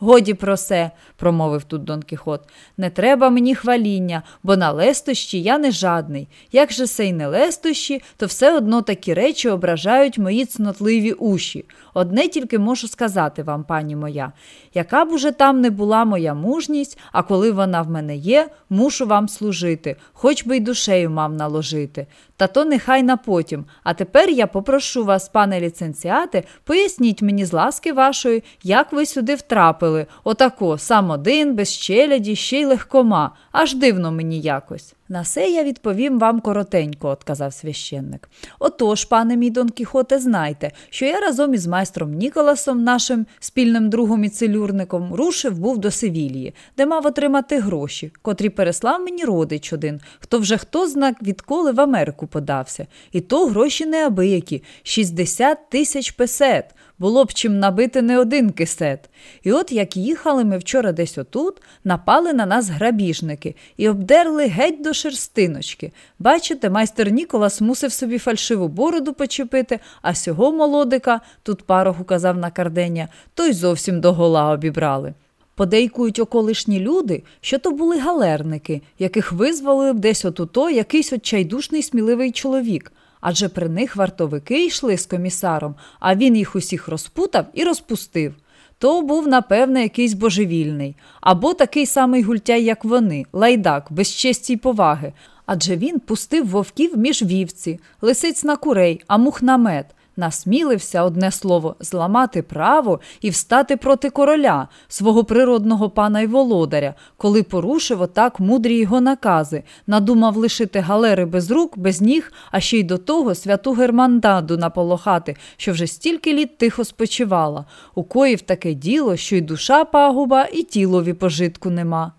Годі про се, промовив тут Дон Кіхот. Не треба мені хваління, бо на лестощі я не жадний. Як же сей не лестощі, то все одно такі речі ображають мої цнотливі уші. Одне тільки можу сказати вам, пані моя, яка б уже там не була моя мужність, а коли вона в мене є, мушу вам служити, хоч би й душею мав наложити. Та то нехай на потім. А тепер я попрошу вас, пане ліцензіате, поясніть мені з ласки вашої, як ви сюди втрапили. Отако, сам один, без челяді, ще й легкома. Аж дивно мені якось. На це я відповім вам коротенько, отказав священник. Отож, пане мій Дон Кіхоте, знайте, що я разом із майстром Ніколасом, нашим спільним другом і целюрником, рушив був до Севілії, де мав отримати гроші, котрі переслав мені родич один, хто вже хто знак відколи в Америку подався. І то гроші неабиякі 60 тисяч песет. Було б чим набити не один кисет. І от як їхали ми вчора десь отут, напали на нас грабіжники і обдерли геть до шерстиночки. Бачите, майстер Ніколас мусив собі фальшиву бороду почепити, а сього молодика, тут парох указав на карденя, той зовсім до гола обібрали. Подейкують околишні люди, що то були галерники, яких визволив десь отуто якийсь отчайдушний сміливий чоловік адже при них вартовики йшли з комісаром, а він їх усіх розпутав і розпустив. То був, напевне, якийсь божевільний, або такий самий гультяй, як вони, лайдак, без честі й поваги. Адже він пустив вовків між вівці, лисиць на курей, а мух на мед насмілився, одне слово, зламати право і встати проти короля, свого природного пана й володаря, коли порушив отак мудрі його накази, надумав лишити галери без рук, без ніг, а ще й до того святу германдаду наполохати, що вже стільки літ тихо спочивала, укоїв таке діло, що й душа пагуба, і тілові пожитку нема.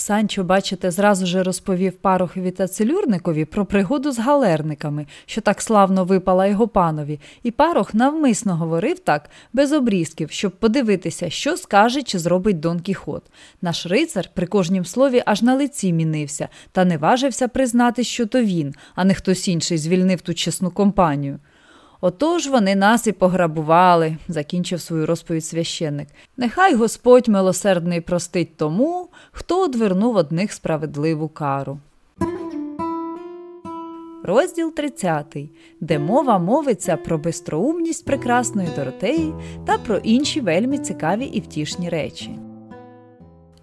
Санчо, бачите, зразу же розповів парохові та целюрникові про пригоду з галерниками, що так славно випала його панові, і парох навмисно говорив так, без обрізків, щоб подивитися, що скаже чи зробить Дон Кіхот. Наш рицар при кожнім слові аж на лиці мінився, та не важився признати, що то він, а не хтось інший звільнив ту чесну компанію. Отож вони нас і пограбували, закінчив свою розповідь священник. Нехай Господь милосердний простить тому, хто одвернув одних справедливу кару. Розділ 30, де мова мовиться про бистроумність прекрасної Доротеї та про інші вельми цікаві і втішні речі.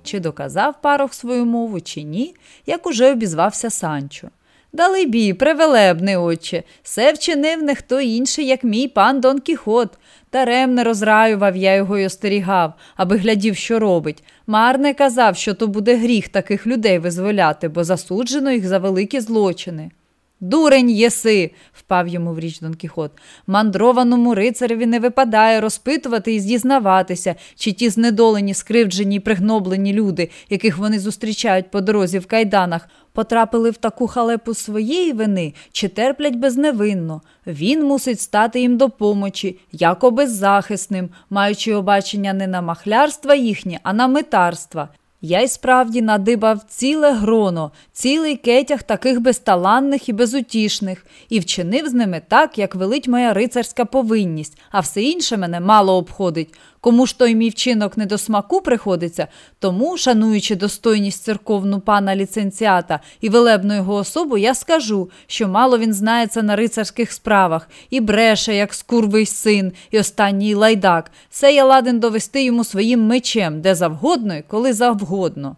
Чи доказав парох свою мову, чи ні, як уже обізвався Санчо. Далебі, превелебний отче, се вчинив не хто інший, як мій пан Дон Кіхот. Даремне розраював я його й остерігав, аби глядів, що робить. Марне казав, що то буде гріх таких людей визволяти, бо засуджено їх за великі злочини. Дурень єси, впав йому в річ Дон Кіхот. Мандрованому рицареві не випадає розпитувати і зізнаватися, чи ті знедолені, скривджені й пригноблені люди, яких вони зустрічають по дорозі в кайданах, потрапили в таку халепу своєї вини чи терплять безневинно. Він мусить стати їм до помочі, яко беззахисним, маючи обачення не на махлярства їхнє, а на метарства. Я й справді надибав ціле гроно, цілий кетяг таких безталанних і безутішних, і вчинив з ними так, як велить моя рицарська повинність, а все інше мене мало обходить. Кому ж той мій вчинок не до смаку приходиться, тому, шануючи достойність церковну пана ліцензіата і велебну його особу, я скажу, що мало він знається на рицарських справах і бреше, як скурвий син, і останній лайдак. Це я ладен довести йому своїм мечем, де завгодно і коли завгодно.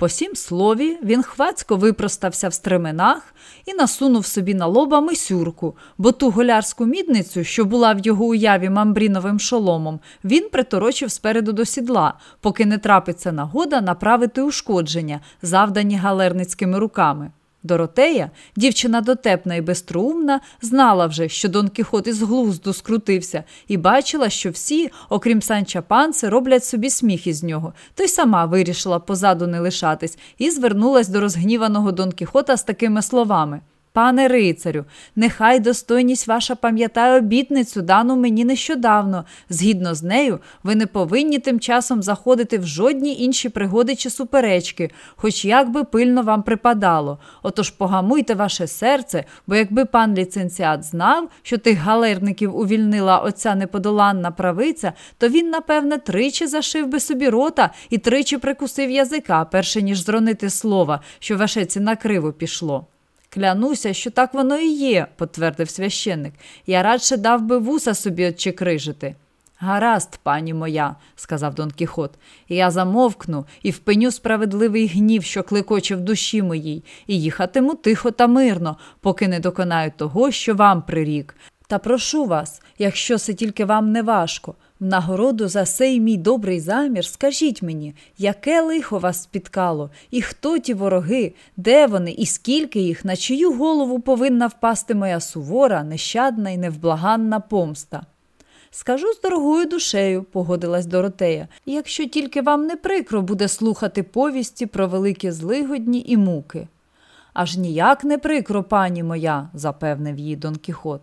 По сім слові, він хвацько випростався в стременах і насунув собі на лоба мисюрку, бо ту голярську мідницю, що була в його уяві мамбріновим шоломом, він приторочив спереду до сідла, поки не трапиться нагода направити ушкодження, завдані галерницькими руками. Доротея, дівчина дотепна і безтруумна, знала вже, що Дон Кіхот із глузду скрутився, і бачила, що всі, окрім Санча Панце, роблять собі сміх із нього, то й сама вирішила позаду не лишатись і звернулась до розгніваного Дон Кіхота з такими словами. Пане рицарю, нехай достойність ваша пам'ятає обітницю, дану мені нещодавно. Згідно з нею, ви не повинні тим часом заходити в жодні інші пригоди чи суперечки, хоч як би пильно вам припадало. Отож погамуйте ваше серце, бо якби пан ліцензіат знав, що тих галерників увільнила оця неподоланна правиця, то він, напевне, тричі зашив би собі рота і тричі прикусив язика, перше ніж зронити слова, що вашеці накриво пішло. Клянуся, що так воно і є, підтвердив священник. Я радше дав би вуса собі отчекрижити. Гаразд, пані моя, сказав Дон Кіхот, я замовкну і впеню справедливий гнів, що кликоче в душі моїй, і їхатиму тихо та мирно, поки не доконаю того, що вам прирік. Та прошу вас, якщо це тільки вам не важко, в нагороду за сей мій добрий замір, скажіть мені, яке лихо вас спіткало, і хто ті вороги, де вони, і скільки їх, на чию голову повинна впасти моя сувора, нещадна і невблаганна помста. Скажу з дорогою душею, погодилась Доротея, якщо тільки вам не прикро буде слухати повісті про великі злигодні і муки. Аж ніяк не прикро, пані моя, запевнив її Дон Кіхот.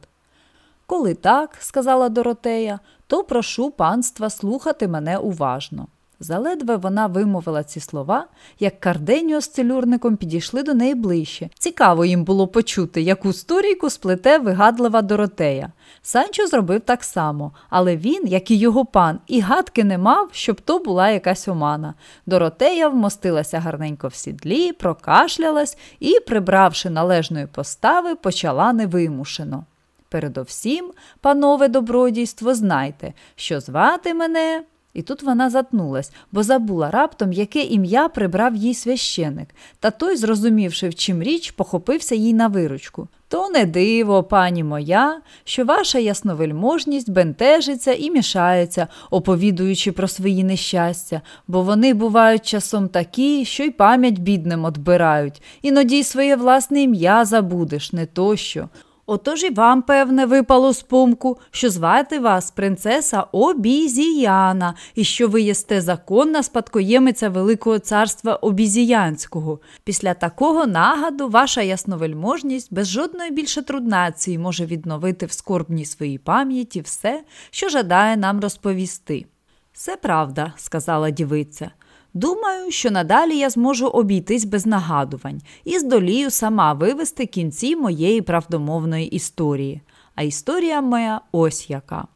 Коли так, сказала Доротея, то прошу панства слухати мене уважно. Заледве вона вимовила ці слова, як Карденіо з целюрником підійшли до неї ближче. Цікаво їм було почути, яку сторійку сплете вигадлива Доротея. Санчо зробив так само, але він, як і його пан, і гадки не мав, щоб то була якась омана. Доротея вмостилася гарненько в сідлі, прокашлялась і, прибравши належної постави, почала невимушено. Передовсім, панове добродійство, знайте, що звати мене. І тут вона затнулась, бо забула раптом, яке ім'я прибрав їй священик, та той, зрозумівши, в чим річ, похопився їй на виручку. То не диво, пані моя, що ваша ясновельможність бентежиться і мішається, оповідуючи про свої нещастя, бо вони бувають часом такі, що й пам'ять бідним отбирають, іноді й своє власне ім'я забудеш, не тощо. Отож і вам, певне, випало з пумку, що звати вас принцеса Обізіяна, і що ви єсте законна спадкоємиця Великого царства Обізіянського. Після такого нагаду ваша ясновельможність без жодної більше труднації може відновити в скорбній своїй пам'яті все, що жадає нам розповісти. Все правда, сказала дівиця. Думаю, що надалі я зможу обійтись без нагадувань і здолію сама вивести кінці моєї правдомовної історії. А історія моя ось яка.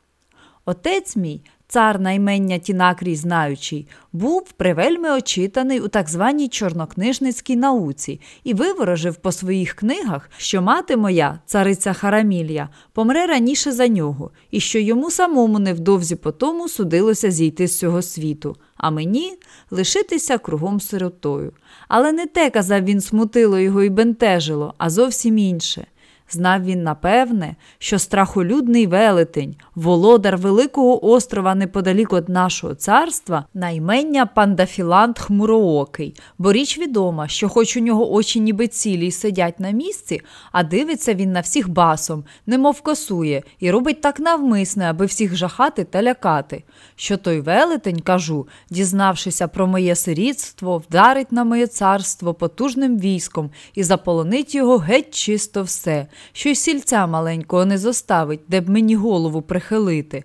Отець мій цар наймення Тінакрій знаючий, був привельми очитаний у так званій чорнокнижницькій науці і виворожив по своїх книгах, що мати моя, цариця Харамілія, помре раніше за нього, і що йому самому невдовзі по тому судилося зійти з цього світу, а мені лишитися кругом сиротою. Але не те, казав він, смутило його і бентежило, а зовсім інше. Знав він, напевне, що страхолюдний велетень, володар Великого острова неподалік від нашого царства, наймення пандафілант хмуроокий, бо річ відома, що хоч у нього очі ніби цілі й сидять на місці, а дивиться він на всіх басом, немов косує, і робить так навмисне, аби всіх жахати та лякати. Що той велетень, кажу, дізнавшися про моє сирітство, вдарить на моє царство потужним військом і заполонить його геть чисто все що й сільця маленького не зоставить, де б мені голову прихилити.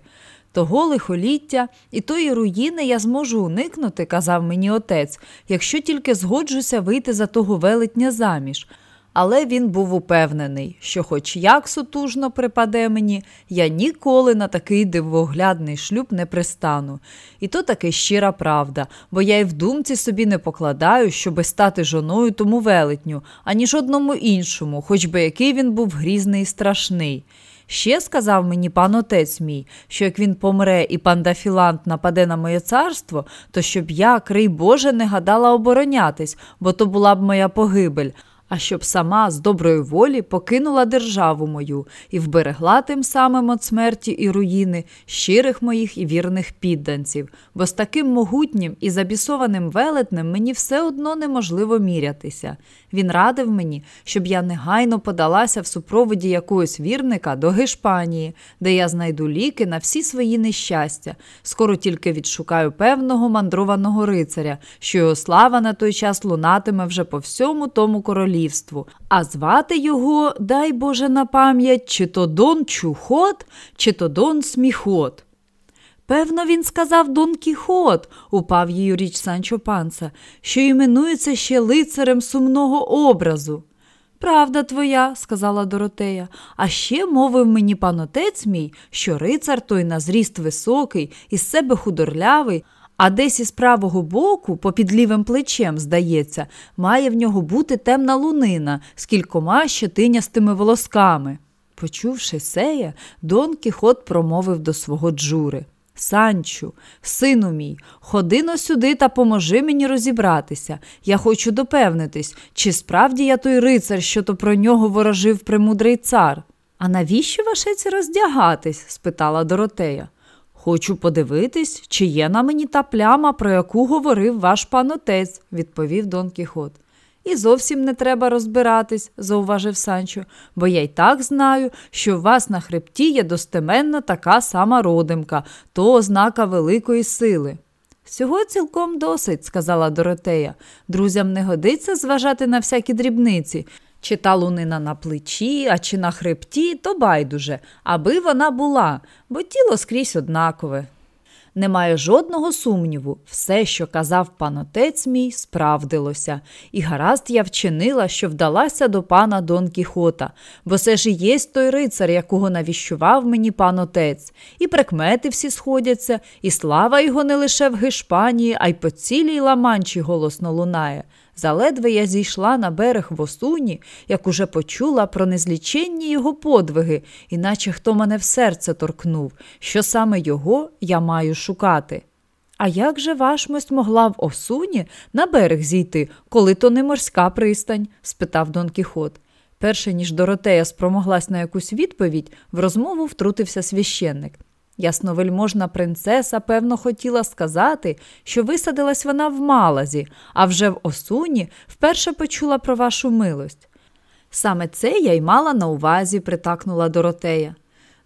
Того лихоліття і тої руїни я зможу уникнути, казав мені отець, якщо тільки згоджуся вийти за того велетня заміж але він був упевнений, що, хоч як сутужно припаде мені, я ніколи на такий дивоглядний шлюб не пристану. І то таки щира правда, бо я й в думці собі не покладаю, щоби стати жоною тому велетню, ані жодному іншому, хоч би який він був грізний і страшний. Ще сказав мені пан отець мій, що як він помре і пан Дафілант нападе на моє царство, то щоб я, крий Боже, не гадала оборонятись, бо то була б моя погибель а щоб сама з доброї волі покинула державу мою і вберегла тим самим від смерті і руїни щирих моїх і вірних підданців, бо з таким могутнім і забісованим велетнем мені все одно неможливо мірятися. Він радив мені, щоб я негайно подалася в супроводі якогось вірника до Гешпанії, де я знайду ліки на всі свої нещастя. Скоро тільки відшукаю певного мандрованого рицаря, що його слава на той час лунатиме вже по всьому тому королі королівству, а звати його, дай Боже на пам'ять, чи то Дон Чухот, чи то Дон Сміхот. Певно, він сказав Дон Кіхот, упав її річ Санчо Панса, що іменується ще лицарем сумного образу. Правда твоя, сказала Доротея, а ще мовив мені пан отець мій, що рицар той на зріст високий, із себе худорлявий, а десь із правого боку, попід лівим плечем, здається, має в нього бути темна лунина з кількома щетинястими волосками. Почувши сеє, Дон Кіхот промовив до свого джури. Санчу, сину мій, ходи но сюди та поможи мені розібратися. Я хочу допевнитись, чи справді я той рицар, що то про нього ворожив премудрий цар. А навіщо вашеці роздягатись? спитала Доротея. Хочу подивитись, чи є на мені та пляма, про яку говорив ваш пан отець, відповів Дон Кіхот. І зовсім не треба розбиратись, зауважив Санчо, бо я й так знаю, що у вас на хребті є достеменно така сама родимка, то ознака великої сили. Всього цілком досить, сказала Доротея. Друзям не годиться зважати на всякі дрібниці. Чи та лунина на плечі, а чи на хребті, то байдуже, аби вона була, бо тіло скрізь однакове. Немає жодного сумніву, все, що казав пан отець мій, справдилося, і гаразд я вчинила, що вдалася до пана Дон Кіхота, бо це ж і єсть той рицар, якого навіщував мені пан отець, і прикмети всі сходяться, і слава його не лише в Гешпанії, а й по цілій ламанчі голосно лунає. Заледве я зійшла на берег в Осуні, як уже почула про незліченні його подвиги, іначе хто мене в серце торкнув, що саме його я маю шукати. А як же вашмость могла в Осуні на берег зійти, коли то не морська пристань? спитав Дон Кіхот. Перше ніж Доротея спромоглась на якусь відповідь, в розмову втрутився священник. Ясновельможна принцеса, певно, хотіла сказати, що висадилась вона в малазі, а вже в Осуні вперше почула про вашу милость. Саме це я й мала на увазі, притакнула Доротея.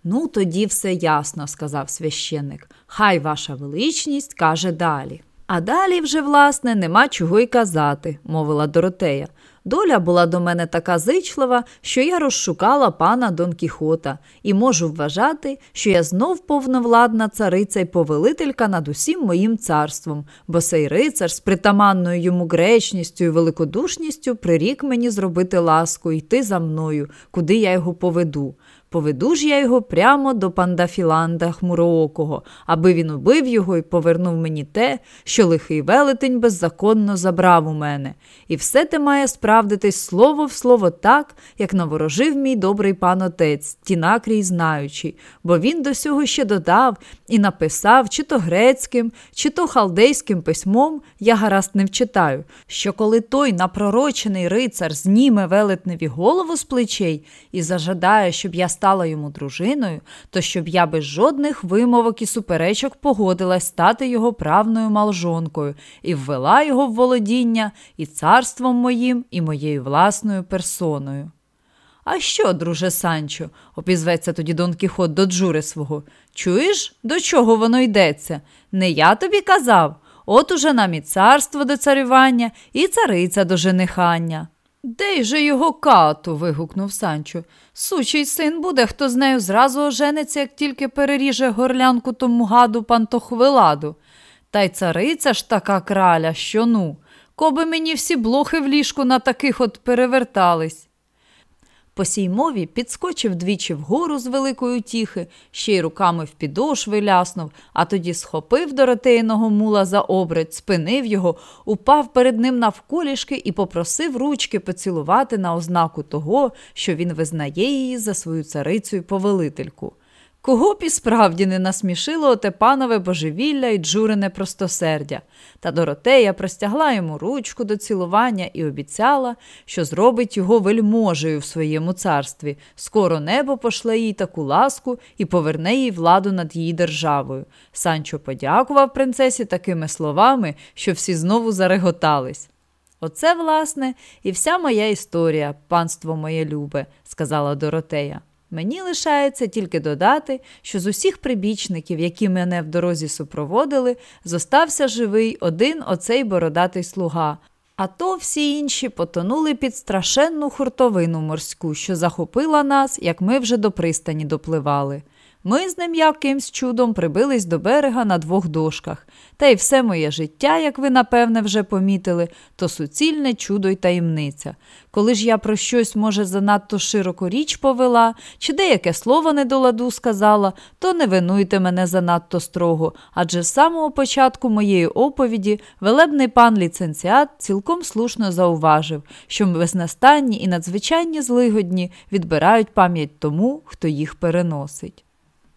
Ну, тоді все ясно, сказав священник. Хай ваша величність каже далі. А далі вже, власне, нема чого й казати, мовила Доротея. Доля була до мене така зичлива, що я розшукала пана Дон Кіхота і можу вважати, що я знов повновладна цариця й повелителька над усім моїм царством, бо сей рицар з притаманною йому гречністю і великодушністю прирік мені зробити ласку йти за мною, куди я його поведу. Поведу ж я його прямо до пандафіланда хмуроокого, аби він убив його і повернув мені те, що лихий велетень беззаконно забрав у мене. І все те має справдитись слово в слово так, як наворожив мій добрий пан отець, тінакрій знаючий, бо він до сього ще додав і написав, чи то грецьким, чи то халдейським письмом, я гаразд не вчитаю, що коли той напророчений рицар зніме велетневі голову з плечей і зажадає, щоб я стала йому дружиною, то щоб я без жодних вимовок і суперечок погодилась стати його правною малжонкою і ввела його в володіння і царством моїм, і моєю власною персоною. А що, друже Санчо, опізветься тоді Дон Кіхот до джури свого. Чуєш, до чого воно йдеться? Не я тобі казав. От уже нам і царство до царювання, і цариця до женихання. Де же його кату? вигукнув Санчо. Сучий син буде, хто з нею зразу ожениться, як тільки переріже горлянку тому гаду пантохвиладу. Та й цариця ж така краля, що ну, коби мені всі блохи в ліжку на таких от перевертались. По сій мові підскочив двічі вгору з великої тіхи, ще й руками в підошви ляснув, а тоді схопив доротейного мула за обрить, спинив його, упав перед ним навколішки і попросив ручки поцілувати на ознаку того, що він визнає її за свою царицю й повелительку. Кого б і справді не насмішило оте панове божевілля і джурине простосердя, та Доротея простягла йому ручку до цілування і обіцяла, що зробить його вельможею в своєму царстві. Скоро небо пошле їй таку ласку і поверне їй владу над її державою. Санчо подякував принцесі такими словами, що всі знову зареготались. Оце, власне, і вся моя історія, панство моє любе, сказала Доротея. Мені лишається тільки додати, що з усіх прибічників, які мене в дорозі супроводили, зостався живий один оцей бородатий слуга. А то всі інші потонули під страшенну хуртовину морську, що захопила нас, як ми вже до пристані допливали. Ми з ним якимсь чудом прибились до берега на двох дошках, та й все моє життя, як ви напевне вже помітили, то суцільне чудо й таємниця. Коли ж я про щось, може, занадто широко річ повела, чи деяке слово не до ладу сказала, то не винуйте мене занадто строго, адже з самого початку моєї оповіді велебний пан ліцензіат цілком слушно зауважив, що безнастанні і надзвичайні злигодні відбирають пам'ять тому, хто їх переносить.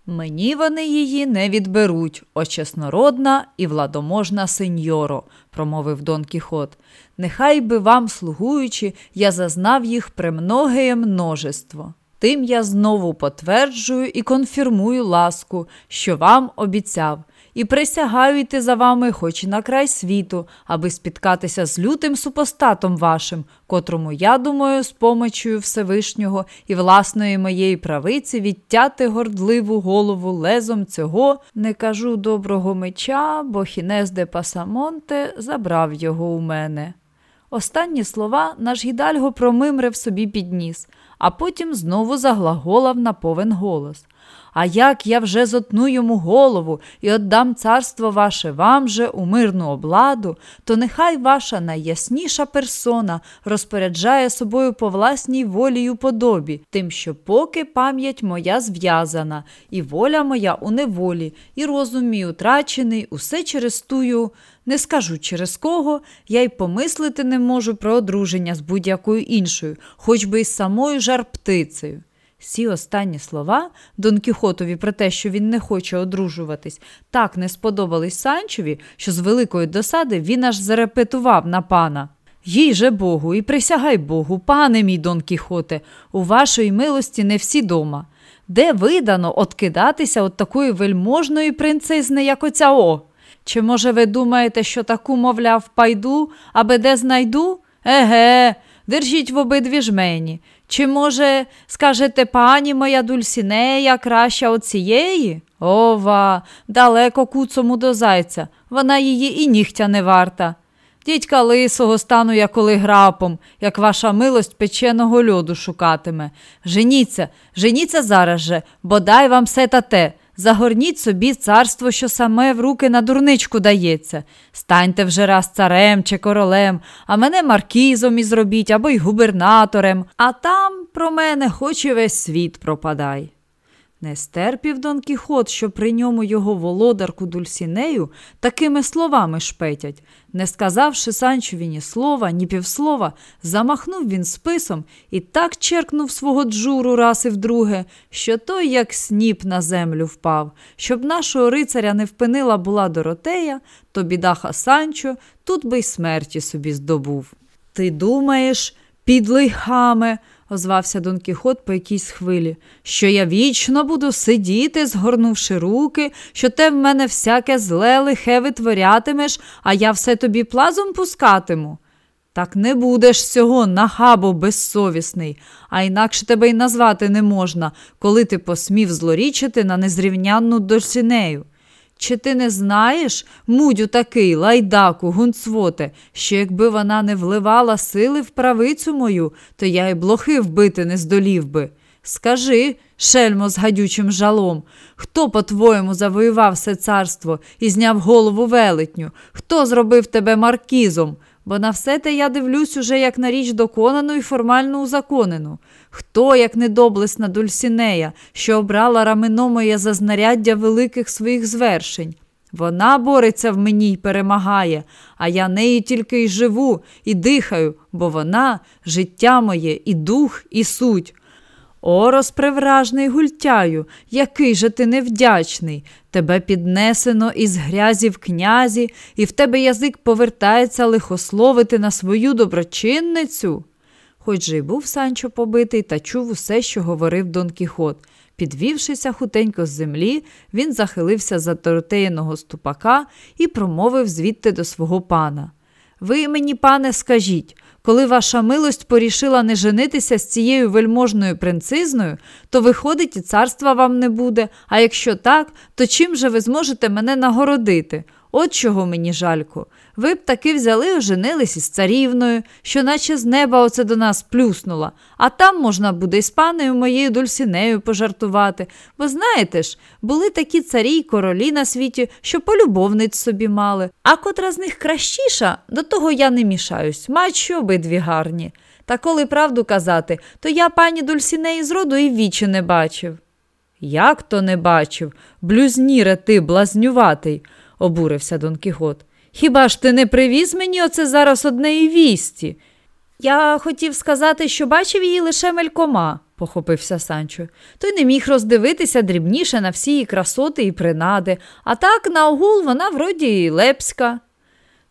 Мені вони її не відберуть, о чеснородна і владоможна сеньоро, промовив Дон Кіхот. Нехай би вам, слугуючи, я зазнав їх премногеє множество. Тим я знову потверджую і конфірмую ласку, що вам обіцяв, і присягаю йти за вами, хоч і на край світу, аби спіткатися з лютим супостатом вашим, котрому я думаю, з помочою Всевишнього і власної моєї правиці відтяти гордливу голову лезом цього, не кажу доброго меча, бо Хінес де Пасамонте забрав його у мене. Останні слова наш гідальго промимрив собі підніс, а потім знову заглаголав на повен голос. А як я вже зотну йому голову і отдам царство ваше вам же у мирну обладу, то нехай ваша найясніша персона розпоряджає собою по власній волі й подобі, тим, що поки пам'ять моя зв'язана, і воля моя у неволі, і розум мій утрачений, усе через тую. Не скажу через кого, я й помислити не можу про одруження з будь-якою іншою, хоч би й самою жар птицею. Ці останні слова Дон Кіхотові про те, що він не хоче одружуватись, так не сподобались Санчові, що з великої досади він аж зарепетував на пана. Їй же Богу, і присягай Богу, пане мій Дон Кіхоте, у вашої милості не всі дома. Де видано откидатися от такої вельможної принцизни, як оця О? Чи, може, ви думаєте, що таку, мовляв, пайду, аби де знайду? Еге, держіть в обидві жмені. Чи, може, скажете пані моя Дульсінея краща от цієї? Ова, далеко куцому до зайця, вона її і нігтя не варта. Дідька лисого стану я коли грапом, як ваша милость печеного льоду шукатиме. Женіться, женіться зараз же, бодай вам все та те. Загорніть собі царство, що саме в руки на дурничку дається. Станьте вже раз царем чи королем, а мене маркізом і зробіть або й губернаторем, а там про мене хоч і весь світ пропадай. Не стерпів Дон Кіхот, що при ньому його володарку Дульсінею такими словами шпетять. Не сказавши Санчові ні слова, ні півслова, замахнув він списом і так черкнув свого джуру раз і вдруге, що той, як сніп на землю впав. Щоб нашого рицаря не впинила була Доротея, то бідаха Санчо тут би й смерті собі здобув. Ти думаєш, підлий хаме, озвався Дон Кіхот по якійсь хвилі, що я вічно буду сидіти, згорнувши руки, що те в мене всяке зле лихе витворятимеш, а я все тобі плазом пускатиму. Так не будеш цього, нахабо безсовісний, а інакше тебе й назвати не можна, коли ти посмів злорічити на незрівнянну досінею. Чи ти не знаєш, мудю такий, лайдаку, гунцвоте, що якби вона не вливала сили в правицю мою, то я й блохи вбити не здолів би. Скажи, шельмо з гадючим жалом, хто, по-твоєму, завоював все царство і зняв голову велетню? Хто зробив тебе маркізом? Бо на все те я дивлюсь уже як на річ доконану і формально узаконену. Хто, як недоблесна Дульсінея, що обрала рамено моє за знаряддя великих своїх звершень? Вона бореться в мені й перемагає, а я нею тільки й живу, і дихаю, бо вона життя моє, і дух, і суть. О, розпривражний гультяю, який же ти невдячний. Тебе піднесено із грязі в князі, і в тебе язик повертається лихословити на свою доброчинницю. Хоч же й був Санчо побитий та чув усе, що говорив Дон Кіхот. Підвівшися хутенько з землі, він захилився за торотеєного ступака і промовив звідти до свого пана. Ви мені, пане, скажіть, коли ваша милость порішила не женитися з цією вельможною принцизною, то виходить, і царства вам не буде, а якщо так, то чим же ви зможете мене нагородити? От чого мені жалько. Ви б таки взяли, оженились із царівною, що наче з неба оце до нас плюснула, а там можна буде із панею моєю дульсінею пожартувати. Бо знаєте ж, були такі царі й королі на світі, що полюбовниць собі мали. А котра з них кращіша, до того я не мішаюсь, мають що обидві гарні. Та коли правду казати, то я пані Дульсінеї з роду і вічі не бачив. Як то не бачив? Блюзніре ти, блазнюватий, обурився Дон Кіхот. Хіба ж ти не привіз мені оце зараз однеї вісті? Я хотів сказати, що бачив її лише мелькома, похопився Санчо. Той не міг роздивитися дрібніше на всі її красоти і принади, а так на огул вона вроді й лепська.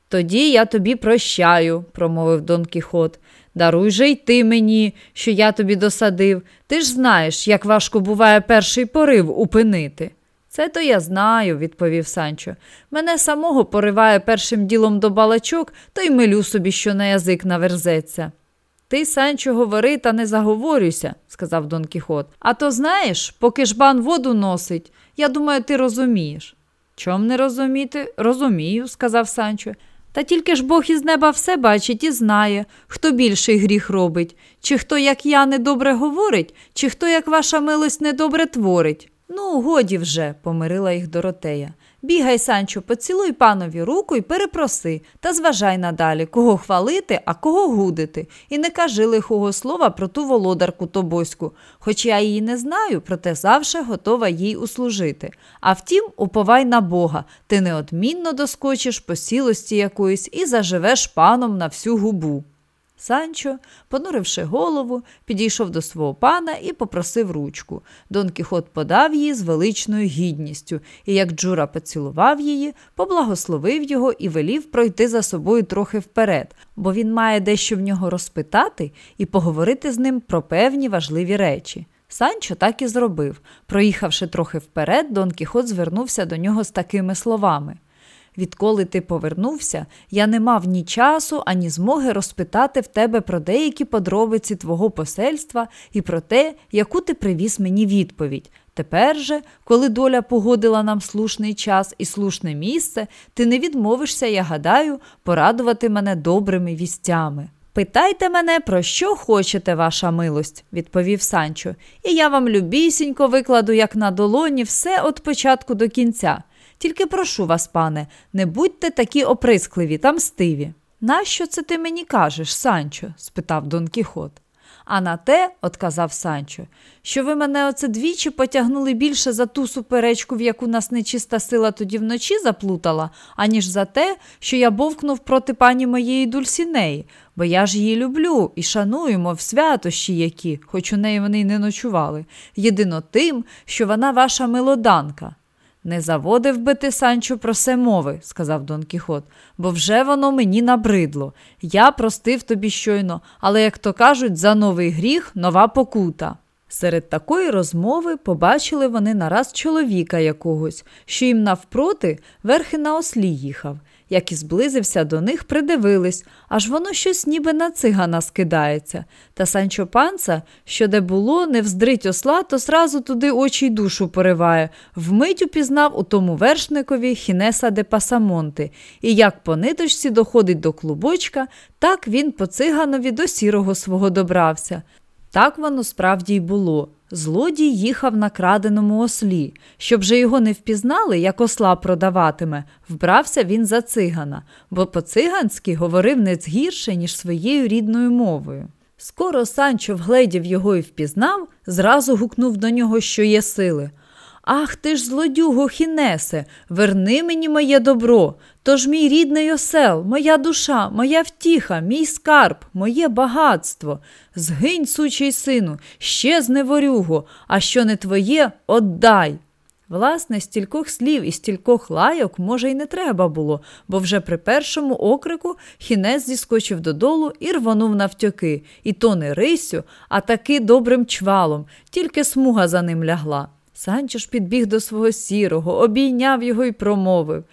Тоді я тобі прощаю, промовив Дон Кіхот. Даруй же й ти мені, що я тобі досадив. Ти ж знаєш, як важко буває перший порив упинити. Це то я знаю, відповів Санчо. Мене самого пориває першим ділом до балачок, то й милю собі, що на язик наверзеться. Ти, Санчо, говори та не заговорюйся, сказав Дон Кіхот. А то знаєш, поки жбан воду носить, я думаю, ти розумієш. Чом не розуміти? Розумію, сказав Санчо. Та тільки ж Бог із неба все бачить і знає, хто більший гріх робить, чи хто, як я, недобре говорить, чи хто, як ваша милость, недобре творить. Ну, годі вже, помирила їх Доротея. Бігай, Санчо, поцілуй панові руку і перепроси, та зважай надалі, кого хвалити, а кого гудити, і не кажи лихого слова про ту володарку Тобоську, хоч я її не знаю, проте завше готова їй услужити. А втім, уповай на Бога, ти неодмінно доскочиш по сілості якоїсь і заживеш паном на всю губу. Санчо, понуривши голову, підійшов до свого пана і попросив ручку. Дон Кіхот подав її з величною гідністю, і як Джура поцілував її, поблагословив його і велів пройти за собою трохи вперед, бо він має дещо в нього розпитати і поговорити з ним про певні важливі речі. Санчо так і зробив. Проїхавши трохи вперед, Дон Кіхот звернувся до нього з такими словами. Відколи ти повернувся, я не мав ні часу, ані змоги розпитати в тебе про деякі подробиці твого посельства і про те, яку ти привіз мені відповідь. Тепер же, коли доля погодила нам слушний час і слушне місце, ти не відмовишся, я гадаю, порадувати мене добрими вістями. Питайте мене, про що хочете, ваша милость, відповів Санчо, і я вам любісінько викладу, як на долоні, все від початку до кінця. Тільки прошу вас, пане, не будьте такі оприскливі та мстиві. Нащо це ти мені кажеш, Санчо? спитав Дон Кіхот. А на те, отказав Санчо, що ви мене оце двічі потягнули більше за ту суперечку, в яку нас нечиста сила тоді вночі заплутала, аніж за те, що я бовкнув проти пані моєї Дульсінеї, бо я ж її люблю і шаную, мов святощі які, хоч у неї вони й не ночували, єдино тим, що вона ваша милоданка. Не заводив би ти, Санчо, про се мови, сказав Дон Кіхот, бо вже воно мені набридло. Я простив тобі щойно, але, як то кажуть, за новий гріх нова покута. Серед такої розмови побачили вони нараз чоловіка якогось, що їм навпроти верхи на ослі їхав. Як і зблизився до них, придивились, аж воно щось ніби на цигана скидається. Та Санчо панца, що де було, не вздрить осла, то сразу туди очі й душу пориває, вмить упізнав у тому вершникові Хінеса де Пасамонти, і як по ниточці доходить до клубочка, так він по циганові до сірого свого добрався. Так воно справді й було. Злодій їхав на краденому ослі. Щоб же його не впізнали, як осла продаватиме, вбрався він за цигана, бо по циганськи говорив не згірше, ніж своєю рідною мовою. Скоро Санчо вгледів його і впізнав, зразу гукнув до нього, що є сили. Ах ти ж, злодюго, Хінесе, верни мені моє добро. Тож мій рідний осел, моя душа, моя втіха, мій скарб, моє багатство. Згинь, сучий сину, ще зневорюго, а що не твоє, отдай. Власне, стількох слів і стількох лайок, може, й не треба було, бо вже при першому окрику хінець зіскочив додолу і рвонув навтьоки, і то не рисю, а таки добрим чвалом, тільки смуга за ним лягла. Санчо ж підбіг до свого сірого, обійняв його і промовив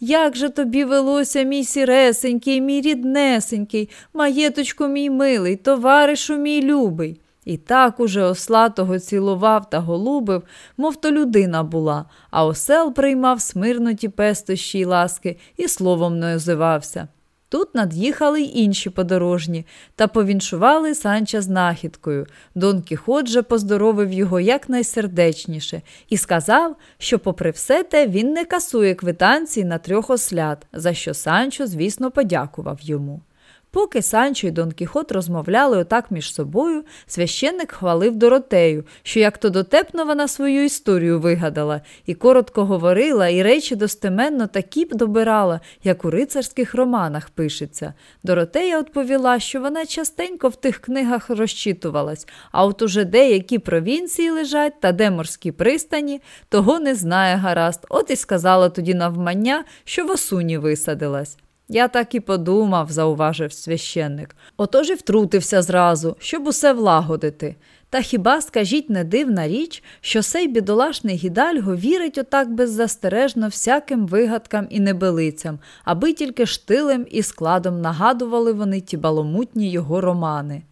Як же тобі велося, мій сіресенький, мій ріднесенький, маєточку мій милий, товаришу мій любий. І так уже осла того цілував та голубив, мов то людина була, а осел приймав смирноті пестощі й ласки і словом не озивався. Тут над'їхали й інші подорожні та повіншували Санча знахідкою. Дон Кіхот же поздоровив його якнайсердечніше і сказав, що, попри все те, він не касує квитанції на трьох ослят, за що Санчо, звісно, подякував йому. Поки Санчо і Дон Кіхот розмовляли отак між собою, священник хвалив Доротею, що як то дотепно вона свою історію вигадала, і коротко говорила, і речі достеменно такі б добирала, як у рицарських романах пишеться. Доротея відповіла, що вона частенько в тих книгах розчитувалась, а от уже деякі провінції лежать та де морські пристані, того не знає гаразд, от і сказала тоді навмання, що в осуні висадилась. Я так і подумав, зауважив священник. Отож і втрутився зразу, щоб усе влагодити. Та хіба, скажіть, не дивна річ, що сей бідолашний гідальго вірить отак беззастережно всяким вигадкам і небелицям, аби тільки штилем і складом нагадували вони ті баломутні його романи.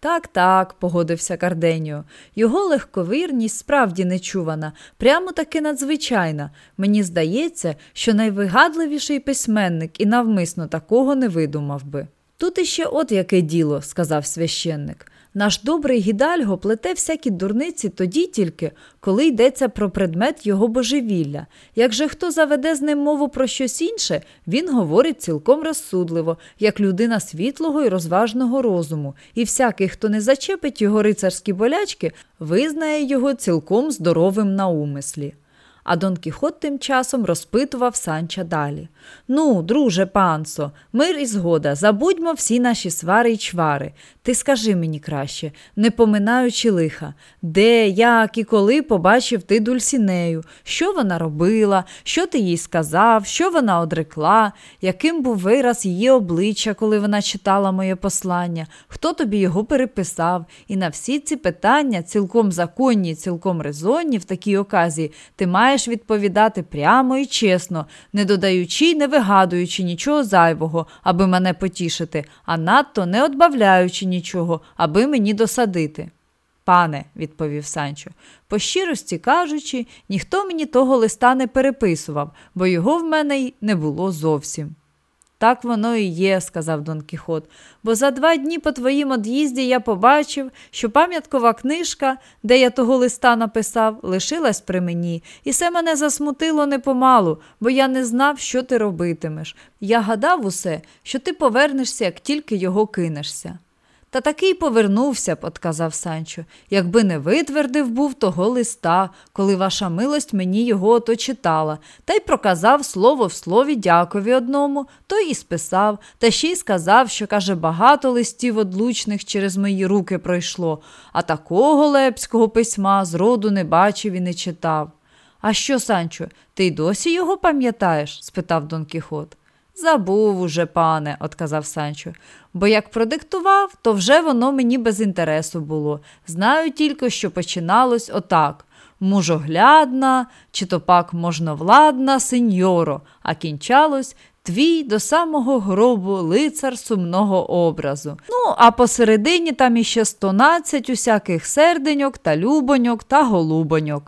Так, так, погодився Карденіо. Його легковірність справді нечувана, прямо таки надзвичайна. Мені здається, що найвигадливіший письменник і навмисно такого не видумав би. Тут іще от яке діло, сказав священник. Наш добрий гідальго плете всякі дурниці тоді тільки, коли йдеться про предмет його божевілля. Як же хто заведе з ним мову про щось інше, він говорить цілком розсудливо, як людина світлого і розважного розуму, і всякий, хто не зачепить його рицарські болячки, визнає його цілком здоровим на умислі. А Дон Кіхот тим часом розпитував Санча далі. Ну, друже пансо, мир і згода, забудьмо всі наші свари й чвари. Ти скажи мені краще, не поминаючи лиха, де, як і коли побачив ти Дульсінею, що вона робила, що ти їй сказав, що вона одрекла, яким був вираз її обличчя, коли вона читала моє послання, хто тобі його переписав, і на всі ці питання, цілком законні, цілком резонні в такій оказії, ти маєш відповідати прямо і чесно, не додаючи не вигадуючи нічого зайвого, аби мене потішити, а надто не отбавляючи нічого, аби мені досадити. Пане, відповів Санчо, по щирості кажучи, ніхто мені того листа не переписував, бо його в мене й не було зовсім. Так воно і є, сказав Дон Кіхот, бо за два дні по твоїм од'їзді я побачив, що пам'яткова книжка, де я того листа написав, лишилась при мені, і це мене засмутило непомалу, бо я не знав, що ти робитимеш. Я гадав усе, що ти повернешся, як тільки його кинешся. Та такий повернувся б, Санчо, якби не витвердив був того листа, коли ваша милость мені його ото читала, та й проказав слово в слові дякові одному, той і списав, та ще й сказав, що, каже, багато листів одлучних через мої руки пройшло, а такого лепського письма зроду не бачив і не читав. А що, Санчо, ти й досі його пам'ятаєш? спитав Дон Кіхот. Забув уже, пане, отказав Санчо, бо як продиктував, то вже воно мені без інтересу було. Знаю тільки, що починалось отак мужоглядна, чи то пак можновладна сеньоро, а кінчалось твій до самого гробу лицар сумного образу. Ну, а посередині там іще стонадцять усяких серденьок та любоньок та голубоньок.